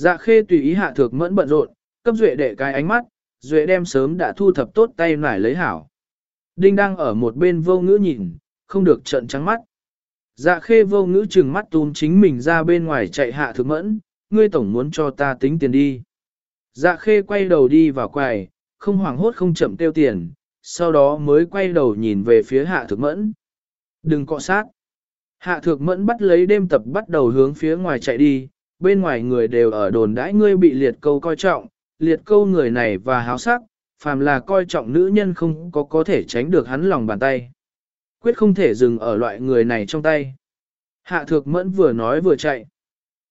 Dạ khê tùy ý hạ thược mẫn bận rộn, cấp duệ đệ cái ánh mắt, duệ đem sớm đã thu thập tốt tay nải lấy hảo. Đinh đang ở một bên vô ngữ nhìn, không được trợn trắng mắt. Dạ khê vô ngữ chừng mắt túm chính mình ra bên ngoài chạy hạ thược mẫn, ngươi tổng muốn cho ta tính tiền đi. Dạ khê quay đầu đi vào quầy, không hoảng hốt không chậm tiêu tiền, sau đó mới quay đầu nhìn về phía hạ thược mẫn. Đừng cọ sát. Hạ thược mẫn bắt lấy đêm tập bắt đầu hướng phía ngoài chạy đi, bên ngoài người đều ở đồn đãi ngươi bị liệt câu coi trọng, liệt câu người này và háo sắc, phàm là coi trọng nữ nhân không có có thể tránh được hắn lòng bàn tay. Quyết không thể dừng ở loại người này trong tay. Hạ thược mẫn vừa nói vừa chạy.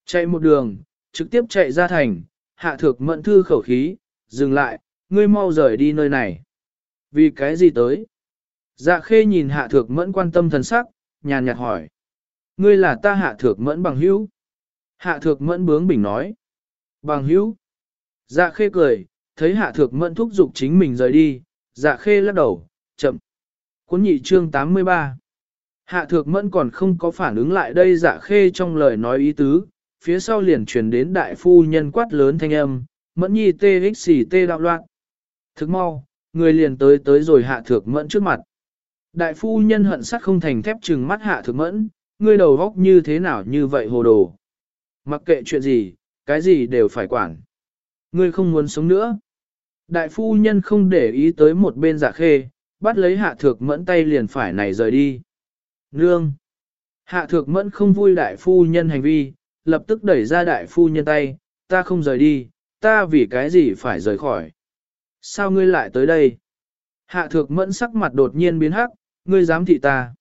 Chạy một đường, trực tiếp chạy ra thành, hạ thược mẫn thư khẩu khí, dừng lại, ngươi mau rời đi nơi này. Vì cái gì tới? Dạ khê nhìn hạ thược mẫn quan tâm thần sắc, nhàn nhạt hỏi. Ngươi là ta hạ thược mẫn bằng hữu. Hạ thược mẫn bướng bình nói. Bằng hữu. Dạ khê cười, thấy hạ thược mẫn thúc giục chính mình rời đi, dạ khê lắc đầu, chậm. Cuốn nhị chương 83. Hạ thược mẫn còn không có phản ứng lại đây dạ khê trong lời nói ý tứ, phía sau liền truyền đến đại phu nhân quát lớn thanh âm, mẫn nhi tê xì tê đạo loạn. Thức mau, người liền tới tới rồi hạ thược mẫn trước mặt. Đại phu nhân hận sắt không thành thép trừng mắt hạ thược mẫn, ngươi đầu góc như thế nào như vậy hồ đồ. Mặc kệ chuyện gì, cái gì đều phải quản. Ngươi không muốn sống nữa. Đại phu nhân không để ý tới một bên giả khê, bắt lấy hạ thược mẫn tay liền phải này rời đi. Nương! Hạ thược mẫn không vui đại phu nhân hành vi, lập tức đẩy ra đại phu nhân tay, ta không rời đi, ta vì cái gì phải rời khỏi. Sao ngươi lại tới đây? Hạ thược mẫn sắc mặt đột nhiên biến hắc, ngươi dám thị ta.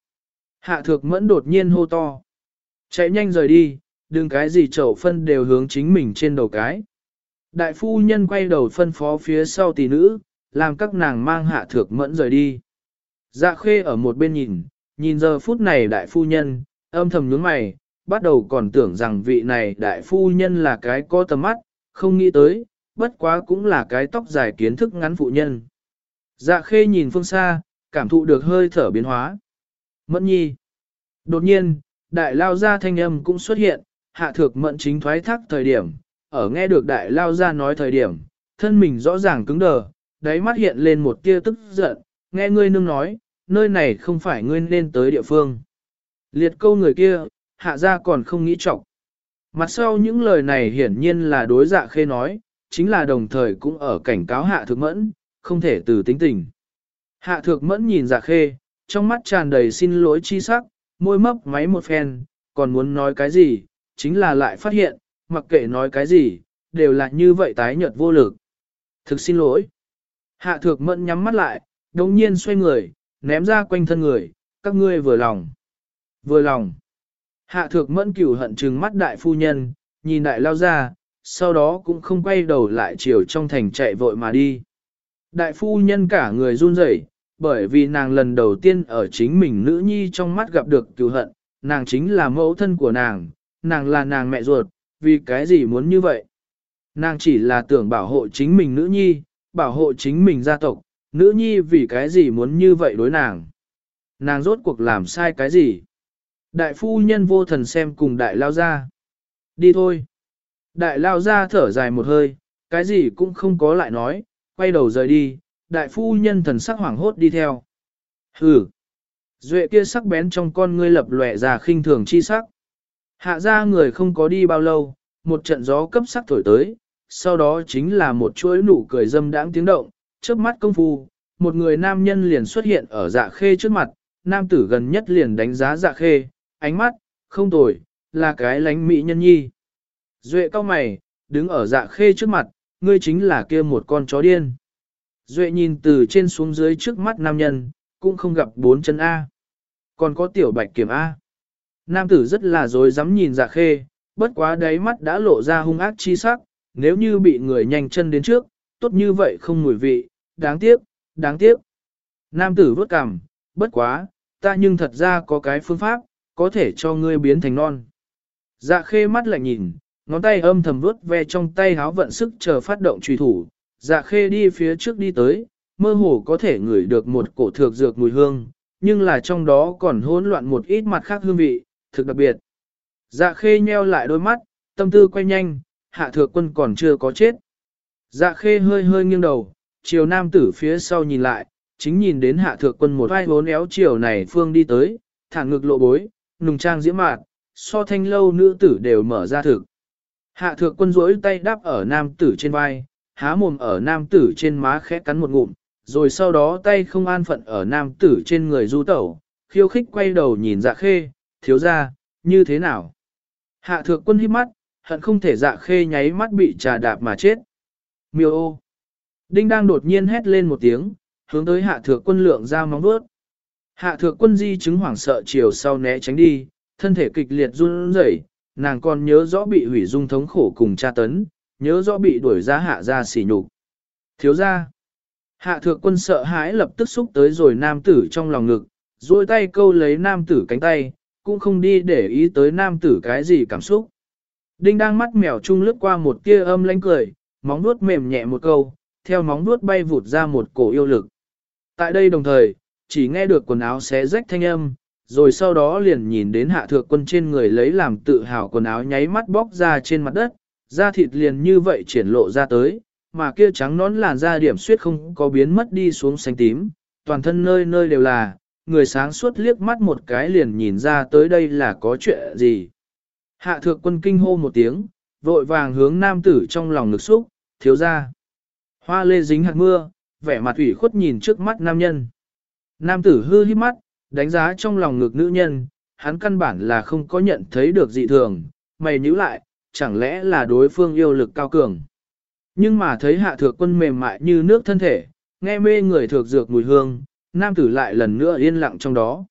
Hạ thược mẫn đột nhiên hô to. Chạy nhanh rời đi, đừng cái gì chậu phân đều hướng chính mình trên đầu cái. Đại phu nhân quay đầu phân phó phía sau tỷ nữ, làm các nàng mang hạ thược mẫn rời đi. Dạ khê ở một bên nhìn, nhìn giờ phút này đại phu nhân, âm thầm nhướng mày, bắt đầu còn tưởng rằng vị này đại phu nhân là cái có tầm mắt, không nghĩ tới, bất quá cũng là cái tóc dài kiến thức ngắn phụ nhân. Dạ khê nhìn phương xa, cảm thụ được hơi thở biến hóa. Mẫn nhi. Đột nhiên, đại lao ra thanh âm cũng xuất hiện, hạ thược mẫn chính thoái thác thời điểm, ở nghe được đại lao ra nói thời điểm, thân mình rõ ràng cứng đờ, đáy mắt hiện lên một tia tức giận, nghe ngươi nương nói, nơi này không phải ngươi nên tới địa phương. Liệt câu người kia, hạ ra còn không nghĩ trọng. Mặt sau những lời này hiển nhiên là đối dạ khê nói, chính là đồng thời cũng ở cảnh cáo hạ thược mẫn, không thể từ tính tình. Hạ thược mẫn nhìn dạ khê, trong mắt tràn đầy xin lỗi chi sắc, môi mấp máy một phen, còn muốn nói cái gì, chính là lại phát hiện, mặc kệ nói cái gì, đều là như vậy tái nhợt vô lực. Thực xin lỗi. Hạ thược mẫn nhắm mắt lại, đồng nhiên xoay người, ném ra quanh thân người, các ngươi vừa lòng. Vừa lòng. Hạ thược mẫn cửu hận trừng mắt đại phu nhân, nhìn đại lao ra, sau đó cũng không quay đầu lại chiều trong thành chạy vội mà đi. Đại phu nhân cả người run rẩy, bởi vì nàng lần đầu tiên ở chính mình nữ nhi trong mắt gặp được cửu hận, nàng chính là mẫu thân của nàng, nàng là nàng mẹ ruột, vì cái gì muốn như vậy? Nàng chỉ là tưởng bảo hộ chính mình nữ nhi, bảo hộ chính mình gia tộc, nữ nhi vì cái gì muốn như vậy đối nàng? Nàng rốt cuộc làm sai cái gì? Đại phu nhân vô thần xem cùng đại lao ra. Đi thôi. Đại lao ra thở dài một hơi, cái gì cũng không có lại nói, quay đầu rời đi, đại phu nhân thần sắc hoảng hốt đi theo. Hừ. Duệ kia sắc bén trong con ngươi lập lòe ra khinh thường chi sắc. Hạ ra người không có đi bao lâu, một trận gió cấp sắc thổi tới, sau đó chính là một chuỗi nụ cười dâm đãng tiếng động, trước mắt công phu, một người nam nhân liền xuất hiện ở dạ khê trước mặt, nam tử gần nhất liền đánh giá dạ khê, ánh mắt, không tồi, là cái lánh mỹ nhân nhi. Duệ cao mày, đứng ở dạ khê trước mặt, ngươi chính là kia một con chó điên. Duệ nhìn từ trên xuống dưới trước mắt nam nhân, cũng không gặp bốn chân A. Còn có tiểu bạch kiểm A. Nam tử rất là dối dám nhìn dạ khê, bất quá đáy mắt đã lộ ra hung ác chi sắc, nếu như bị người nhanh chân đến trước, tốt như vậy không mùi vị, đáng tiếc, đáng tiếc. Nam tử vốt cằm, bất quá, ta nhưng thật ra có cái phương pháp, có thể cho ngươi biến thành non. Dạ khê mắt lại nhìn, ngón tay âm thầm vớt ve trong tay háo vận sức chờ phát động truy thủ. Dạ khê đi phía trước đi tới, mơ hồ có thể ngửi được một cổ thược dược mùi hương, nhưng là trong đó còn hỗn loạn một ít mặt khác hương vị, thực đặc biệt. Dạ khê nheo lại đôi mắt, tâm tư quay nhanh, hạ thượng quân còn chưa có chết. Dạ khê hơi hơi nghiêng đầu, chiều nam tử phía sau nhìn lại, chính nhìn đến hạ thượng quân một vai bốn éo chiều này phương đi tới, thẳng ngực lộ bối, nùng trang diễm mạc, so thanh lâu nữ tử đều mở ra thực. Hạ thượng quân rỗi tay đáp ở nam tử trên vai, há mồm ở nam tử trên má khẽ cắn một ngụm, rồi sau đó tay không an phận ở nam tử trên người du tẩu, khiêu khích quay đầu nhìn dạ khê, thiếu ra, như thế nào? Hạ thượng quân hít mắt, hận không thể dạ khê nháy mắt bị trà đạp mà chết. Miêu ô! Đinh đang đột nhiên hét lên một tiếng, hướng tới hạ thượng quân lượng ra móng vuốt. Hạ thượng quân di chứng hoảng sợ chiều sau né tránh đi, thân thể kịch liệt run rẩy, nàng còn nhớ rõ bị hủy dung thống khổ cùng tra tấn, nhớ rõ bị đuổi ra hạ ra xỉ nhục. Thiếu ra! Hạ thượng quân sợ hãi lập tức xúc tới rồi nam tử trong lòng ngực, duỗi tay câu lấy nam tử cánh tay, cũng không đi để ý tới nam tử cái gì cảm xúc. Đinh đang mắt mèo chung lướt qua một tia âm lánh cười, móng vuốt mềm nhẹ một câu, theo móng vuốt bay vụt ra một cổ yêu lực. Tại đây đồng thời, chỉ nghe được quần áo xé rách thanh âm, rồi sau đó liền nhìn đến hạ thượng quân trên người lấy làm tự hào quần áo nháy mắt bóc ra trên mặt đất, da thịt liền như vậy triển lộ ra tới, mà kia trắng nón làn da điểm suyết không có biến mất đi xuống xanh tím, toàn thân nơi nơi đều là, người sáng suốt liếc mắt một cái liền nhìn ra tới đây là có chuyện gì. Hạ thượng quân kinh hô một tiếng, vội vàng hướng nam tử trong lòng ngực xúc, thiếu ra. Hoa lê dính hạt mưa, vẻ mặt ủy khuất nhìn trước mắt nam nhân. Nam tử hư hít mắt, đánh giá trong lòng ngực nữ nhân, hắn căn bản là không có nhận thấy được dị thường, mày nhíu lại, chẳng lẽ là đối phương yêu lực cao cường. Nhưng mà thấy hạ thượng quân mềm mại như nước thân thể, nghe mê người thược dược mùi hương, nam tử lại lần nữa yên lặng trong đó.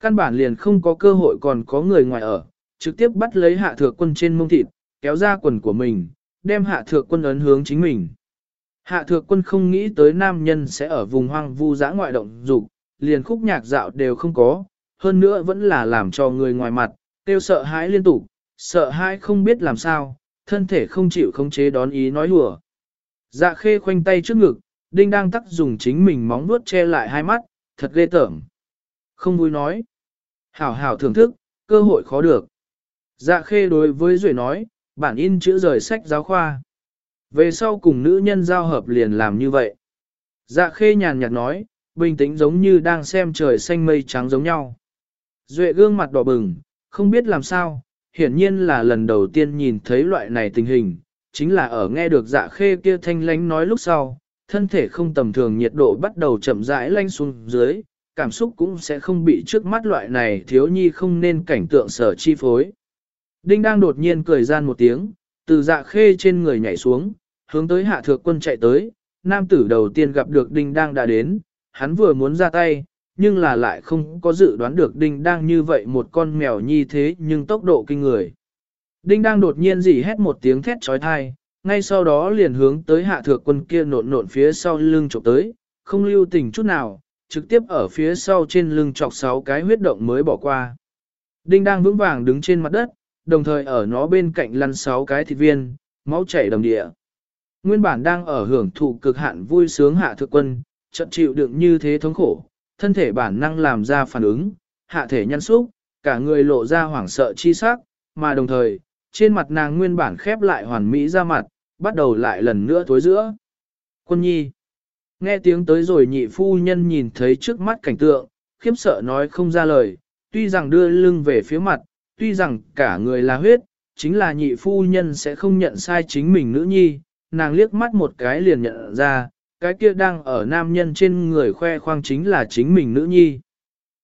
Căn bản liền không có cơ hội còn có người ngoài ở, trực tiếp bắt lấy hạ Thừa quân trên mông thịt, kéo ra quần của mình, đem hạ Thừa quân ấn hướng chính mình. Hạ Thừa quân không nghĩ tới nam nhân sẽ ở vùng hoang vu dã ngoại động dục, liền khúc nhạc dạo đều không có, hơn nữa vẫn là làm cho người ngoài mặt, tiêu sợ hãi liên tục, sợ hãi không biết làm sao, thân thể không chịu khống chế đón ý nói hùa. Dạ khê khoanh tay trước ngực, đinh đang tắc dùng chính mình móng vuốt che lại hai mắt, thật ghê tởm. Không vui nói. Hảo hảo thưởng thức, cơ hội khó được. Dạ khê đối với Duệ nói, bản in chữ rời sách giáo khoa. Về sau cùng nữ nhân giao hợp liền làm như vậy. Dạ khê nhàn nhạt nói, bình tĩnh giống như đang xem trời xanh mây trắng giống nhau. Duệ gương mặt đỏ bừng, không biết làm sao, hiển nhiên là lần đầu tiên nhìn thấy loại này tình hình, chính là ở nghe được dạ khê kia thanh lánh nói lúc sau, thân thể không tầm thường nhiệt độ bắt đầu chậm rãi lanh xuống dưới, cảm xúc cũng sẽ không bị trước mắt loại này thiếu nhi không nên cảnh tượng sở chi phối. Đinh đang đột nhiên cười gian một tiếng, từ dạ khê trên người nhảy xuống, hướng tới hạ thượng quân chạy tới, nam tử đầu tiên gặp được đinh đang đã đến, hắn vừa muốn ra tay, nhưng là lại không có dự đoán được đinh đang như vậy một con mèo nhi thế nhưng tốc độ kinh người. Đinh đang đột nhiên dỉ hét một tiếng thét trói thai, ngay sau đó liền hướng tới hạ thược quân kia nộn nộn phía sau lưng chụp tới, không lưu tình chút nào, trực tiếp ở phía sau trên lưng chọc sáu cái huyết động mới bỏ qua. Đinh đang vững vàng đứng trên mặt đất, đồng thời ở nó bên cạnh lăn sáu cái thịt viên, máu chảy đầm địa. Nguyên bản đang ở hưởng thụ cực hạn vui sướng hạ thượng quân, trận chịu đựng như thế thống khổ, thân thể bản năng làm ra phản ứng, hạ thể nhăn xúc, cả người lộ ra hoảng sợ chi sắc, mà đồng thời, trên mặt nàng nguyên bản khép lại hoàn mỹ ra mặt, bắt đầu lại lần nữa thối giữa. Quân nhi, nghe tiếng tới rồi nhị phu nhân nhìn thấy trước mắt cảnh tượng, khiếp sợ nói không ra lời, tuy rằng đưa lưng về phía mặt, tuy rằng cả người là huyết, chính là nhị phu nhân sẽ không nhận sai chính mình nữ nhi, nàng liếc mắt một cái liền nhận ra, cái kia đang ở nam nhân trên người khoe khoang chính là chính mình nữ nhi.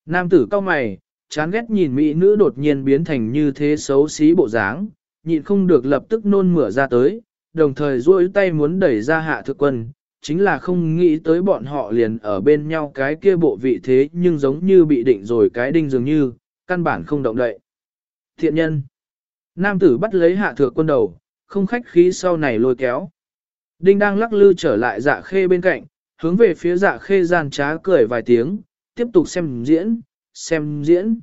Nam tử cao mày, chán ghét nhìn mỹ nữ đột nhiên biến thành như thế xấu xí bộ dáng, nhịn không được lập tức nôn mửa ra tới, đồng thời duỗi tay muốn đẩy ra hạ thực quân, chính là không nghĩ tới bọn họ liền ở bên nhau cái kia bộ vị thế nhưng giống như bị định rồi cái đinh dường như, căn bản không động đậy. Thiện nhân. Nam tử bắt lấy hạ thừa quân đầu, không khách khí sau này lôi kéo. Đinh đang lắc lư trở lại dạ khê bên cạnh, hướng về phía dạ khê gian trá cười vài tiếng, tiếp tục xem diễn, xem diễn.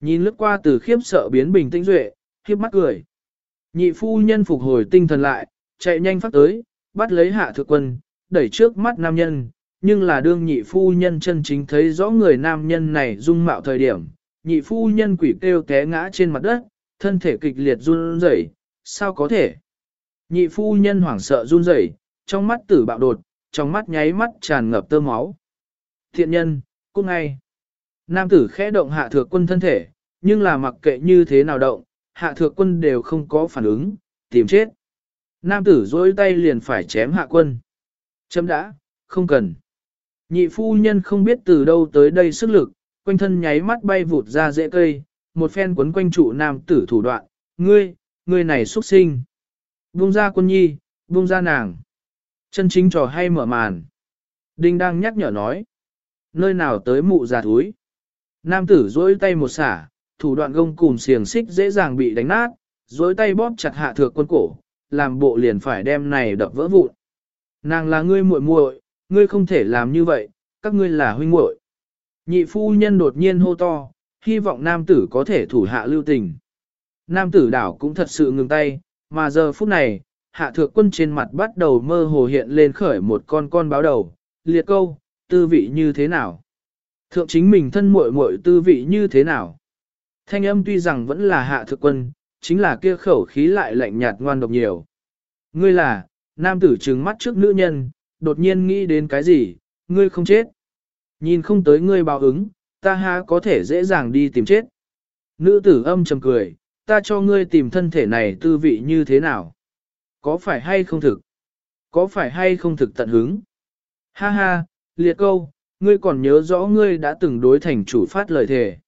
Nhìn lướt qua từ khiếp sợ biến bình tĩnh duệ, khiếp mắt cười. Nhị phu nhân phục hồi tinh thần lại, chạy nhanh phát tới, bắt lấy hạ thượng quân, đẩy trước mắt nam nhân, nhưng là đương nhị phu nhân chân chính thấy rõ người nam nhân này dung mạo thời điểm, nhị phu nhân quỷ kêu té ngã trên mặt đất, thân thể kịch liệt run rẩy, sao có thể? Nhị phu nhân hoảng sợ run rẩy, trong mắt tử bạo đột, trong mắt nháy mắt tràn ngập tơ máu. Thiện nhân, cũng ngay. Nam tử khẽ động hạ thượng quân thân thể, nhưng là mặc kệ như thế nào động, hạ thược quân đều không có phản ứng, tìm chết. Nam tử dối tay liền phải chém hạ quân. Chấm đã, không cần. Nhị phu nhân không biết từ đâu tới đây sức lực, quanh thân nháy mắt bay vụt ra rễ cây, một phen quấn quanh trụ nam tử thủ đoạn, ngươi, ngươi này xuất sinh. Buông ra quân nhi, buông ra nàng. Chân chính trò hay mở màn. Đinh đang nhắc nhở nói. Nơi nào tới mụ già thúi. Nam tử dối tay một xả, thủ đoạn gông cùm xiềng xích dễ dàng bị đánh nát, dối tay bóp chặt hạ thược quân cổ, làm bộ liền phải đem này đập vỡ vụn. Nàng là ngươi muội muội, ngươi không thể làm như vậy, các ngươi là huynh muội. Nhị phu nhân đột nhiên hô to, hy vọng nam tử có thể thủ hạ lưu tình. Nam tử đảo cũng thật sự ngừng tay, mà giờ phút này, hạ thược quân trên mặt bắt đầu mơ hồ hiện lên khởi một con con báo đầu, liệt câu, tư vị như thế nào? Thượng chính mình thân muội muội tư vị như thế nào? Thanh âm tuy rằng vẫn là hạ thực quân, chính là kia khẩu khí lại lạnh nhạt ngoan độc nhiều. Ngươi là, nam tử trừng mắt trước nữ nhân, đột nhiên nghĩ đến cái gì, ngươi không chết. Nhìn không tới ngươi báo ứng, ta ha có thể dễ dàng đi tìm chết. Nữ tử âm trầm cười, ta cho ngươi tìm thân thể này tư vị như thế nào? Có phải hay không thực? Có phải hay không thực tận hứng? Ha ha, liệt câu, ngươi còn nhớ rõ ngươi đã từng đối thành chủ phát lời thề.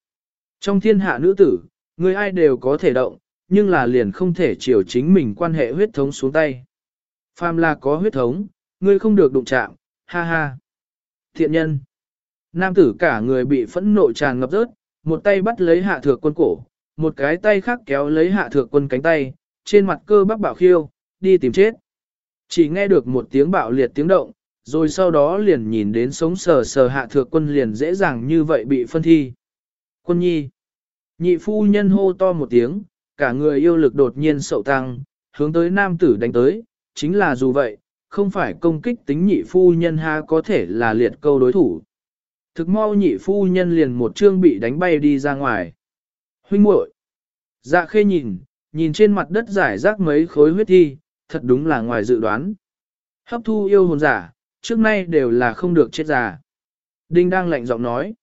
Trong thiên hạ nữ tử, người ai đều có thể động, nhưng là liền không thể chiều chính mình quan hệ huyết thống xuống tay. Phàm là có huyết thống, ngươi không được đụng chạm, ha ha. Thiện nhân. Nam tử cả người bị phẫn nộ tràn ngập rớt, một tay bắt lấy hạ thược quân cổ, một cái tay khác kéo lấy hạ thược quân cánh tay, trên mặt cơ bắp bảo khiêu, đi tìm chết. Chỉ nghe được một tiếng bạo liệt tiếng động, rồi sau đó liền nhìn đến sống sờ sờ hạ thược quân liền dễ dàng như vậy bị phân thi. Quân nhi. Nhị phu nhân hô to một tiếng, cả người yêu lực đột nhiên sậu tăng, hướng tới nam tử đánh tới, chính là dù vậy, không phải công kích tính nhị phu nhân ha có thể là liệt câu đối thủ. Thực mau nhị phu nhân liền một chương bị đánh bay đi ra ngoài. Huynh muội Dạ khê nhìn, nhìn trên mặt đất giải rác mấy khối huyết thi, thật đúng là ngoài dự đoán. Hấp thu yêu hồn giả, trước nay đều là không được chết già. Đinh đang lạnh giọng nói.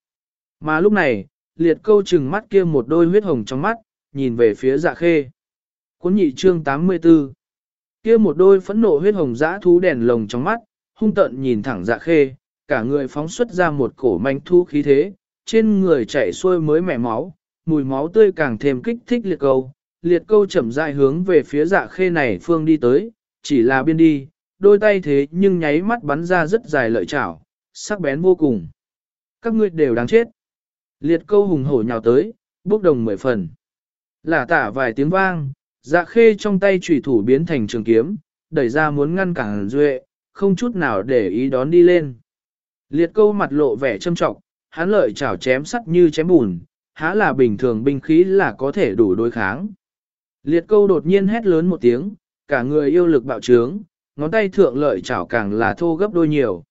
Mà lúc này, liệt câu chừng mắt kia một đôi huyết hồng trong mắt, nhìn về phía dạ khê. Cuốn nhị chương 84 kia một đôi phẫn nộ huyết hồng dã thú đèn lồng trong mắt, hung tận nhìn thẳng dạ khê, cả người phóng xuất ra một cổ manh thu khí thế, trên người chảy xuôi mới mẻ máu, mùi máu tươi càng thêm kích thích liệt câu. Liệt câu chậm rãi hướng về phía dạ khê này phương đi tới, chỉ là biên đi, đôi tay thế nhưng nháy mắt bắn ra rất dài lợi chảo, sắc bén vô cùng. Các ngươi đều đáng chết. Liệt câu hùng hổ nhào tới, bốc đồng mười phần. Lả tả vài tiếng vang, dạ khê trong tay trùy thủ biến thành trường kiếm, đẩy ra muốn ngăn cản duệ, không chút nào để ý đón đi lên. Liệt câu mặt lộ vẻ châm trọng, hắn lợi chảo chém sắt như chém bùn, há là bình thường binh khí là có thể đủ đối kháng. Liệt câu đột nhiên hét lớn một tiếng, cả người yêu lực bạo trướng, ngón tay thượng lợi chảo càng là thô gấp đôi nhiều.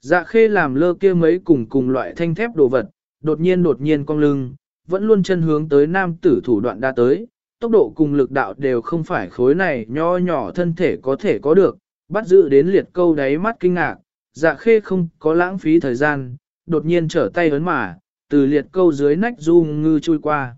Dạ khê làm lơ kia mấy cùng cùng loại thanh thép đồ vật, đột nhiên đột nhiên cong lưng, vẫn luôn chân hướng tới nam tử thủ đoạn đa tới, tốc độ cùng lực đạo đều không phải khối này nho nhỏ thân thể có thể có được, bắt giữ đến liệt câu đáy mắt kinh ngạc, dạ khê không có lãng phí thời gian, đột nhiên trở tay ấn mà, từ liệt câu dưới nách du ngư chui qua.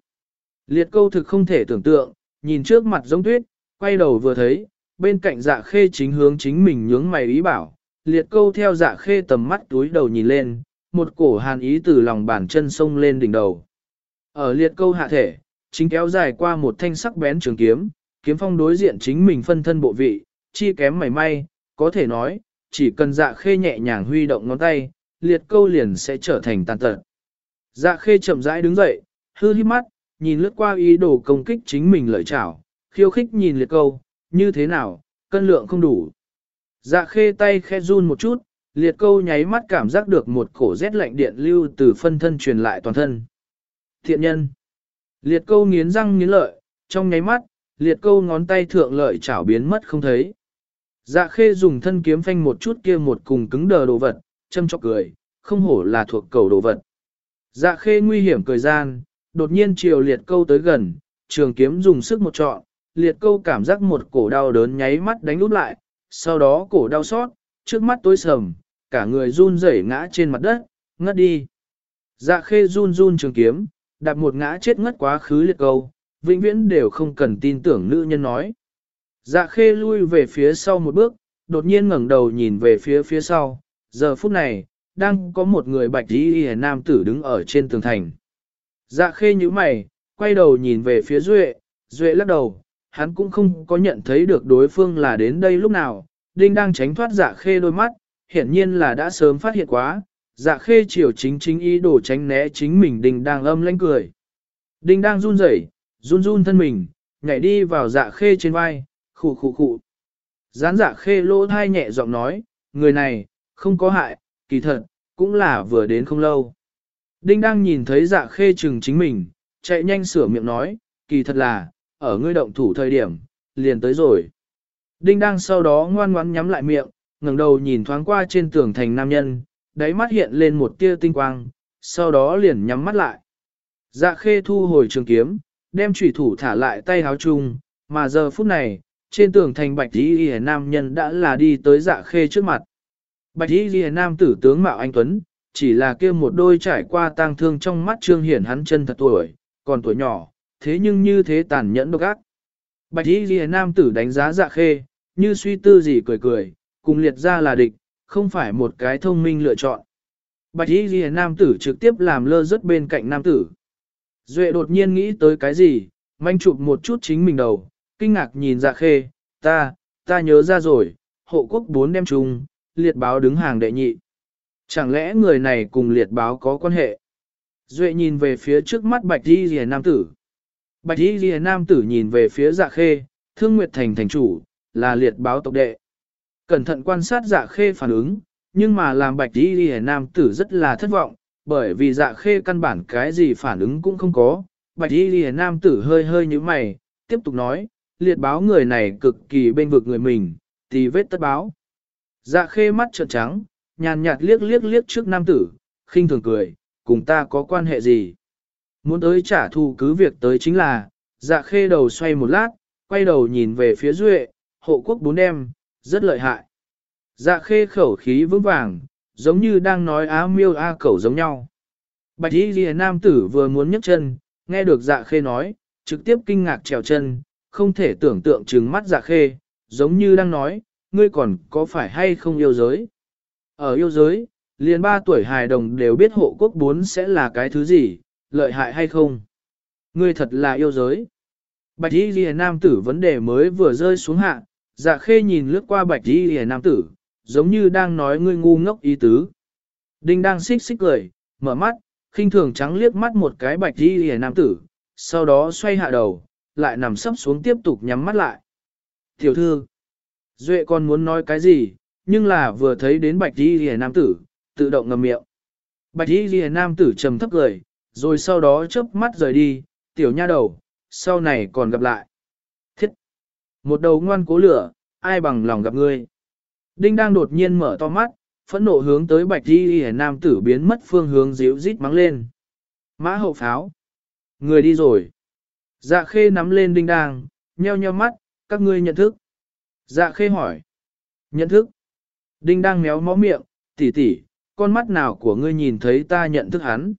Liệt câu thực không thể tưởng tượng, nhìn trước mặt giống tuyết, quay đầu vừa thấy, bên cạnh dạ khê chính hướng chính mình nhướng mày ý bảo, liệt câu theo dạ khê tầm mắt túi đầu nhìn lên, một cổ hàn ý từ lòng bàn chân sông lên đỉnh đầu. Ở liệt câu hạ thể, chính kéo dài qua một thanh sắc bén trường kiếm, kiếm phong đối diện chính mình phân thân bộ vị, chi kém mảy may, có thể nói, chỉ cần dạ khê nhẹ nhàng huy động ngón tay, liệt câu liền sẽ trở thành tàn tật. Dạ khê chậm rãi đứng dậy, hư hít mắt, nhìn lướt qua ý đồ công kích chính mình lợi chảo, khiêu khích nhìn liệt câu, như thế nào, cân lượng không đủ. Dạ khê tay khẽ run một chút, liệt câu nháy mắt cảm giác được một cổ rét lạnh điện lưu từ phân thân truyền lại toàn thân. Thiện nhân. Liệt câu nghiến răng nghiến lợi, trong nháy mắt, liệt câu ngón tay thượng lợi chảo biến mất không thấy. Dạ khê dùng thân kiếm phanh một chút kia một cùng cứng đờ đồ vật, châm chọc cười, không hổ là thuộc cầu đồ vật. Dạ khê nguy hiểm cười gian, đột nhiên chiều liệt câu tới gần, trường kiếm dùng sức một trọn, liệt câu cảm giác một cổ đau đớn nháy mắt đánh úp lại, sau đó cổ đau xót, trước mắt tối sầm, cả người run rẩy ngã trên mặt đất, ngất đi. Dạ khê run run trường kiếm, đạp một ngã chết ngất quá khứ liệt câu, vĩnh viễn đều không cần tin tưởng nữ nhân nói. Dạ khê lui về phía sau một bước, đột nhiên ngẩng đầu nhìn về phía phía sau, giờ phút này, đang có một người bạch y nam tử đứng ở trên tường thành. Dạ khê như mày, quay đầu nhìn về phía Duệ, Duệ lắc đầu, hắn cũng không có nhận thấy được đối phương là đến đây lúc nào, Đinh đang tránh thoát dạ khê đôi mắt, hiển nhiên là đã sớm phát hiện quá, dạ khê chiều chính chính ý đồ tránh né chính mình Đinh đang âm lanh cười. Đinh đang run rẩy, run run thân mình, nhảy đi vào dạ khê trên vai, khụ khụ khụ. Gián dạ khê lỗ thai nhẹ giọng nói, người này, không có hại, kỳ thật, cũng là vừa đến không lâu. Đinh đang nhìn thấy dạ khê chừng chính mình, chạy nhanh sửa miệng nói, kỳ thật là, ở ngươi động thủ thời điểm, liền tới rồi. Đinh đang sau đó ngoan ngoãn nhắm lại miệng, ngẩng đầu nhìn thoáng qua trên tường thành nam nhân, đáy mắt hiện lên một tia tinh quang, sau đó liền nhắm mắt lại. Dạ khê thu hồi trường kiếm, đem chủy thủ thả lại tay háo chung, mà giờ phút này, trên tường thành bạch y ghi nam nhân đã là đi tới dạ khê trước mặt. Bạch y ghi nam tử tướng mạo anh Tuấn, chỉ là kia một đôi trải qua tang thương trong mắt trương hiển hắn chân thật tuổi, còn tuổi nhỏ, thế nhưng như thế tàn nhẫn độc ác. Bạch y ghi nam tử đánh giá dạ khê, như suy tư gì cười cười, cùng liệt ra là địch, không phải một cái thông minh lựa chọn. Bạch y ghi nam tử trực tiếp làm lơ rất bên cạnh nam tử. Duệ đột nhiên nghĩ tới cái gì, manh chụp một chút chính mình đầu, kinh ngạc nhìn dạ khê, ta, ta nhớ ra rồi, hộ quốc bốn đem chung, liệt báo đứng hàng đệ nhị. Chẳng lẽ người này cùng liệt báo có quan hệ? Duệ nhìn về phía trước mắt bạch y rìa nam tử. Bạch y rìa nam tử nhìn về phía dạ khê, thương nguyệt thành thành chủ, là liệt báo tộc đệ. Cẩn thận quan sát dạ khê phản ứng, nhưng mà làm bạch đi đi nam tử rất là thất vọng, bởi vì dạ khê căn bản cái gì phản ứng cũng không có. Bạch đi đi nam tử hơi hơi như mày, tiếp tục nói, liệt báo người này cực kỳ bên vực người mình, thì vết tất báo. Dạ khê mắt trợn trắng, nhàn nhạt liếc liếc liếc trước nam tử, khinh thường cười, cùng ta có quan hệ gì. Muốn tới trả thù cứ việc tới chính là, dạ khê đầu xoay một lát, quay đầu nhìn về phía duệ, hộ quốc bốn em, rất lợi hại. Dạ khê khẩu khí vững vàng, giống như đang nói á miêu a cẩu giống nhau. Bạch y ghi nam tử vừa muốn nhấc chân, nghe được dạ khê nói, trực tiếp kinh ngạc trèo chân, không thể tưởng tượng trừng mắt dạ khê, giống như đang nói, ngươi còn có phải hay không yêu giới. Ở yêu giới, liền ba tuổi hài đồng đều biết hộ quốc bốn sẽ là cái thứ gì, lợi hại hay không. Ngươi thật là yêu giới. Bạch y ghi nam tử vấn đề mới vừa rơi xuống hạ, dạ khê nhìn lướt qua bạch y ghi nam tử, giống như đang nói ngươi ngu ngốc ý tứ. Đinh đang xích xích cười, mở mắt, khinh thường trắng liếc mắt một cái bạch y hề nam tử, sau đó xoay hạ đầu, lại nằm sấp xuống tiếp tục nhắm mắt lại. Tiểu thư, Duệ còn muốn nói cái gì, nhưng là vừa thấy đến bạch y hề nam tử, tự động ngầm miệng. Bạch y hề nam tử trầm thấp cười, rồi sau đó chớp mắt rời đi, tiểu nha đầu, sau này còn gặp lại. Thiết! Một đầu ngoan cố lửa, ai bằng lòng gặp ngươi. Đinh đang đột nhiên mở to mắt, phẫn nộ hướng tới bạch đi hề nam tử biến mất phương hướng díu rít mắng lên. Mã hậu pháo! Người đi rồi! Dạ khê nắm lên đinh đang, nheo nheo mắt, các ngươi nhận thức. Dạ khê hỏi. Nhận thức. Đinh đang méo mó miệng, tỷ tỷ, con mắt nào của ngươi nhìn thấy ta nhận thức hắn.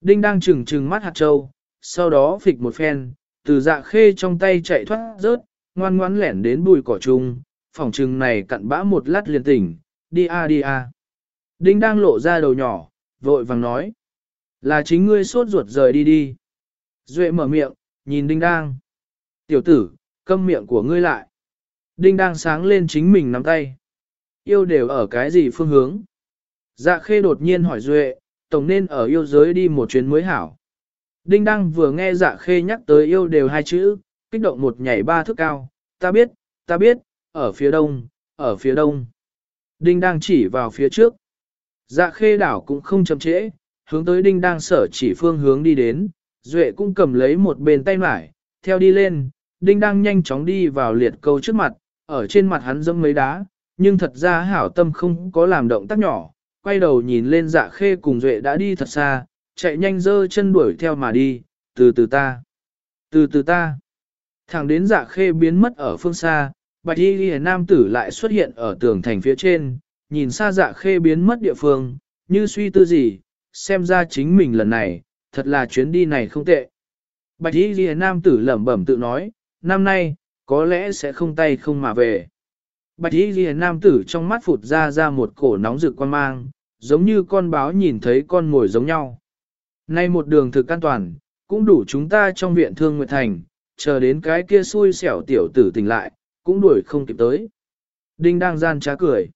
Đinh đang trừng trừng mắt hạt trâu, sau đó phịch một phen, từ dạ khê trong tay chạy thoát rớt, ngoan ngoãn lẻn đến bùi cỏ trung, phòng trừng này cặn bã một lát liền tỉnh, đi a đi a. Đinh đang lộ ra đầu nhỏ, vội vàng nói. Là chính ngươi sốt ruột rời đi đi. Duệ mở miệng, nhìn đinh đang. Tiểu tử, câm miệng của ngươi lại. Đinh đang sáng lên chính mình nắm tay. Yêu đều ở cái gì phương hướng? Dạ khê đột nhiên hỏi Duệ, tổng nên ở yêu giới đi một chuyến mới hảo. Đinh Đăng vừa nghe dạ khê nhắc tới yêu đều hai chữ, kích động một nhảy ba thước cao, ta biết, ta biết, ở phía đông, ở phía đông. Đinh đang chỉ vào phía trước. Dạ khê đảo cũng không chậm trễ, hướng tới Đinh đang sở chỉ phương hướng đi đến, Duệ cũng cầm lấy một bên tay mải, theo đi lên, Đinh đang nhanh chóng đi vào liệt câu trước mặt, ở trên mặt hắn dẫm mấy đá, nhưng thật ra hảo tâm không có làm động tác nhỏ, quay đầu nhìn lên dạ khê cùng Duệ đã đi thật xa, chạy nhanh dơ chân đuổi theo mà đi, từ từ ta, từ từ ta. Thẳng đến dạ khê biến mất ở phương xa, bạch y ghi nam tử lại xuất hiện ở tường thành phía trên, nhìn xa dạ khê biến mất địa phương, như suy tư gì, xem ra chính mình lần này, thật là chuyến đi này không tệ. Bạch y ghi nam tử lẩm bẩm tự nói, năm nay, có lẽ sẽ không tay không mà về. Bạch y ghi nam tử trong mắt phụt ra ra một cổ nóng rực quan mang, giống như con báo nhìn thấy con ngồi giống nhau. Nay một đường thực an toàn, cũng đủ chúng ta trong viện thương nguyệt thành, chờ đến cái kia xui xẻo tiểu tử tỉnh lại, cũng đuổi không kịp tới. Đinh đang gian trá cười.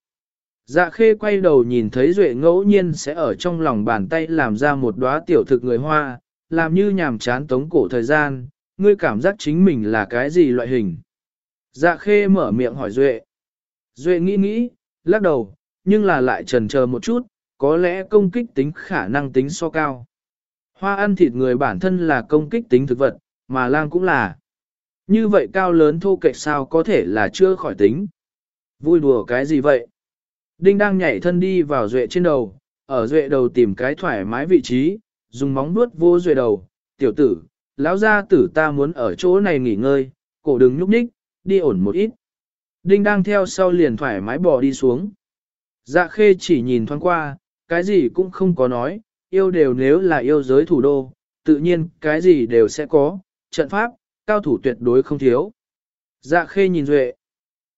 Dạ khê quay đầu nhìn thấy Duệ ngẫu nhiên sẽ ở trong lòng bàn tay làm ra một đóa tiểu thực người hoa, làm như nhàm chán tống cổ thời gian, ngươi cảm giác chính mình là cái gì loại hình. Dạ khê mở miệng hỏi Duệ. Duệ nghĩ nghĩ, lắc đầu, nhưng là lại trần chờ một chút, có lẽ công kích tính khả năng tính so cao. Hoa ăn thịt người bản thân là công kích tính thực vật, mà lang cũng là. Như vậy cao lớn thô kệch sao có thể là chưa khỏi tính. Vui đùa cái gì vậy? Đinh đang nhảy thân đi vào duệ trên đầu, ở duệ đầu tìm cái thoải mái vị trí, dùng móng vuốt vô duệ đầu. Tiểu tử, lão gia tử ta muốn ở chỗ này nghỉ ngơi, cổ đừng nhúc nhích, đi ổn một ít. Đinh đang theo sau liền thoải mái bò đi xuống. Dạ khê chỉ nhìn thoáng qua, cái gì cũng không có nói, yêu đều nếu là yêu giới thủ đô, tự nhiên cái gì đều sẽ có, trận pháp, cao thủ tuyệt đối không thiếu. Dạ khê nhìn Duệ.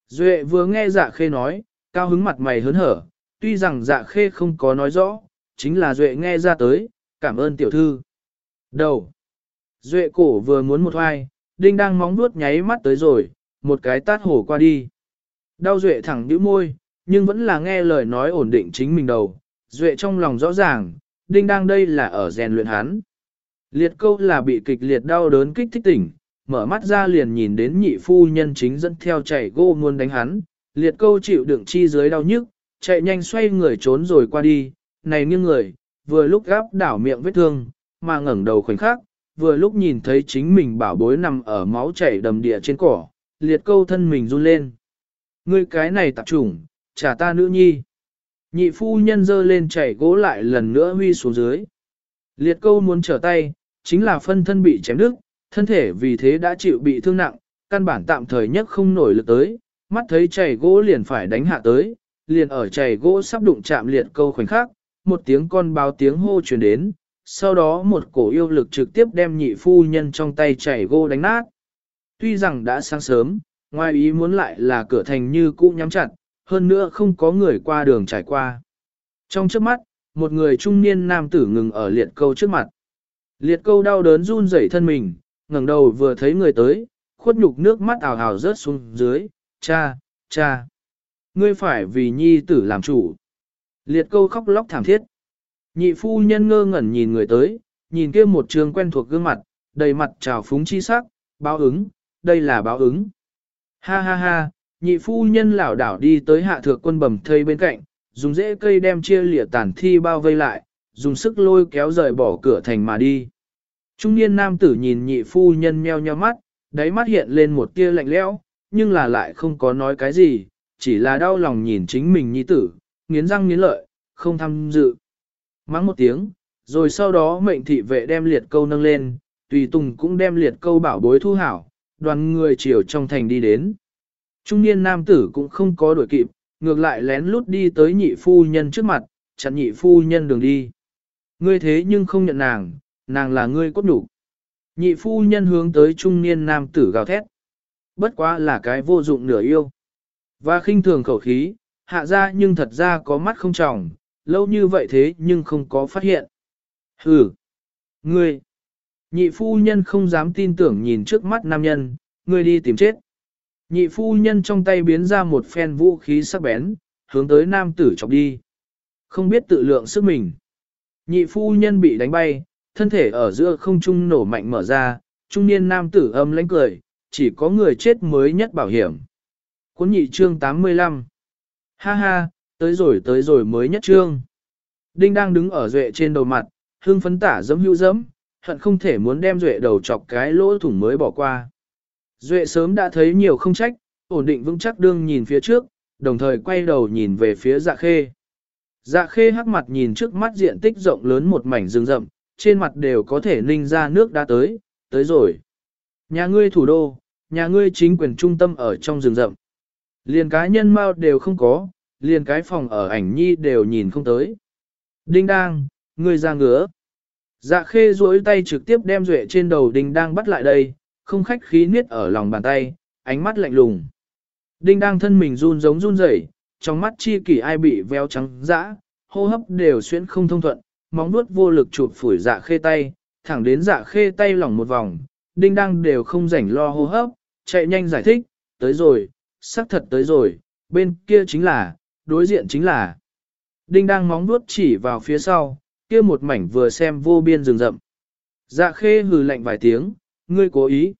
Duệ vừa nghe dạ khê nói, cao hứng mặt mày hớn hở, tuy rằng dạ khê không có nói rõ, chính là Duệ nghe ra tới, cảm ơn tiểu thư. Đầu. Duệ cổ vừa muốn một hoai, đinh đang móng nuốt nháy mắt tới rồi, một cái tát hổ qua đi. Đau Duệ thẳng nhíu môi, nhưng vẫn là nghe lời nói ổn định chính mình đầu. Duệ trong lòng rõ ràng, đinh đang đây là ở rèn luyện hắn. Liệt câu là bị kịch liệt đau đớn kích thích tỉnh, mở mắt ra liền nhìn đến nhị phu nhân chính dẫn theo chạy gô muốn đánh hắn, liệt câu chịu đựng chi dưới đau nhức, chạy nhanh xoay người trốn rồi qua đi, này nghiêng người, vừa lúc gáp đảo miệng vết thương, mà ngẩng đầu khoảnh khắc, vừa lúc nhìn thấy chính mình bảo bối nằm ở máu chảy đầm địa trên cỏ, liệt câu thân mình run lên. Ngươi cái này tạp trùng, trả ta nữ nhi. Nhị phu nhân dơ lên chảy gỗ lại lần nữa huy xuống dưới. Liệt câu muốn trở tay, chính là phân thân bị chém đứt, thân thể vì thế đã chịu bị thương nặng, căn bản tạm thời nhất không nổi lực tới, mắt thấy chảy gỗ liền phải đánh hạ tới, liền ở chảy gỗ sắp đụng chạm liệt câu khoảnh khắc, một tiếng con báo tiếng hô truyền đến, sau đó một cổ yêu lực trực tiếp đem nhị phu nhân trong tay chảy gỗ đánh nát. Tuy rằng đã sáng sớm, ngoài ý muốn lại là cửa thành như cũ nhắm chặt, hơn nữa không có người qua đường trải qua. Trong trước mắt, một người trung niên nam tử ngừng ở liệt câu trước mặt. Liệt câu đau đớn run rẩy thân mình, ngẩng đầu vừa thấy người tới, khuất nhục nước mắt ảo ảo rớt xuống dưới, cha, cha. Ngươi phải vì nhi tử làm chủ. Liệt câu khóc lóc thảm thiết. Nhị phu nhân ngơ ngẩn nhìn người tới, nhìn kia một trường quen thuộc gương mặt, đầy mặt trào phúng chi sắc, báo ứng, đây là báo ứng. Ha ha ha, nhị phu nhân lảo đảo đi tới hạ thượng quân bầm thây bên cạnh, dùng rễ cây đem chia lịa tàn thi bao vây lại, dùng sức lôi kéo rời bỏ cửa thành mà đi. Trung niên nam tử nhìn nhị phu nhân meo nheo mắt, đáy mắt hiện lên một tia lạnh lẽo, nhưng là lại không có nói cái gì, chỉ là đau lòng nhìn chính mình nhi tử, nghiến răng nghiến lợi, không tham dự. Mắng một tiếng, rồi sau đó mệnh thị vệ đem liệt câu nâng lên, tùy tùng cũng đem liệt câu bảo bối thu hảo, đoàn người chiều trong thành đi đến. Trung niên nam tử cũng không có đuổi kịp, ngược lại lén lút đi tới nhị phu nhân trước mặt, chặn nhị phu nhân đường đi. Ngươi thế nhưng không nhận nàng, nàng là ngươi cốt nhục. Nhị phu nhân hướng tới trung niên nam tử gào thét. Bất quá là cái vô dụng nửa yêu. Và khinh thường khẩu khí, hạ ra nhưng thật ra có mắt không trọng, lâu như vậy thế nhưng không có phát hiện. Hừ! Ngươi! Nhị phu nhân không dám tin tưởng nhìn trước mắt nam nhân, ngươi đi tìm chết. Nhị phu nhân trong tay biến ra một phen vũ khí sắc bén, hướng tới nam tử chọc đi. Không biết tự lượng sức mình. Nhị phu nhân bị đánh bay, thân thể ở giữa không trung nổ mạnh mở ra, trung niên nam tử âm lãnh cười, chỉ có người chết mới nhất bảo hiểm. Cuốn nhị chương 85 Ha ha, tới rồi tới rồi mới nhất chương. Đinh đang đứng ở duệ trên đầu mặt, hương phấn tả dẫm hữu dẫm, hận không thể muốn đem duệ đầu chọc cái lỗ thủng mới bỏ qua. Duệ sớm đã thấy nhiều không trách, ổn định vững chắc đương nhìn phía trước, đồng thời quay đầu nhìn về phía dạ khê. Dạ khê hắc mặt nhìn trước mắt diện tích rộng lớn một mảnh rừng rậm, trên mặt đều có thể ninh ra nước đã tới, tới rồi. Nhà ngươi thủ đô, nhà ngươi chính quyền trung tâm ở trong rừng rậm. Liền cá nhân mau đều không có, liền cái phòng ở ảnh nhi đều nhìn không tới. Đinh đang, ngươi ra ngứa. Dạ khê duỗi tay trực tiếp đem duệ trên đầu đinh đang bắt lại đây, không khách khí niết ở lòng bàn tay, ánh mắt lạnh lùng. Đinh đang thân mình run giống run rẩy, trong mắt chi kỷ ai bị véo trắng dã, hô hấp đều xuyên không thông thuận, móng nuốt vô lực chụp phủi dạ khê tay, thẳng đến dạ khê tay lỏng một vòng, đinh đăng đều không rảnh lo hô hấp, chạy nhanh giải thích, tới rồi, xác thật tới rồi, bên kia chính là, đối diện chính là. Đinh đang móng nuốt chỉ vào phía sau, kia một mảnh vừa xem vô biên rừng rậm. Dạ khê hừ lạnh vài tiếng, ngươi cố ý.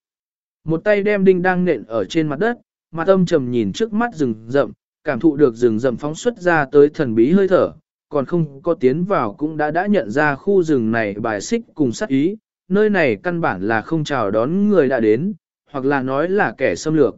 Một tay đem đinh đang nện ở trên mặt đất, mặt âm trầm nhìn trước mắt rừng rậm, cảm thụ được rừng rậm phóng xuất ra tới thần bí hơi thở, còn không có tiến vào cũng đã đã nhận ra khu rừng này bài xích cùng sát ý, nơi này căn bản là không chào đón người đã đến, hoặc là nói là kẻ xâm lược.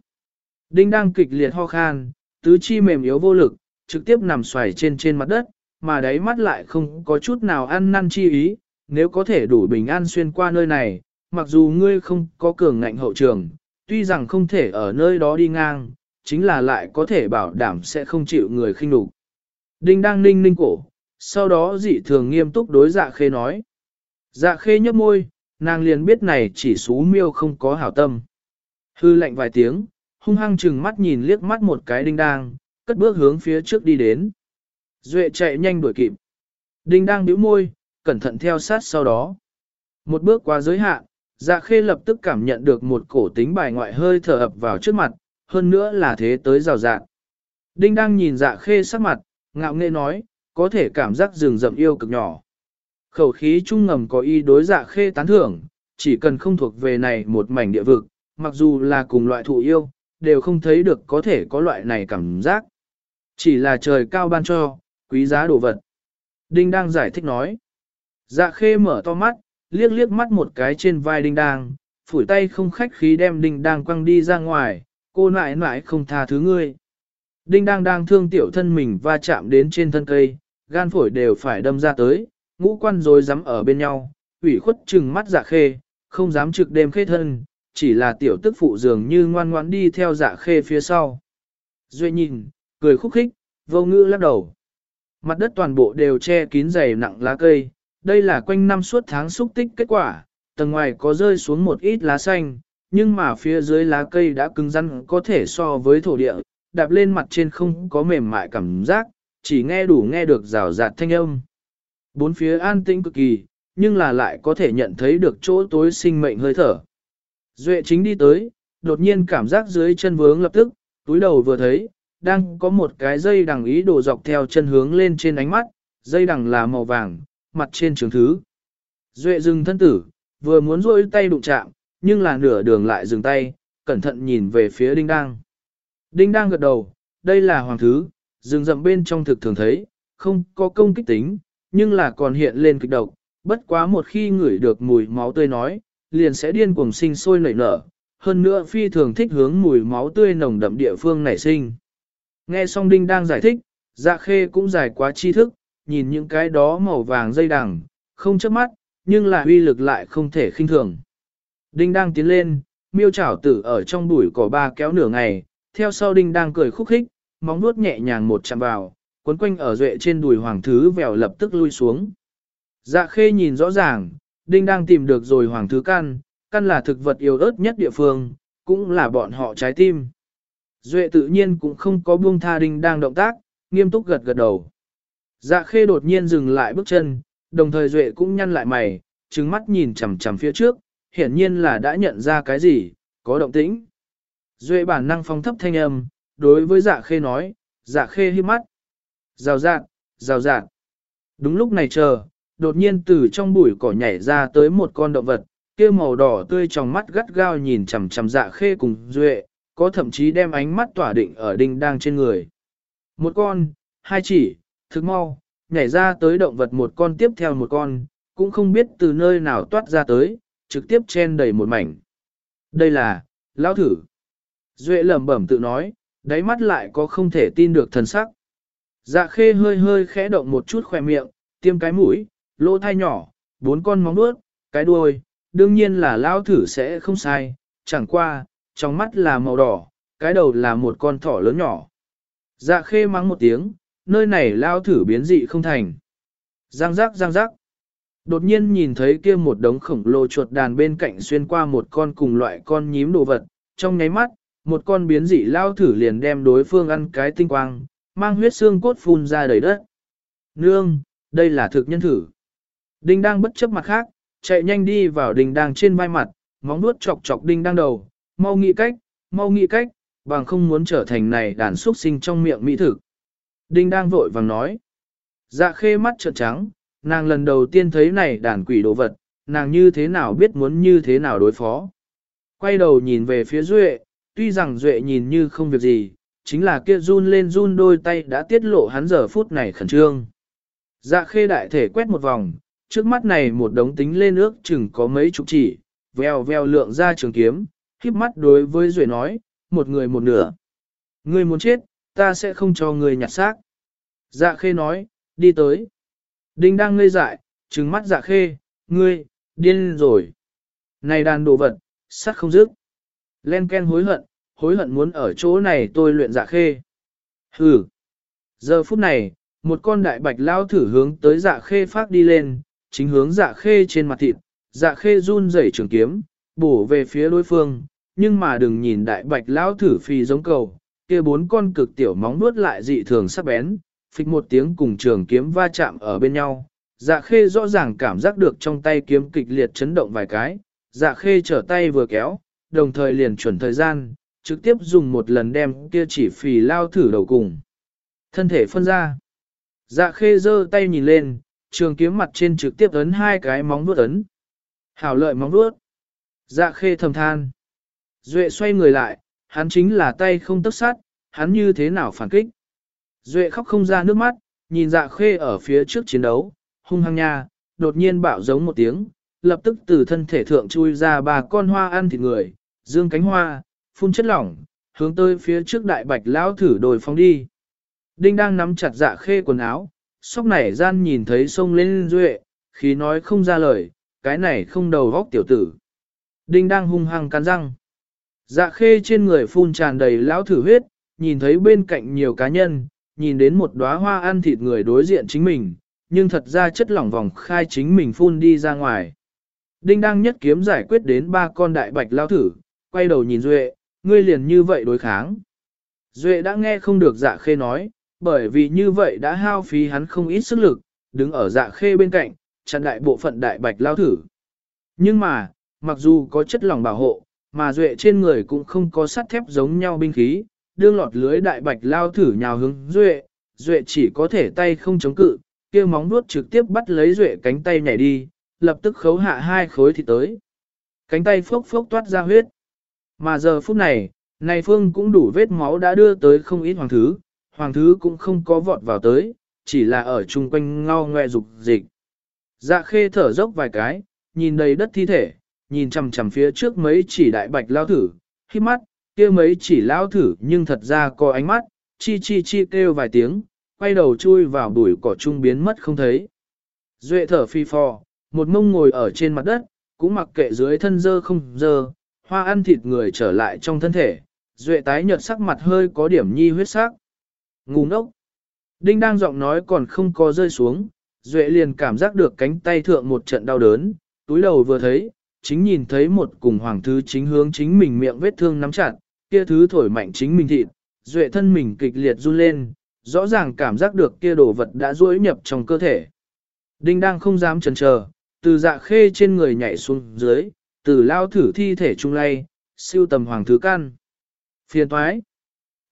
Đinh đang kịch liệt ho khan, tứ chi mềm yếu vô lực, trực tiếp nằm xoài trên trên mặt đất, mà đáy mắt lại không có chút nào ăn năn chi ý, nếu có thể đủ bình an xuyên qua nơi này, mặc dù ngươi không có cường ngạnh hậu trường, tuy rằng không thể ở nơi đó đi ngang, chính là lại có thể bảo đảm sẽ không chịu người khinh nhục. Đinh đang ninh ninh cổ, sau đó dị thường nghiêm túc đối dạ khê nói. Dạ khê nhấp môi, nàng liền biết này chỉ xú miêu không có hảo tâm. Hư lệnh vài tiếng, hung hăng chừng mắt nhìn liếc mắt một cái đinh đang, cất bước hướng phía trước đi đến. Duệ chạy nhanh đuổi kịp. Đinh đang bĩu môi, cẩn thận theo sát sau đó. Một bước qua giới hạn, dạ khê lập tức cảm nhận được một cổ tính bài ngoại hơi thở ập vào trước mặt, hơn nữa là thế tới rào rạng. Đinh đang nhìn dạ khê sắc mặt, ngạo nghễ nói, có thể cảm giác rừng rậm yêu cực nhỏ. Khẩu khí trung ngầm có ý đối dạ khê tán thưởng, chỉ cần không thuộc về này một mảnh địa vực, mặc dù là cùng loại thụ yêu, đều không thấy được có thể có loại này cảm giác. Chỉ là trời cao ban cho, quý giá đồ vật. Đinh đang giải thích nói. Dạ khê mở to mắt, liếc liếc mắt một cái trên vai đinh đang, phủi tay không khách khí đem đinh đang quăng đi ra ngoài, cô nại nại không tha thứ ngươi. Đinh đang đang thương tiểu thân mình va chạm đến trên thân cây, gan phổi đều phải đâm ra tới, ngũ quan rồi dám ở bên nhau, ủy khuất chừng mắt dạ khê, không dám trực đêm khê thân, chỉ là tiểu tức phụ dường như ngoan ngoãn đi theo dạ khê phía sau. Duệ nhìn, cười khúc khích, vô ngữ lắc đầu. Mặt đất toàn bộ đều che kín dày nặng lá cây, đây là quanh năm suốt tháng xúc tích kết quả, tầng ngoài có rơi xuống một ít lá xanh, nhưng mà phía dưới lá cây đã cứng rắn có thể so với thổ địa, đạp lên mặt trên không có mềm mại cảm giác, chỉ nghe đủ nghe được rào rạt thanh âm. Bốn phía an tĩnh cực kỳ, nhưng là lại có thể nhận thấy được chỗ tối sinh mệnh hơi thở. Duệ chính đi tới, đột nhiên cảm giác dưới chân vướng lập tức, túi đầu vừa thấy, đang có một cái dây đằng ý đồ dọc theo chân hướng lên trên ánh mắt, dây đằng là màu vàng, mặt trên trường thứ. Duệ dừng thân tử, vừa muốn rôi tay đụng chạm, nhưng là nửa đường lại dừng tay, cẩn thận nhìn về phía đinh đang. Đinh đang gật đầu, đây là hoàng thứ, rừng rậm bên trong thực thường thấy, không có công kích tính, nhưng là còn hiện lên kịch độc, bất quá một khi ngửi được mùi máu tươi nói, liền sẽ điên cuồng sinh sôi nảy nở, hơn nữa phi thường thích hướng mùi máu tươi nồng đậm địa phương nảy sinh. Nghe xong Đinh đang giải thích, dạ khê cũng giải quá tri thức, nhìn những cái đó màu vàng dây đằng, không chớp mắt, nhưng là uy lực lại không thể khinh thường. Đinh đang tiến lên, miêu chảo tử ở trong bụi cỏ ba kéo nửa ngày, theo sau đinh đang cười khúc khích, móng nuốt nhẹ nhàng một chạm vào, cuốn quanh ở duệ trên đùi hoàng thứ vèo lập tức lui xuống. Dạ khê nhìn rõ ràng, đinh đang tìm được rồi hoàng thứ căn, căn là thực vật yêu ớt nhất địa phương, cũng là bọn họ trái tim. Duệ tự nhiên cũng không có buông tha đinh đang động tác, nghiêm túc gật gật đầu. Dạ khê đột nhiên dừng lại bước chân, đồng thời Duệ cũng nhăn lại mày, trừng mắt nhìn chằm chằm phía trước, hiển nhiên là đã nhận ra cái gì, có động tĩnh. Duệ bản năng phong thấp thanh âm, đối với dạ khê nói, dạ khê hiếp mắt. Rào rạn, rào rạn. Đúng lúc này chờ, đột nhiên từ trong bụi cỏ nhảy ra tới một con động vật, kia màu đỏ tươi trong mắt gắt gao nhìn chằm chằm dạ khê cùng Duệ, có thậm chí đem ánh mắt tỏa định ở đinh đang trên người. Một con, hai chỉ, thực mau, nhảy ra tới động vật một con tiếp theo một con, cũng không biết từ nơi nào toát ra tới, trực tiếp chen đầy một mảnh. Đây là, lão thử. Duệ lẩm bẩm tự nói, đáy mắt lại có không thể tin được thần sắc. Dạ khê hơi hơi khẽ động một chút khỏe miệng, tiêm cái mũi, lỗ thai nhỏ, bốn con móng đuốt, cái đuôi, đương nhiên là lao thử sẽ không sai, chẳng qua, trong mắt là màu đỏ, cái đầu là một con thỏ lớn nhỏ. Dạ khê mắng một tiếng, nơi này lao thử biến dị không thành. Giang giác giang giác. Đột nhiên nhìn thấy kia một đống khổng lồ chuột đàn bên cạnh xuyên qua một con cùng loại con nhím đồ vật, trong nháy mắt, một con biến dị lao thử liền đem đối phương ăn cái tinh quang, mang huyết xương cốt phun ra đầy đất. Nương, đây là thực nhân thử. Đinh đang bất chấp mặt khác, chạy nhanh đi vào đinh đang trên vai mặt, móng nuốt chọc chọc đinh đang đầu, mau nghĩ cách, mau nghĩ cách, bằng không muốn trở thành này đàn xuất sinh trong miệng mỹ thực. Đinh đang vội vàng nói. Dạ khê mắt trợn trắng, nàng lần đầu tiên thấy này đàn quỷ đồ vật, nàng như thế nào biết muốn như thế nào đối phó. Quay đầu nhìn về phía Duệ, tuy rằng Duệ nhìn như không việc gì, chính là kia run lên run đôi tay đã tiết lộ hắn giờ phút này khẩn trương. Dạ khê đại thể quét một vòng, trước mắt này một đống tính lên ước chừng có mấy chục chỉ, veo veo lượng ra trường kiếm, khiếp mắt đối với Duệ nói, một người một nửa. Ngươi muốn chết, ta sẽ không cho ngươi nhặt xác. Dạ khê nói, đi tới. Đinh đang ngây dại, trừng mắt dạ khê, ngươi, điên rồi. Này đàn đồ vật, sắt không dứt. Len Ken hối hận, hối hận muốn ở chỗ này tôi luyện dạ khê. Hừ. Giờ phút này, một con đại bạch lao thử hướng tới dạ khê phát đi lên, chính hướng dạ khê trên mặt thịt, dạ khê run rẩy trường kiếm, bổ về phía đối phương, nhưng mà đừng nhìn đại bạch lao thử phi giống cầu, kia bốn con cực tiểu móng nuốt lại dị thường sắc bén, phịch một tiếng cùng trường kiếm va chạm ở bên nhau. Dạ khê rõ ràng cảm giác được trong tay kiếm kịch liệt chấn động vài cái, dạ khê trở tay vừa kéo, đồng thời liền chuẩn thời gian, trực tiếp dùng một lần đem kia chỉ phì lao thử đầu cùng. Thân thể phân ra. Dạ khê giơ tay nhìn lên, trường kiếm mặt trên trực tiếp ấn hai cái móng vuốt ấn. Hảo lợi móng vuốt. Dạ khê thầm than. Duệ xoay người lại, hắn chính là tay không tức sát, hắn như thế nào phản kích. Duệ khóc không ra nước mắt, nhìn dạ khê ở phía trước chiến đấu, hung hăng nha, đột nhiên bạo giống một tiếng, lập tức từ thân thể thượng chui ra ba con hoa ăn thịt người, dương cánh hoa, phun chất lỏng, hướng tới phía trước đại bạch lão thử đồi phóng đi. Đinh đang nắm chặt dạ khê quần áo, sóc nảy gian nhìn thấy sông lên duệ, khi nói không ra lời, cái này không đầu góc tiểu tử. Đinh đang hung hăng cắn răng. Dạ khê trên người phun tràn đầy lão thử huyết, nhìn thấy bên cạnh nhiều cá nhân, nhìn đến một đóa hoa ăn thịt người đối diện chính mình, nhưng thật ra chất lỏng vòng khai chính mình phun đi ra ngoài. Đinh đang nhất kiếm giải quyết đến ba con đại bạch lao thử, quay đầu nhìn Duệ, ngươi liền như vậy đối kháng. Duệ đã nghe không được dạ khê nói, bởi vì như vậy đã hao phí hắn không ít sức lực, đứng ở dạ khê bên cạnh, chặn đại bộ phận đại bạch lao thử. Nhưng mà, mặc dù có chất lỏng bảo hộ, mà Duệ trên người cũng không có sắt thép giống nhau binh khí, đương lọt lưới đại bạch lao thử nhào hướng Duệ, Duệ chỉ có thể tay không chống cự, kia móng vuốt trực tiếp bắt lấy Duệ cánh tay nhảy đi, lập tức khấu hạ hai khối thì tới. Cánh tay phốc phốc toát ra huyết. Mà giờ phút này, này phương cũng đủ vết máu đã đưa tới không ít hoàng thứ, hoàng thứ cũng không có vọt vào tới, chỉ là ở chung quanh ngao ngoe dục dịch. Dạ khê thở dốc vài cái, nhìn đầy đất thi thể, nhìn chằm chằm phía trước mấy chỉ đại bạch lao thử, khi mắt, kia mấy chỉ lao thử nhưng thật ra có ánh mắt, chi chi chi kêu vài tiếng, quay đầu chui vào bụi cỏ trung biến mất không thấy. Duệ thở phi phò, một mông ngồi ở trên mặt đất, cũng mặc kệ dưới thân dơ không dơ, hoa ăn thịt người trở lại trong thân thể, duệ tái nhợt sắc mặt hơi có điểm nhi huyết sắc. Ngu ngốc. Đinh đang giọng nói còn không có rơi xuống, duệ liền cảm giác được cánh tay thượng một trận đau đớn, túi đầu vừa thấy, chính nhìn thấy một cùng hoàng thứ chính hướng chính mình miệng vết thương nắm chặt, kia thứ thổi mạnh chính mình thịt, duệ thân mình kịch liệt run lên, rõ ràng cảm giác được kia đồ vật đã duỗi nhập trong cơ thể. Đinh đang không dám chần chờ, từ dạ khê trên người nhảy xuống dưới, từ lao thử thi thể trung lay, siêu tầm hoàng thứ căn Phiền thoái.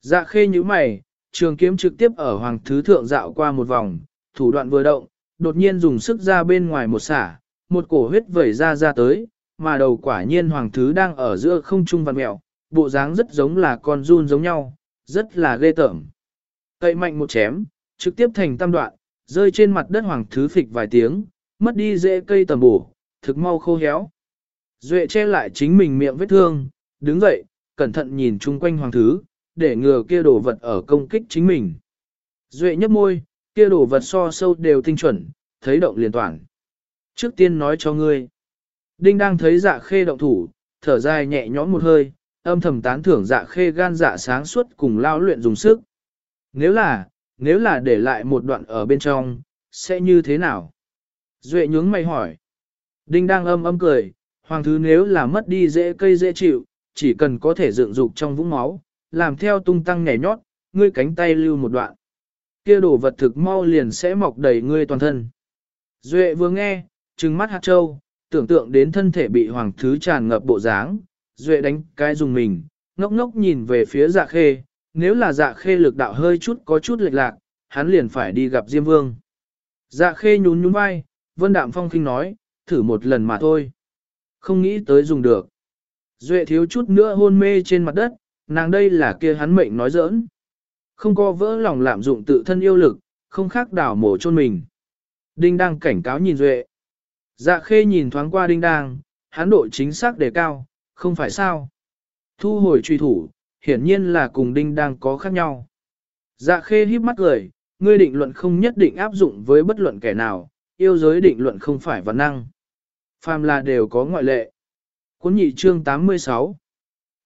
Dạ khê như mày, trường kiếm trực tiếp ở hoàng thứ thượng dạo qua một vòng, thủ đoạn vừa động, đột nhiên dùng sức ra bên ngoài một xả, một cổ huyết vẩy ra ra tới, mà đầu quả nhiên hoàng thứ đang ở giữa không trung văn mẹo, bộ dáng rất giống là con run giống nhau, rất là ghê tởm. Cậy mạnh một chém, trực tiếp thành tam đoạn, rơi trên mặt đất hoàng thứ phịch vài tiếng, mất đi dễ cây tầm bổ, thực mau khô héo. Duệ che lại chính mình miệng vết thương, đứng dậy, cẩn thận nhìn chung quanh hoàng thứ, để ngừa kia đồ vật ở công kích chính mình. Duệ nhấp môi, kia đồ vật so sâu đều tinh chuẩn, thấy động liền toàn. Trước tiên nói cho ngươi. Đinh đang thấy dạ khê động thủ, thở dài nhẹ nhõm một hơi, âm thầm tán thưởng dạ khê gan dạ sáng suốt cùng lao luyện dùng sức. Nếu là, nếu là để lại một đoạn ở bên trong, sẽ như thế nào? Duệ nhướng mày hỏi. Đinh đang âm âm cười, hoàng thứ nếu là mất đi dễ cây dễ chịu, chỉ cần có thể dựng dục trong vũng máu, làm theo tung tăng nhảy nhót, ngươi cánh tay lưu một đoạn. Kia đồ vật thực mau liền sẽ mọc đầy ngươi toàn thân. Duệ vừa nghe, trừng mắt hạt châu, tưởng tượng đến thân thể bị hoàng thứ tràn ngập bộ dáng, Duệ đánh cái dùng mình, ngốc ngốc nhìn về phía dạ khê, nếu là dạ khê lực đạo hơi chút có chút lệch lạc, hắn liền phải đi gặp Diêm Vương. Dạ khê nhún nhún vai, Vân Đạm Phong khinh nói, thử một lần mà thôi. Không nghĩ tới dùng được. Duệ thiếu chút nữa hôn mê trên mặt đất, nàng đây là kia hắn mệnh nói giỡn. Không có vỡ lòng lạm dụng tự thân yêu lực, không khác đảo mổ chôn mình. Đinh đang cảnh cáo nhìn Duệ. Dạ khê nhìn thoáng qua đinh đang, hắn độ chính xác đề cao, không phải sao. Thu hồi truy thủ, hiển nhiên là cùng đinh đang có khác nhau. Dạ khê híp mắt cười, ngươi định luận không nhất định áp dụng với bất luận kẻ nào, yêu giới định luận không phải văn năng. Phàm là đều có ngoại lệ. Cuốn nhị chương 86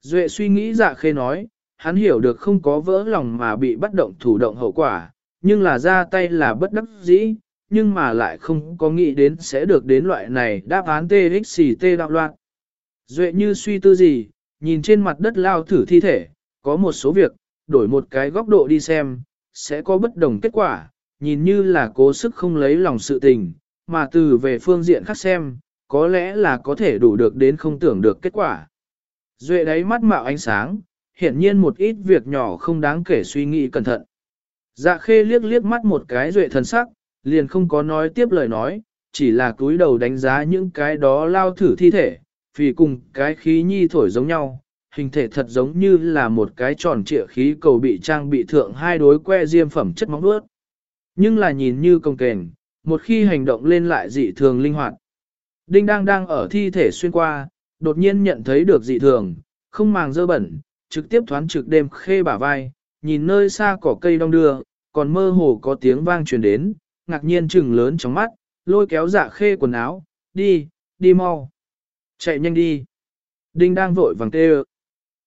Duệ suy nghĩ dạ khê nói, hắn hiểu được không có vỡ lòng mà bị bắt động thủ động hậu quả, nhưng là ra tay là bất đắc dĩ, nhưng mà lại không có nghĩ đến sẽ được đến loại này đáp án TXT đạo loạn. Duệ như suy tư gì, nhìn trên mặt đất lao thử thi thể, có một số việc, đổi một cái góc độ đi xem, sẽ có bất đồng kết quả, nhìn như là cố sức không lấy lòng sự tình, mà từ về phương diện khác xem, có lẽ là có thể đủ được đến không tưởng được kết quả. Duệ đáy mắt mạo ánh sáng, hiển nhiên một ít việc nhỏ không đáng kể suy nghĩ cẩn thận. Dạ khê liếc liếc mắt một cái duệ thần sắc, liền không có nói tiếp lời nói, chỉ là cúi đầu đánh giá những cái đó lao thử thi thể, vì cùng cái khí nhi thổi giống nhau, hình thể thật giống như là một cái tròn trịa khí cầu bị trang bị thượng hai đối que diêm phẩm chất móng đuốt. Nhưng là nhìn như công kềnh, một khi hành động lên lại dị thường linh hoạt. Đinh đang đang ở thi thể xuyên qua, đột nhiên nhận thấy được dị thường, không màng dơ bẩn, trực tiếp thoán trực đêm khê bả vai, nhìn nơi xa cỏ cây đông đưa, còn mơ hồ có tiếng vang truyền đến, ngạc nhiên trừng lớn trong mắt, lôi kéo dạ khê quần áo, đi, đi mau. Chạy nhanh đi. Đinh đang vội vàng tê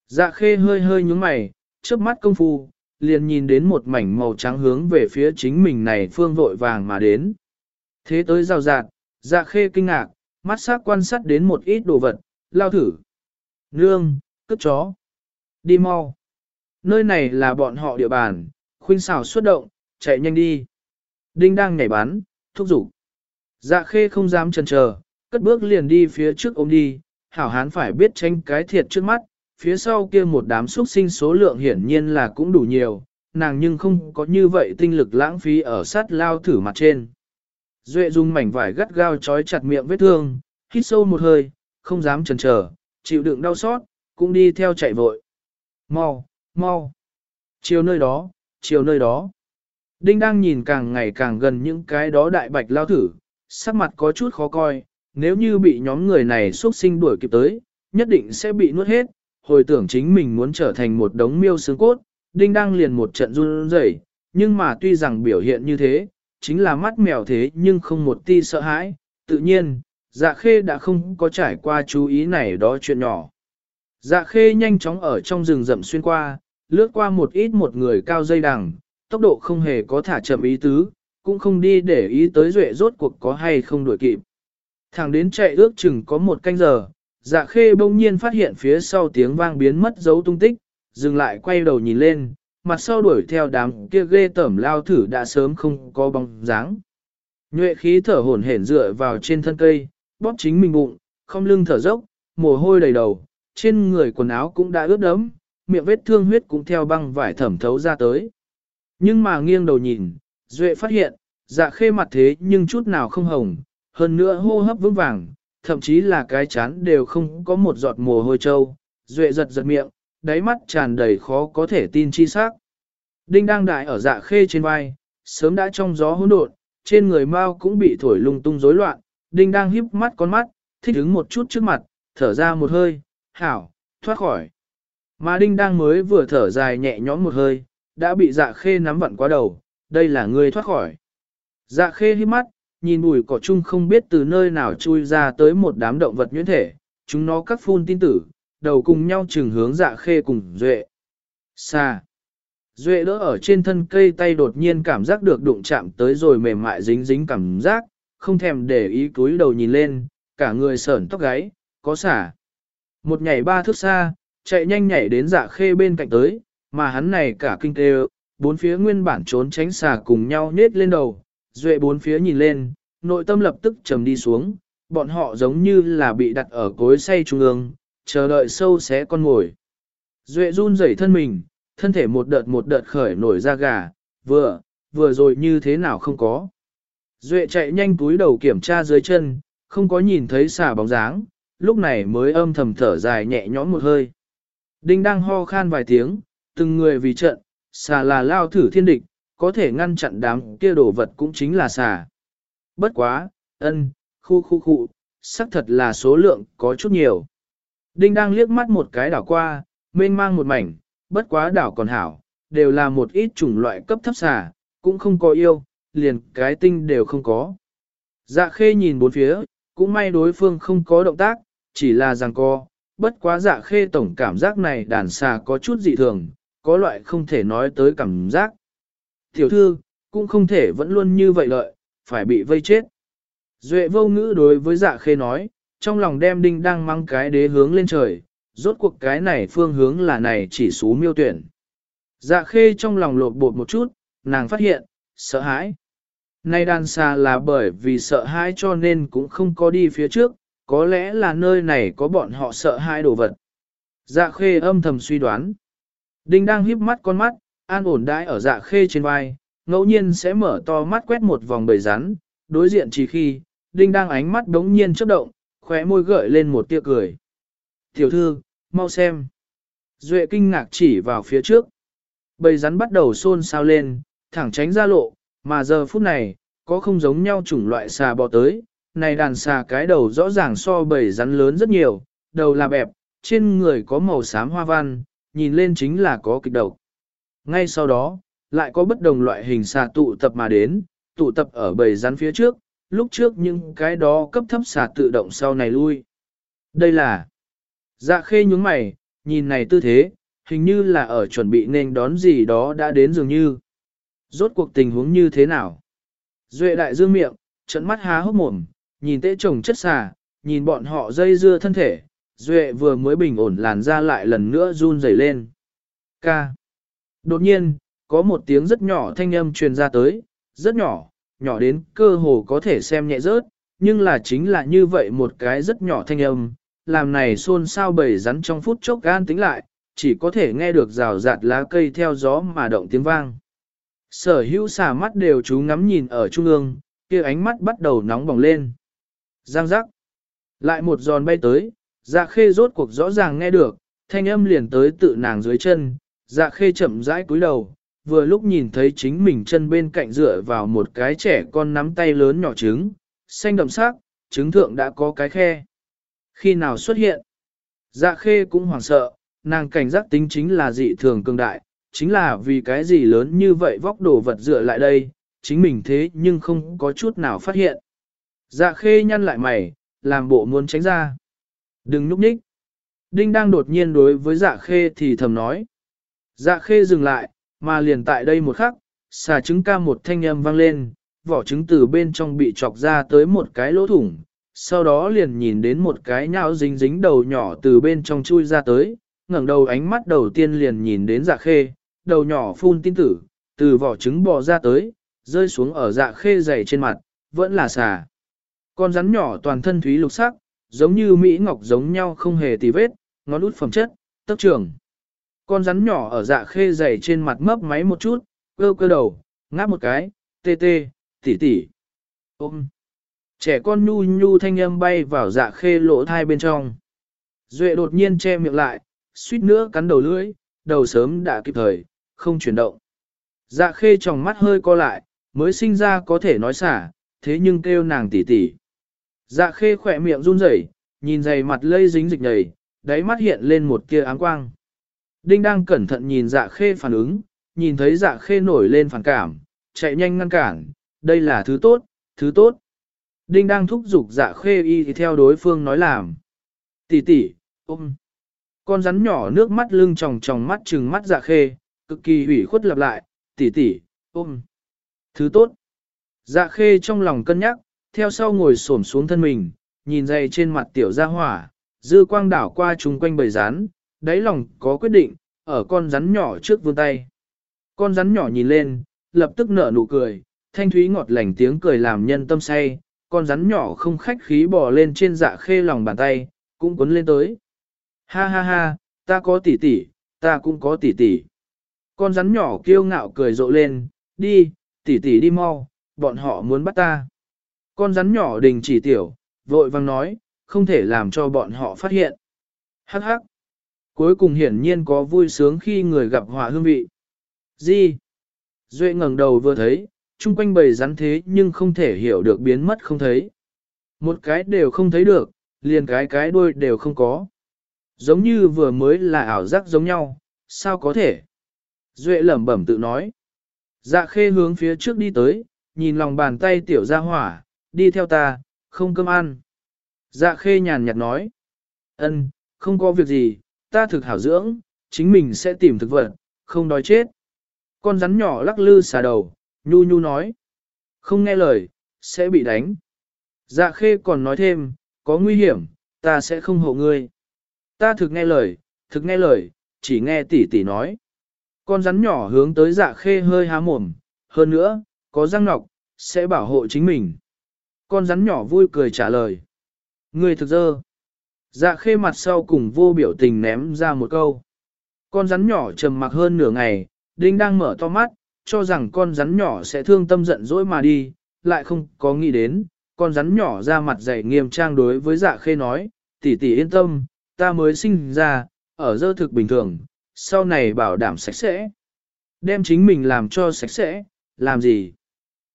Dạ khê hơi hơi nhúng mày, chớp mắt công phu, liền nhìn đến một mảnh màu trắng hướng về phía chính mình này phương vội vàng mà đến. Thế tới rào rạt, dạ khê kinh ngạc, mắt sắc quan sát đến một ít đồ vật, lao thử. Nương, cướp chó. Đi mau. Nơi này là bọn họ địa bàn, khuynh xảo xuất động, chạy nhanh đi. Đinh đang nhảy bắn, thúc giục. Dạ khê không dám chần chờ, cất bước liền đi phía trước ôm đi, hảo hán phải biết tranh cái thiệt trước mắt, phía sau kia một đám xuất sinh số lượng hiển nhiên là cũng đủ nhiều, nàng nhưng không có như vậy tinh lực lãng phí ở sát lao thử mặt trên. Duệ dùng mảnh vải gắt gao trói chặt miệng vết thương, hít sâu một hơi, không dám chần chờ, chịu đựng đau xót, cũng đi theo chạy vội. Mau, mau. Chiều nơi đó, chiều nơi đó. Đinh đang nhìn càng ngày càng gần những cái đó đại bạch lao thử, sắc mặt có chút khó coi, nếu như bị nhóm người này xuất sinh đuổi kịp tới, nhất định sẽ bị nuốt hết, hồi tưởng chính mình muốn trở thành một đống miêu xương cốt, đinh đang liền một trận run rẩy, nhưng mà tuy rằng biểu hiện như thế, chính là mắt mèo thế nhưng không một ti sợ hãi, tự nhiên, dạ khê đã không có trải qua chú ý này đó chuyện nhỏ. Dạ khê nhanh chóng ở trong rừng rậm xuyên qua, lướt qua một ít một người cao dây đằng, tốc độ không hề có thả chậm ý tứ, cũng không đi để ý tới duệ rốt cuộc có hay không đuổi kịp. Thẳng đến chạy ước chừng có một canh giờ, dạ khê bỗng nhiên phát hiện phía sau tiếng vang biến mất dấu tung tích, dừng lại quay đầu nhìn lên, mặt sau đuổi theo đám kia ghê tẩm lao thử đã sớm không có bóng dáng. Nhuệ khí thở hổn hển dựa vào trên thân cây, bóp chính mình bụng, không lưng thở dốc, mồ hôi đầy đầu, trên người quần áo cũng đã ướt đẫm, miệng vết thương huyết cũng theo băng vải thẩm thấu ra tới. Nhưng mà nghiêng đầu nhìn, Duệ phát hiện, dạ khê mặt thế nhưng chút nào không hồng, hơn nữa hô hấp vững vàng, thậm chí là cái chán đều không có một giọt mồ hôi trâu. Duệ giật giật miệng, đáy mắt tràn đầy khó có thể tin chi xác. Đinh đang đại ở dạ khê trên vai, sớm đã trong gió hỗn độn, trên người Mao cũng bị thổi lung tung rối loạn, Đinh đang híp mắt con mắt, thích ứng một chút trước mặt, thở ra một hơi, hảo, thoát khỏi. Mà Đinh đang mới vừa thở dài nhẹ nhõm một hơi, đã bị dạ khê nắm vặn qua đầu, đây là người thoát khỏi. Dạ khê hít mắt, nhìn bùi cỏ chung không biết từ nơi nào chui ra tới một đám động vật nhuyễn thể, chúng nó cắt phun tin tử, đầu cùng nhau trừng hướng dạ khê cùng Duệ. Xa. Duệ đỡ ở trên thân cây tay đột nhiên cảm giác được đụng chạm tới rồi mềm mại dính dính cảm giác, không thèm để ý cúi đầu nhìn lên, cả người sởn tóc gáy, có xả. Một nhảy ba thước xa, chạy nhanh nhảy đến dạ khê bên cạnh tới, mà hắn này cả kinh tê bốn phía nguyên bản trốn tránh xà cùng nhau nết lên đầu, duệ bốn phía nhìn lên, nội tâm lập tức trầm đi xuống, bọn họ giống như là bị đặt ở cối say trung ương, chờ đợi sâu xé con ngồi. Duệ run rẩy thân mình, thân thể một đợt một đợt khởi nổi ra gà, vừa, vừa rồi như thế nào không có. Duệ chạy nhanh túi đầu kiểm tra dưới chân, không có nhìn thấy xà bóng dáng, lúc này mới âm thầm thở dài nhẹ nhõm một hơi. Đinh đang ho khan vài tiếng, từng người vì trận, xà là lao thử thiên địch, có thể ngăn chặn đám kia đồ vật cũng chính là xà. Bất quá, ân, khu khu khu, xác thật là số lượng có chút nhiều. Đinh đang liếc mắt một cái đảo qua, mênh mang một mảnh, bất quá đảo còn hảo, đều là một ít chủng loại cấp thấp xà, cũng không có yêu, liền cái tinh đều không có. Dạ khê nhìn bốn phía, cũng may đối phương không có động tác, chỉ là rằng co, bất quá dạ khê tổng cảm giác này đàn xà có chút dị thường, có loại không thể nói tới cảm giác. Tiểu thư, cũng không thể vẫn luôn như vậy lợi, phải bị vây chết. Duệ vô ngữ đối với dạ khê nói, trong lòng đem đinh đang mang cái đế hướng lên trời, rốt cuộc cái này phương hướng là này chỉ số miêu tuyển. Dạ khê trong lòng lột bột một chút, nàng phát hiện, sợ hãi. Nay đàn xa là bởi vì sợ hãi cho nên cũng không có đi phía trước, có lẽ là nơi này có bọn họ sợ hãi đồ vật. Dạ khê âm thầm suy đoán. Đinh đang híp mắt con mắt, an ổn đãi ở dạ khê trên vai, ngẫu nhiên sẽ mở to mắt quét một vòng bầy rắn, đối diện chỉ khi, đinh đang ánh mắt đống nhiên chớp động, khóe môi gợi lên một tia cười. Tiểu thư, mau xem. Duệ kinh ngạc chỉ vào phía trước. Bầy rắn bắt đầu xôn xao lên, thẳng tránh ra lộ, mà giờ phút này, có không giống nhau chủng loại xà bò tới. Này đàn xà cái đầu rõ ràng so bầy rắn lớn rất nhiều, đầu là bẹp, trên người có màu xám hoa văn, nhìn lên chính là có kịch độc. Ngay sau đó, lại có bất đồng loại hình xà tụ tập mà đến, tụ tập ở bầy rắn phía trước, lúc trước những cái đó cấp thấp xà tự động sau này lui. Đây là dạ khê nhúng mày, nhìn này tư thế, hình như là ở chuẩn bị nên đón gì đó đã đến dường như. Rốt cuộc tình huống như thế nào? Duệ đại dương miệng, trận mắt há hốc mồm, nhìn tế chồng chất xà, nhìn bọn họ dây dưa thân thể, Duệ vừa mới bình ổn làn ra lại lần nữa run rẩy lên. Ca. Đột nhiên, có một tiếng rất nhỏ thanh âm truyền ra tới, rất nhỏ, nhỏ đến cơ hồ có thể xem nhẹ rớt, nhưng là chính là như vậy một cái rất nhỏ thanh âm, làm này xôn xao bầy rắn trong phút chốc gan tính lại, chỉ có thể nghe được rào rạt lá cây theo gió mà động tiếng vang. Sở hữu xả mắt đều chú ngắm nhìn ở trung ương, kia ánh mắt bắt đầu nóng bỏng lên. Giang giác. Lại một giòn bay tới, dạ khê rốt cuộc rõ ràng nghe được, thanh âm liền tới tự nàng dưới chân, dạ khê chậm rãi cúi đầu, vừa lúc nhìn thấy chính mình chân bên cạnh dựa vào một cái trẻ con nắm tay lớn nhỏ trứng, xanh đậm sắc, trứng thượng đã có cái khe. Khi nào xuất hiện? Dạ khê cũng hoảng sợ, nàng cảnh giác tính chính là dị thường cường đại, chính là vì cái gì lớn như vậy vóc đồ vật dựa lại đây, chính mình thế nhưng không có chút nào phát hiện. Dạ khê nhăn lại mày, làm bộ muốn tránh ra. Đừng núp nhích. Đinh đang đột nhiên đối với dạ khê thì thầm nói. Dạ khê dừng lại, mà liền tại đây một khắc, xà trứng ca một thanh âm vang lên, vỏ trứng từ bên trong bị chọc ra tới một cái lỗ thủng, sau đó liền nhìn đến một cái nhão dính dính đầu nhỏ từ bên trong chui ra tới, ngẩng đầu ánh mắt đầu tiên liền nhìn đến dạ khê, đầu nhỏ phun tin tử, từ vỏ trứng bò ra tới, rơi xuống ở dạ khê dày trên mặt, vẫn là xà. Con rắn nhỏ toàn thân thúy lục sắc, giống như Mỹ Ngọc giống nhau không hề tì vết, ngón út phẩm chất, tốc trưởng con rắn nhỏ ở dạ khê dày trên mặt mấp máy một chút, cơ cơ đầu, ngáp một cái, tê tê, tỉ tỉ. Ôm. Trẻ con nhu nhu thanh âm bay vào dạ khê lỗ thai bên trong. Duệ đột nhiên che miệng lại, suýt nữa cắn đầu lưỡi, đầu sớm đã kịp thời, không chuyển động. Dạ khê trong mắt hơi co lại, mới sinh ra có thể nói xả, thế nhưng kêu nàng tỉ tỉ. Dạ khê khỏe miệng run rẩy, nhìn dày mặt lây dính dịch nhầy, đáy mắt hiện lên một tia áng quang. Đinh đang cẩn thận nhìn dạ khê phản ứng, nhìn thấy dạ khê nổi lên phản cảm, chạy nhanh ngăn cản, đây là thứ tốt, thứ tốt. Đinh đang thúc giục dạ khê y thì theo đối phương nói làm. Tỷ tỷ, ôm. Con rắn nhỏ nước mắt lưng tròng tròng mắt trừng mắt dạ khê, cực kỳ ủy khuất lặp lại, tỷ tỷ, ôm. Thứ tốt. Dạ khê trong lòng cân nhắc, theo sau ngồi xổm xuống thân mình, nhìn dày trên mặt tiểu gia hỏa, dư quang đảo qua chung quanh bầy rán đáy lòng có quyết định, ở con rắn nhỏ trước vươn tay. Con rắn nhỏ nhìn lên, lập tức nở nụ cười, thanh thúy ngọt lành tiếng cười làm nhân tâm say, con rắn nhỏ không khách khí bò lên trên dạ khê lòng bàn tay, cũng cuốn lên tới. Ha ha ha, ta có tỷ tỷ, ta cũng có tỷ tỷ. Con rắn nhỏ kiêu ngạo cười rộ lên, đi, tỷ tỷ đi mau, bọn họ muốn bắt ta. Con rắn nhỏ đình chỉ tiểu, vội vang nói, không thể làm cho bọn họ phát hiện. Hắc hắc. Cuối cùng hiển nhiên có vui sướng khi người gặp họa hương vị. Gì? Duệ ngẩng đầu vừa thấy, chung quanh bầy rắn thế nhưng không thể hiểu được biến mất không thấy. Một cái đều không thấy được, liền cái cái đuôi đều không có. Giống như vừa mới là ảo giác giống nhau, sao có thể? Duệ lẩm bẩm tự nói. Dạ khê hướng phía trước đi tới, nhìn lòng bàn tay tiểu ra hỏa, đi theo ta, không cơm ăn. Dạ khê nhàn nhạt nói. ân, không có việc gì, ta thực hảo dưỡng, chính mình sẽ tìm thực vật, không đói chết. Con rắn nhỏ lắc lư xà đầu, nhu nhu nói. Không nghe lời, sẽ bị đánh. Dạ khê còn nói thêm, có nguy hiểm, ta sẽ không hộ ngươi. Ta thực nghe lời, thực nghe lời, chỉ nghe tỷ tỷ nói. Con rắn nhỏ hướng tới dạ khê hơi há mồm, hơn nữa, có răng nọc, sẽ bảo hộ chính mình. Con rắn nhỏ vui cười trả lời. Ngươi thực dơ. Dạ khê mặt sau cùng vô biểu tình ném ra một câu. Con rắn nhỏ trầm mặc hơn nửa ngày, đinh đang mở to mắt, cho rằng con rắn nhỏ sẽ thương tâm giận dỗi mà đi, lại không có nghĩ đến, con rắn nhỏ ra mặt dày nghiêm trang đối với dạ khê nói, tỷ tỷ yên tâm, ta mới sinh ra, ở dơ thực bình thường, sau này bảo đảm sạch sẽ. Đem chính mình làm cho sạch sẽ, làm gì?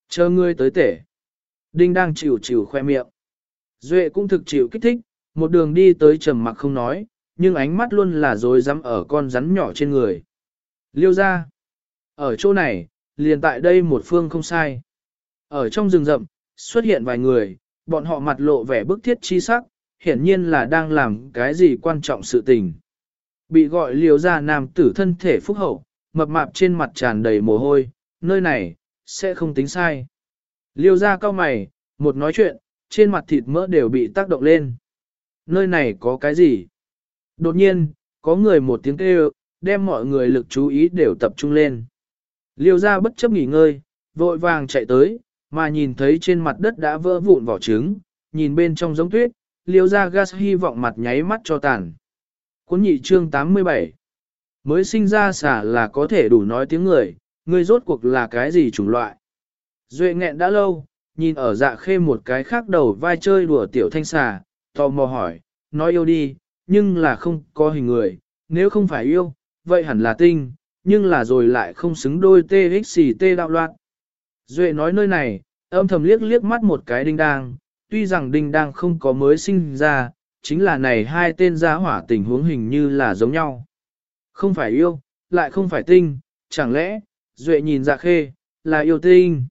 Chờ ngươi tới tể. Đinh đang chịu chịu khoe miệng. Duệ cũng thực chịu kích thích, một đường đi tới trầm mặc không nói, nhưng ánh mắt luôn là dối rắm ở con rắn nhỏ trên người. Liêu ra. Ở chỗ này, liền tại đây một phương không sai. Ở trong rừng rậm, xuất hiện vài người, bọn họ mặt lộ vẻ bức thiết chi sắc, hiển nhiên là đang làm cái gì quan trọng sự tình. Bị gọi liều ra nam tử thân thể phúc hậu, mập mạp trên mặt tràn đầy mồ hôi, nơi này, sẽ không tính sai. Liêu ra cao mày, một nói chuyện, trên mặt thịt mỡ đều bị tác động lên. Nơi này có cái gì? Đột nhiên, có người một tiếng kêu, đem mọi người lực chú ý đều tập trung lên. Liêu ra bất chấp nghỉ ngơi, vội vàng chạy tới, mà nhìn thấy trên mặt đất đã vỡ vụn vỏ trứng, nhìn bên trong giống tuyết, liêu ra gas hy vọng mặt nháy mắt cho tàn. Cuốn nhị chương 87 Mới sinh ra xả là có thể đủ nói tiếng người, người rốt cuộc là cái gì chủng loại. Duệ nghẹn đã lâu, nhìn ở dạ khê một cái khác đầu vai chơi đùa tiểu thanh xà, tò mò hỏi, nói yêu đi, nhưng là không có hình người, nếu không phải yêu, vậy hẳn là tinh, nhưng là rồi lại không xứng đôi TXT đạo loạn. Duệ nói nơi này, âm thầm liếc liếc mắt một cái đinh đang, tuy rằng đinh đang không có mới sinh ra, chính là này hai tên giá hỏa tình huống hình như là giống nhau. Không phải yêu, lại không phải tinh, chẳng lẽ, Duệ nhìn dạ khê, là yêu tinh.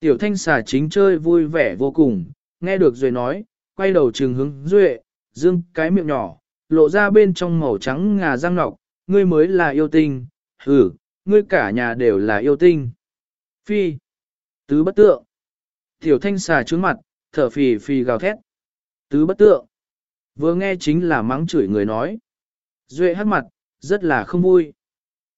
Tiểu thanh xà chính chơi vui vẻ vô cùng, nghe được Duệ nói, quay đầu trừng hướng Duệ, dương cái miệng nhỏ, lộ ra bên trong màu trắng ngà răng ngọc, ngươi mới là yêu tinh, hử, ngươi cả nhà đều là yêu tinh. Phi, tứ bất tượng. Tiểu thanh xà trướng mặt, thở phì phì gào thét. Tứ bất tượng. Vừa nghe chính là mắng chửi người nói. Duệ hát mặt, rất là không vui.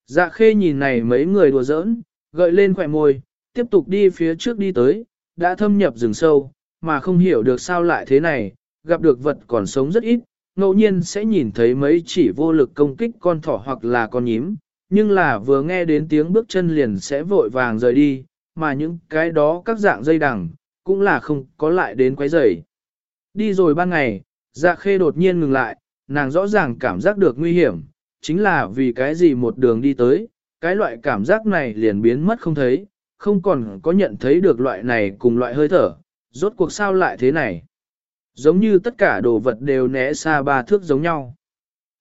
Dạ khê nhìn này mấy người đùa giỡn, gợi lên khỏe môi, tiếp tục đi phía trước đi tới, đã thâm nhập rừng sâu, mà không hiểu được sao lại thế này, gặp được vật còn sống rất ít, ngẫu nhiên sẽ nhìn thấy mấy chỉ vô lực công kích con thỏ hoặc là con nhím, nhưng là vừa nghe đến tiếng bước chân liền sẽ vội vàng rời đi, mà những cái đó các dạng dây đằng, cũng là không có lại đến quấy rầy. Đi rồi ban ngày, dạ khê đột nhiên ngừng lại, nàng rõ ràng cảm giác được nguy hiểm, chính là vì cái gì một đường đi tới, cái loại cảm giác này liền biến mất không thấy, không còn có nhận thấy được loại này cùng loại hơi thở, rốt cuộc sao lại thế này. Giống như tất cả đồ vật đều né xa ba thước giống nhau.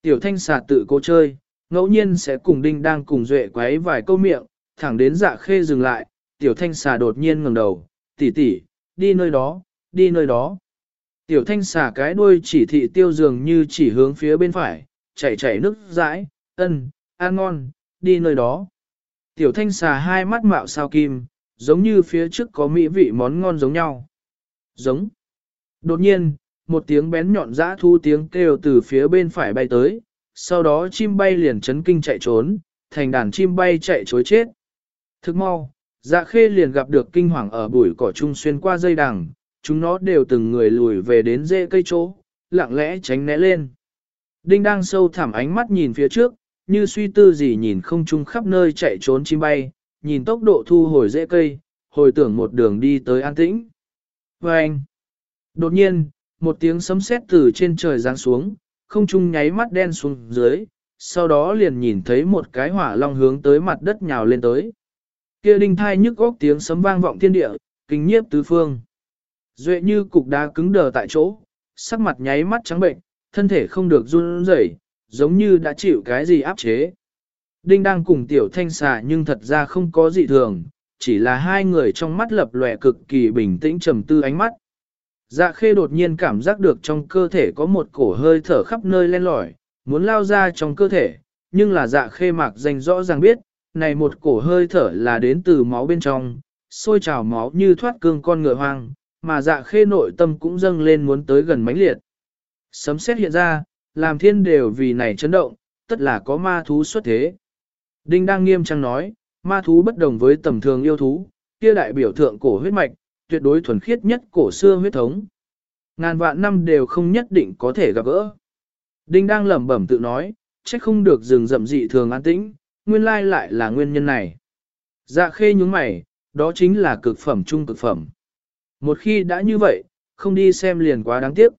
Tiểu thanh xà tự cố chơi, ngẫu nhiên sẽ cùng đinh đang cùng duệ quấy vài câu miệng, thẳng đến dạ khê dừng lại, tiểu thanh xà đột nhiên ngẩng đầu, tỷ tỷ, đi nơi đó, đi nơi đó. Tiểu thanh xà cái đuôi chỉ thị tiêu dường như chỉ hướng phía bên phải, chảy chảy nước dãi, ân, ăn ngon, đi nơi đó. Tiểu thanh xà hai mắt mạo sao kim, giống như phía trước có mỹ vị món ngon giống nhau. Giống. Đột nhiên, một tiếng bén nhọn dã thu tiếng kêu từ phía bên phải bay tới, sau đó chim bay liền chấn kinh chạy trốn, thành đàn chim bay chạy chối chết. Thức mau, dạ khê liền gặp được kinh hoàng ở bụi cỏ trung xuyên qua dây đằng, chúng nó đều từng người lùi về đến rễ cây chỗ, lặng lẽ tránh né lên. Đinh đang sâu thẳm ánh mắt nhìn phía trước, như suy tư gì nhìn không chung khắp nơi chạy trốn chim bay, nhìn tốc độ thu hồi rễ cây, hồi tưởng một đường đi tới an tĩnh. Và anh, đột nhiên, một tiếng sấm sét từ trên trời giáng xuống, không trung nháy mắt đen xuống dưới, sau đó liền nhìn thấy một cái hỏa long hướng tới mặt đất nhào lên tới. Kia đinh thai nhức góc tiếng sấm vang vọng thiên địa, kinh nhiếp tứ phương. Duệ như cục đá cứng đờ tại chỗ, sắc mặt nháy mắt trắng bệnh, thân thể không được run rẩy, giống như đã chịu cái gì áp chế. Đinh đang cùng tiểu thanh xà nhưng thật ra không có gì thường, chỉ là hai người trong mắt lập lòe cực kỳ bình tĩnh trầm tư ánh mắt. Dạ khê đột nhiên cảm giác được trong cơ thể có một cổ hơi thở khắp nơi len lỏi, muốn lao ra trong cơ thể, nhưng là dạ khê mạc danh rõ ràng biết, này một cổ hơi thở là đến từ máu bên trong, sôi trào máu như thoát cương con ngựa hoang, mà dạ khê nội tâm cũng dâng lên muốn tới gần mãnh liệt. Sấm xét hiện ra, làm thiên đều vì này chấn động, tất là có ma thú xuất thế. Đinh đang nghiêm trang nói, ma thú bất đồng với tầm thường yêu thú, kia đại biểu thượng cổ huyết mạch, tuyệt đối thuần khiết nhất cổ xưa huyết thống. Ngàn vạn năm đều không nhất định có thể gặp gỡ. Đinh đang lẩm bẩm tự nói, trách không được rừng rậm dị thường an tĩnh, nguyên lai lại là nguyên nhân này. Dạ khê nhúng mày, đó chính là cực phẩm trung cực phẩm. Một khi đã như vậy, không đi xem liền quá đáng tiếc.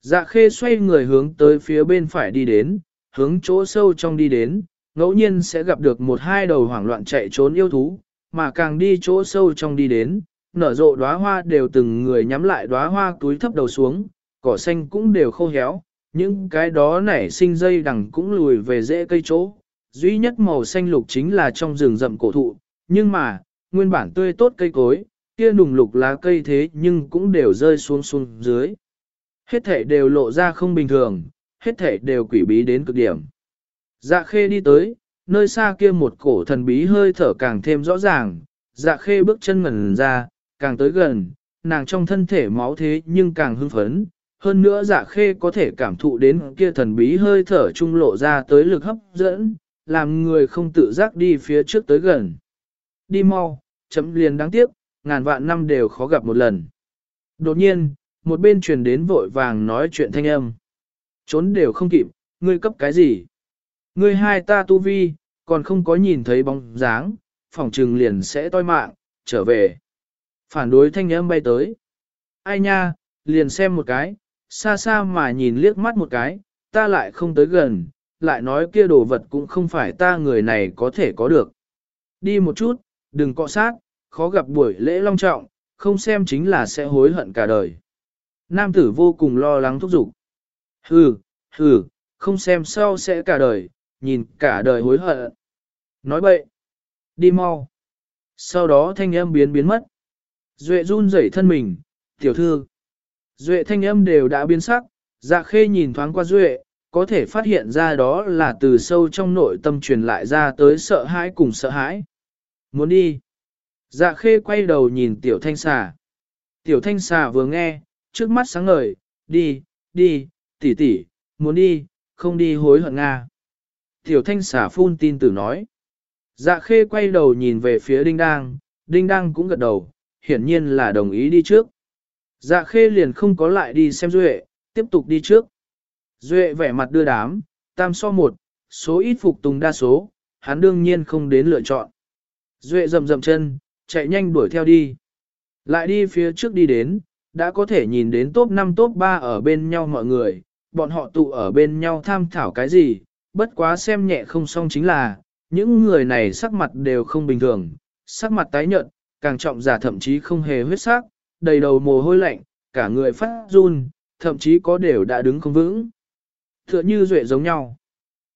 Dạ khê xoay người hướng tới phía bên phải đi đến, hướng chỗ sâu trong đi đến, ngẫu nhiên sẽ gặp được một hai đầu hoảng loạn chạy trốn yêu thú, mà càng đi chỗ sâu trong đi đến, nở rộ đóa hoa đều từng người nhắm lại đóa hoa túi thấp đầu xuống, cỏ xanh cũng đều khô héo, những cái đó nảy sinh dây đằng cũng lùi về rễ cây chỗ. Duy nhất màu xanh lục chính là trong rừng rậm cổ thụ, nhưng mà, nguyên bản tươi tốt cây cối, kia nùng lục lá cây thế nhưng cũng đều rơi xuống xuống dưới. Hết thể đều lộ ra không bình thường, hết thể đều quỷ bí đến cực điểm. Dạ khê đi tới, nơi xa kia một cổ thần bí hơi thở càng thêm rõ ràng, dạ khê bước chân ngần ra, càng tới gần, nàng trong thân thể máu thế nhưng càng hưng phấn. Hơn nữa dạ khê có thể cảm thụ đến kia thần bí hơi thở trung lộ ra tới lực hấp dẫn, làm người không tự giác đi phía trước tới gần. Đi mau, chấm liền đáng tiếc, ngàn vạn năm đều khó gặp một lần. Đột nhiên, một bên truyền đến vội vàng nói chuyện thanh âm. Trốn đều không kịp, ngươi cấp cái gì? Ngươi hai ta tu vi, còn không có nhìn thấy bóng dáng, phòng trừng liền sẽ toi mạng, trở về. Phản đối thanh âm bay tới. Ai nha, liền xem một cái, xa xa mà nhìn liếc mắt một cái, ta lại không tới gần, lại nói kia đồ vật cũng không phải ta người này có thể có được. Đi một chút, đừng cọ sát, khó gặp buổi lễ long trọng, không xem chính là sẽ hối hận cả đời. Nam tử vô cùng lo lắng thúc giục. Hừ, hừ, không xem sau sẽ cả đời, nhìn cả đời hối hận. Nói bậy, đi mau. Sau đó thanh âm biến biến mất. Duệ run rẩy thân mình, tiểu thư. Duệ thanh âm đều đã biến sắc, dạ khê nhìn thoáng qua Duệ, có thể phát hiện ra đó là từ sâu trong nội tâm truyền lại ra tới sợ hãi cùng sợ hãi. Muốn đi. Dạ khê quay đầu nhìn tiểu thanh xà. Tiểu thanh xà vừa nghe, trước mắt sáng ngời, đi, đi, tỷ tỷ, muốn đi, không đi hối hận Nga. Tiểu thanh xả phun tin tử nói. Dạ khê quay đầu nhìn về phía đinh đang, đinh đang cũng gật đầu, hiển nhiên là đồng ý đi trước. Dạ khê liền không có lại đi xem Duệ, tiếp tục đi trước. Duệ vẻ mặt đưa đám, tam so một, số ít phục tùng đa số, hắn đương nhiên không đến lựa chọn. Duệ rầm rầm chân, chạy nhanh đuổi theo đi. Lại đi phía trước đi đến, đã có thể nhìn đến top 5 top 3 ở bên nhau mọi người, bọn họ tụ ở bên nhau tham thảo cái gì, bất quá xem nhẹ không xong chính là, những người này sắc mặt đều không bình thường, sắc mặt tái nhợt, càng trọng giả thậm chí không hề huyết sắc, đầy đầu mồ hôi lạnh, cả người phát run, thậm chí có đều đã đứng không vững. Tựa như Duệ giống nhau.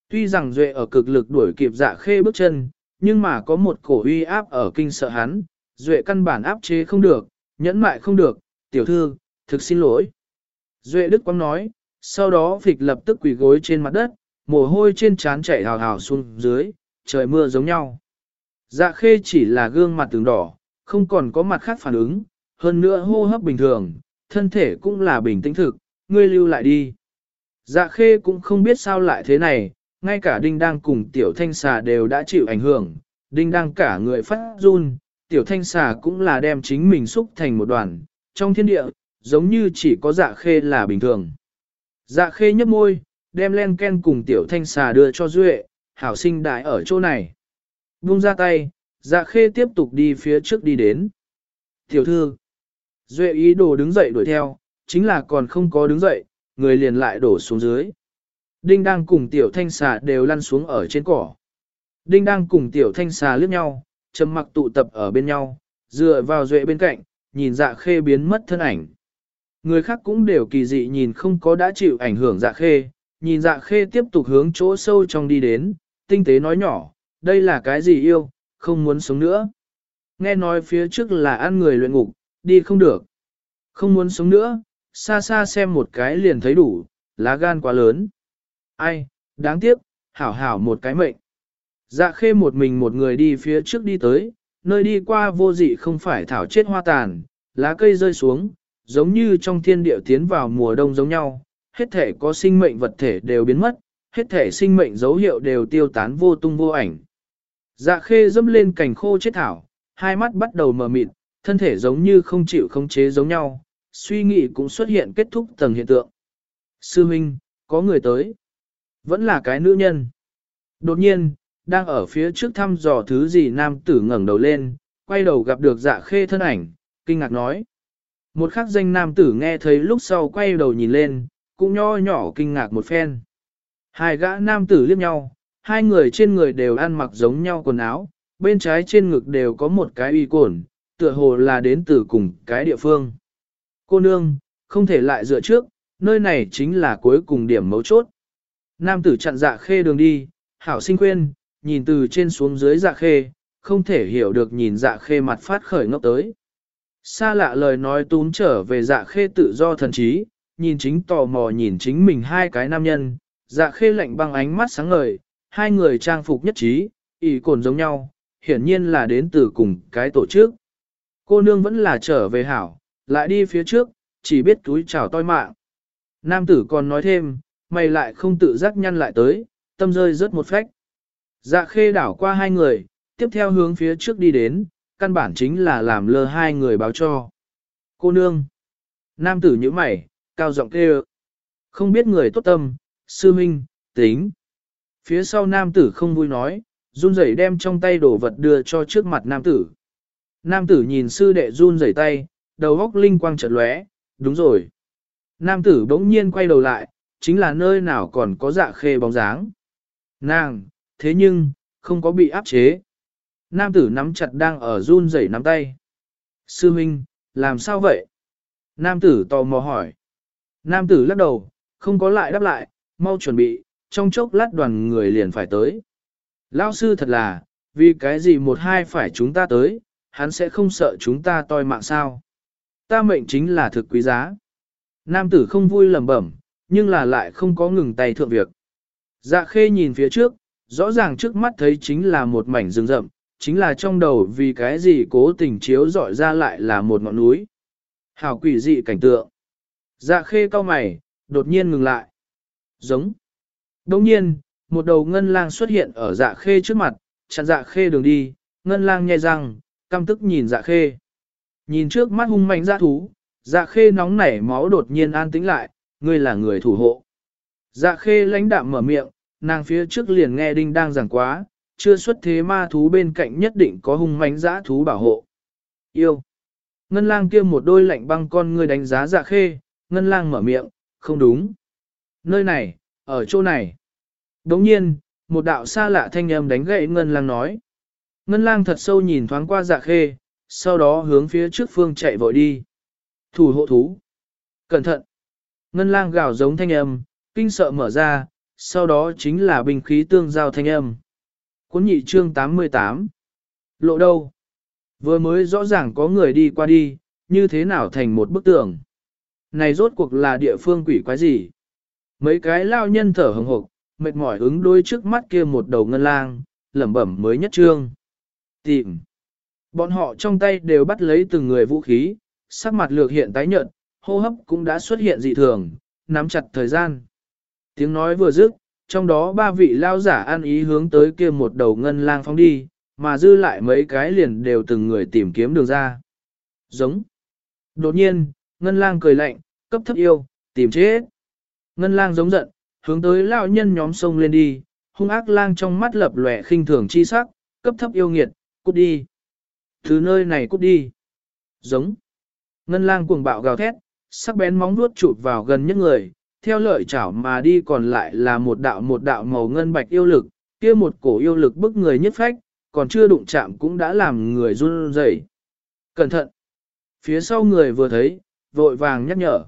Tuy rằng Duệ ở cực lực đuổi kịp dạ khê bước chân, nhưng mà có một cổ uy áp ở kinh sợ hắn, Duệ căn bản áp chế không được, nhẫn mại không được, tiểu thư, thực xin lỗi. Duệ Đức Quang nói, sau đó phịch lập tức quỳ gối trên mặt đất, mồ hôi trên trán chảy hào hào xuống dưới, trời mưa giống nhau. Dạ khê chỉ là gương mặt tướng đỏ, không còn có mặt khác phản ứng, hơn nữa hô hấp bình thường, thân thể cũng là bình tĩnh thực, ngươi lưu lại đi. Dạ khê cũng không biết sao lại thế này, ngay cả đinh đang cùng tiểu thanh xà đều đã chịu ảnh hưởng, đinh đang cả người phát run, tiểu thanh xà cũng là đem chính mình xúc thành một đoàn, trong thiên địa, giống như chỉ có dạ khê là bình thường. Dạ khê nhấp môi, đem len ken cùng tiểu thanh xà đưa cho Duệ, hảo sinh đại ở chỗ này. Vung ra tay, dạ khê tiếp tục đi phía trước đi đến. Tiểu thư, Duệ ý đồ đứng dậy đuổi theo, chính là còn không có đứng dậy, người liền lại đổ xuống dưới. Đinh đang cùng tiểu thanh xà đều lăn xuống ở trên cỏ. Đinh đang cùng tiểu thanh xà liếc nhau, trầm mặc tụ tập ở bên nhau, dựa vào duệ bên cạnh, nhìn dạ khê biến mất thân ảnh. Người khác cũng đều kỳ dị nhìn không có đã chịu ảnh hưởng dạ khê, nhìn dạ khê tiếp tục hướng chỗ sâu trong đi đến, tinh tế nói nhỏ, đây là cái gì yêu, không muốn sống nữa. Nghe nói phía trước là ăn người luyện ngục, đi không được. Không muốn sống nữa, xa xa xem một cái liền thấy đủ, lá gan quá lớn. Ai, đáng tiếc, hảo hảo một cái mệnh. Dạ khê một mình một người đi phía trước đi tới, nơi đi qua vô dị không phải thảo chết hoa tàn, lá cây rơi xuống, giống như trong thiên địa tiến vào mùa đông giống nhau, hết thể có sinh mệnh vật thể đều biến mất, hết thể sinh mệnh dấu hiệu đều tiêu tán vô tung vô ảnh. Dạ khê dâm lên cành khô chết thảo, hai mắt bắt đầu mờ mịt, thân thể giống như không chịu khống chế giống nhau, suy nghĩ cũng xuất hiện kết thúc tầng hiện tượng. Sư Minh, có người tới. Vẫn là cái nữ nhân. Đột nhiên, đang ở phía trước thăm dò thứ gì nam tử ngẩng đầu lên, quay đầu gặp được dạ khê thân ảnh, kinh ngạc nói. Một khắc danh nam tử nghe thấy lúc sau quay đầu nhìn lên, cũng nho nhỏ kinh ngạc một phen. Hai gã nam tử liếc nhau, hai người trên người đều ăn mặc giống nhau quần áo, bên trái trên ngực đều có một cái uy cổn, tựa hồ là đến từ cùng cái địa phương. Cô nương, không thể lại dựa trước, nơi này chính là cuối cùng điểm mấu chốt. Nam tử chặn dạ khê đường đi, hảo sinh khuyên, nhìn từ trên xuống dưới dạ khê, không thể hiểu được nhìn dạ khê mặt phát khởi ngốc tới. Xa lạ lời nói tún trở về dạ khê tự do thần trí, nhìn chính tò mò nhìn chính mình hai cái nam nhân, dạ khê lạnh băng ánh mắt sáng ngời, hai người trang phục nhất trí, ý cồn giống nhau, hiển nhiên là đến từ cùng cái tổ chức. Cô nương vẫn là trở về hảo, lại đi phía trước, chỉ biết túi chào toi mạng. Nam tử còn nói thêm, mày lại không tự giác nhăn lại tới, tâm rơi rớt một phách. Dạ khê đảo qua hai người, tiếp theo hướng phía trước đi đến, căn bản chính là làm lơ hai người báo cho. Cô nương. Nam tử như mày, cao giọng kêu. Không biết người tốt tâm, sư minh, tính. Phía sau nam tử không vui nói, run rẩy đem trong tay đồ vật đưa cho trước mặt nam tử. Nam tử nhìn sư đệ run rẩy tay, đầu góc linh quang chợt lóe, đúng rồi. Nam tử bỗng nhiên quay đầu lại, chính là nơi nào còn có dạ khê bóng dáng. Nàng, thế nhưng, không có bị áp chế. Nam tử nắm chặt đang ở run rẩy nắm tay. Sư Minh, làm sao vậy? Nam tử tò mò hỏi. Nam tử lắc đầu, không có lại đáp lại, mau chuẩn bị, trong chốc lát đoàn người liền phải tới. Lao sư thật là, vì cái gì một hai phải chúng ta tới, hắn sẽ không sợ chúng ta toi mạng sao. Ta mệnh chính là thực quý giá. Nam tử không vui lẩm bẩm, nhưng là lại không có ngừng tay thượng việc. Dạ khê nhìn phía trước, rõ ràng trước mắt thấy chính là một mảnh rừng rậm, chính là trong đầu vì cái gì cố tình chiếu dọi ra lại là một ngọn núi. Hào quỷ dị cảnh tượng. Dạ khê cao mày, đột nhiên ngừng lại. Giống. Đồng nhiên, một đầu ngân lang xuất hiện ở dạ khê trước mặt, chặn dạ khê đường đi, ngân lang nhai răng, căm tức nhìn dạ khê. Nhìn trước mắt hung mạnh dạ thú, dạ khê nóng nảy máu đột nhiên an tĩnh lại, ngươi là người thủ hộ. Dạ khê lãnh đạm mở miệng, nàng phía trước liền nghe đinh đang giảng quá, chưa xuất thế ma thú bên cạnh nhất định có hung mạnh dạ thú bảo hộ. Yêu. Ngân lang kia một đôi lạnh băng con ngươi đánh giá dạ khê, ngân lang mở miệng, không đúng. Nơi này, ở chỗ này. Đồng nhiên, một đạo xa lạ thanh âm đánh gậy ngân lang nói. Ngân lang thật sâu nhìn thoáng qua dạ khê, sau đó hướng phía trước phương chạy vội đi. Thủ hộ thú. Cẩn thận. Ngân lang gào giống thanh âm, kinh sợ mở ra, sau đó chính là binh khí tương giao thanh âm. Cuốn nhị chương 88. Lộ đâu? Vừa mới rõ ràng có người đi qua đi, như thế nào thành một bức tường. Này rốt cuộc là địa phương quỷ quái gì? Mấy cái lao nhân thở hừng hộc, mệt mỏi ứng đôi trước mắt kia một đầu ngân lang, lẩm bẩm mới nhất trương. Tìm. Bọn họ trong tay đều bắt lấy từng người vũ khí, sắc mặt lược hiện tái nhợt, hô hấp cũng đã xuất hiện dị thường, nắm chặt thời gian. Tiếng nói vừa dứt, trong đó ba vị lao giả ăn ý hướng tới kia một đầu ngân lang phóng đi, mà dư lại mấy cái liền đều từng người tìm kiếm đường ra. Giống. Đột nhiên, ngân lang cười lạnh, cấp thấp yêu, tìm chết. Ngân lang giống giận, hướng tới lão nhân nhóm sông lên đi, hung ác lang trong mắt lập lòe khinh thường chi sắc, cấp thấp yêu nghiệt, cút đi. Thứ nơi này cút đi. Giống. Ngân lang cuồng bạo gào thét, sắc bén móng vuốt chụp vào gần nhất người, theo lợi chảo mà đi còn lại là một đạo một đạo màu ngân bạch yêu lực, kia một cổ yêu lực bức người nhất phách, còn chưa đụng chạm cũng đã làm người run rẩy. Cẩn thận! Phía sau người vừa thấy, vội vàng nhắc nhở.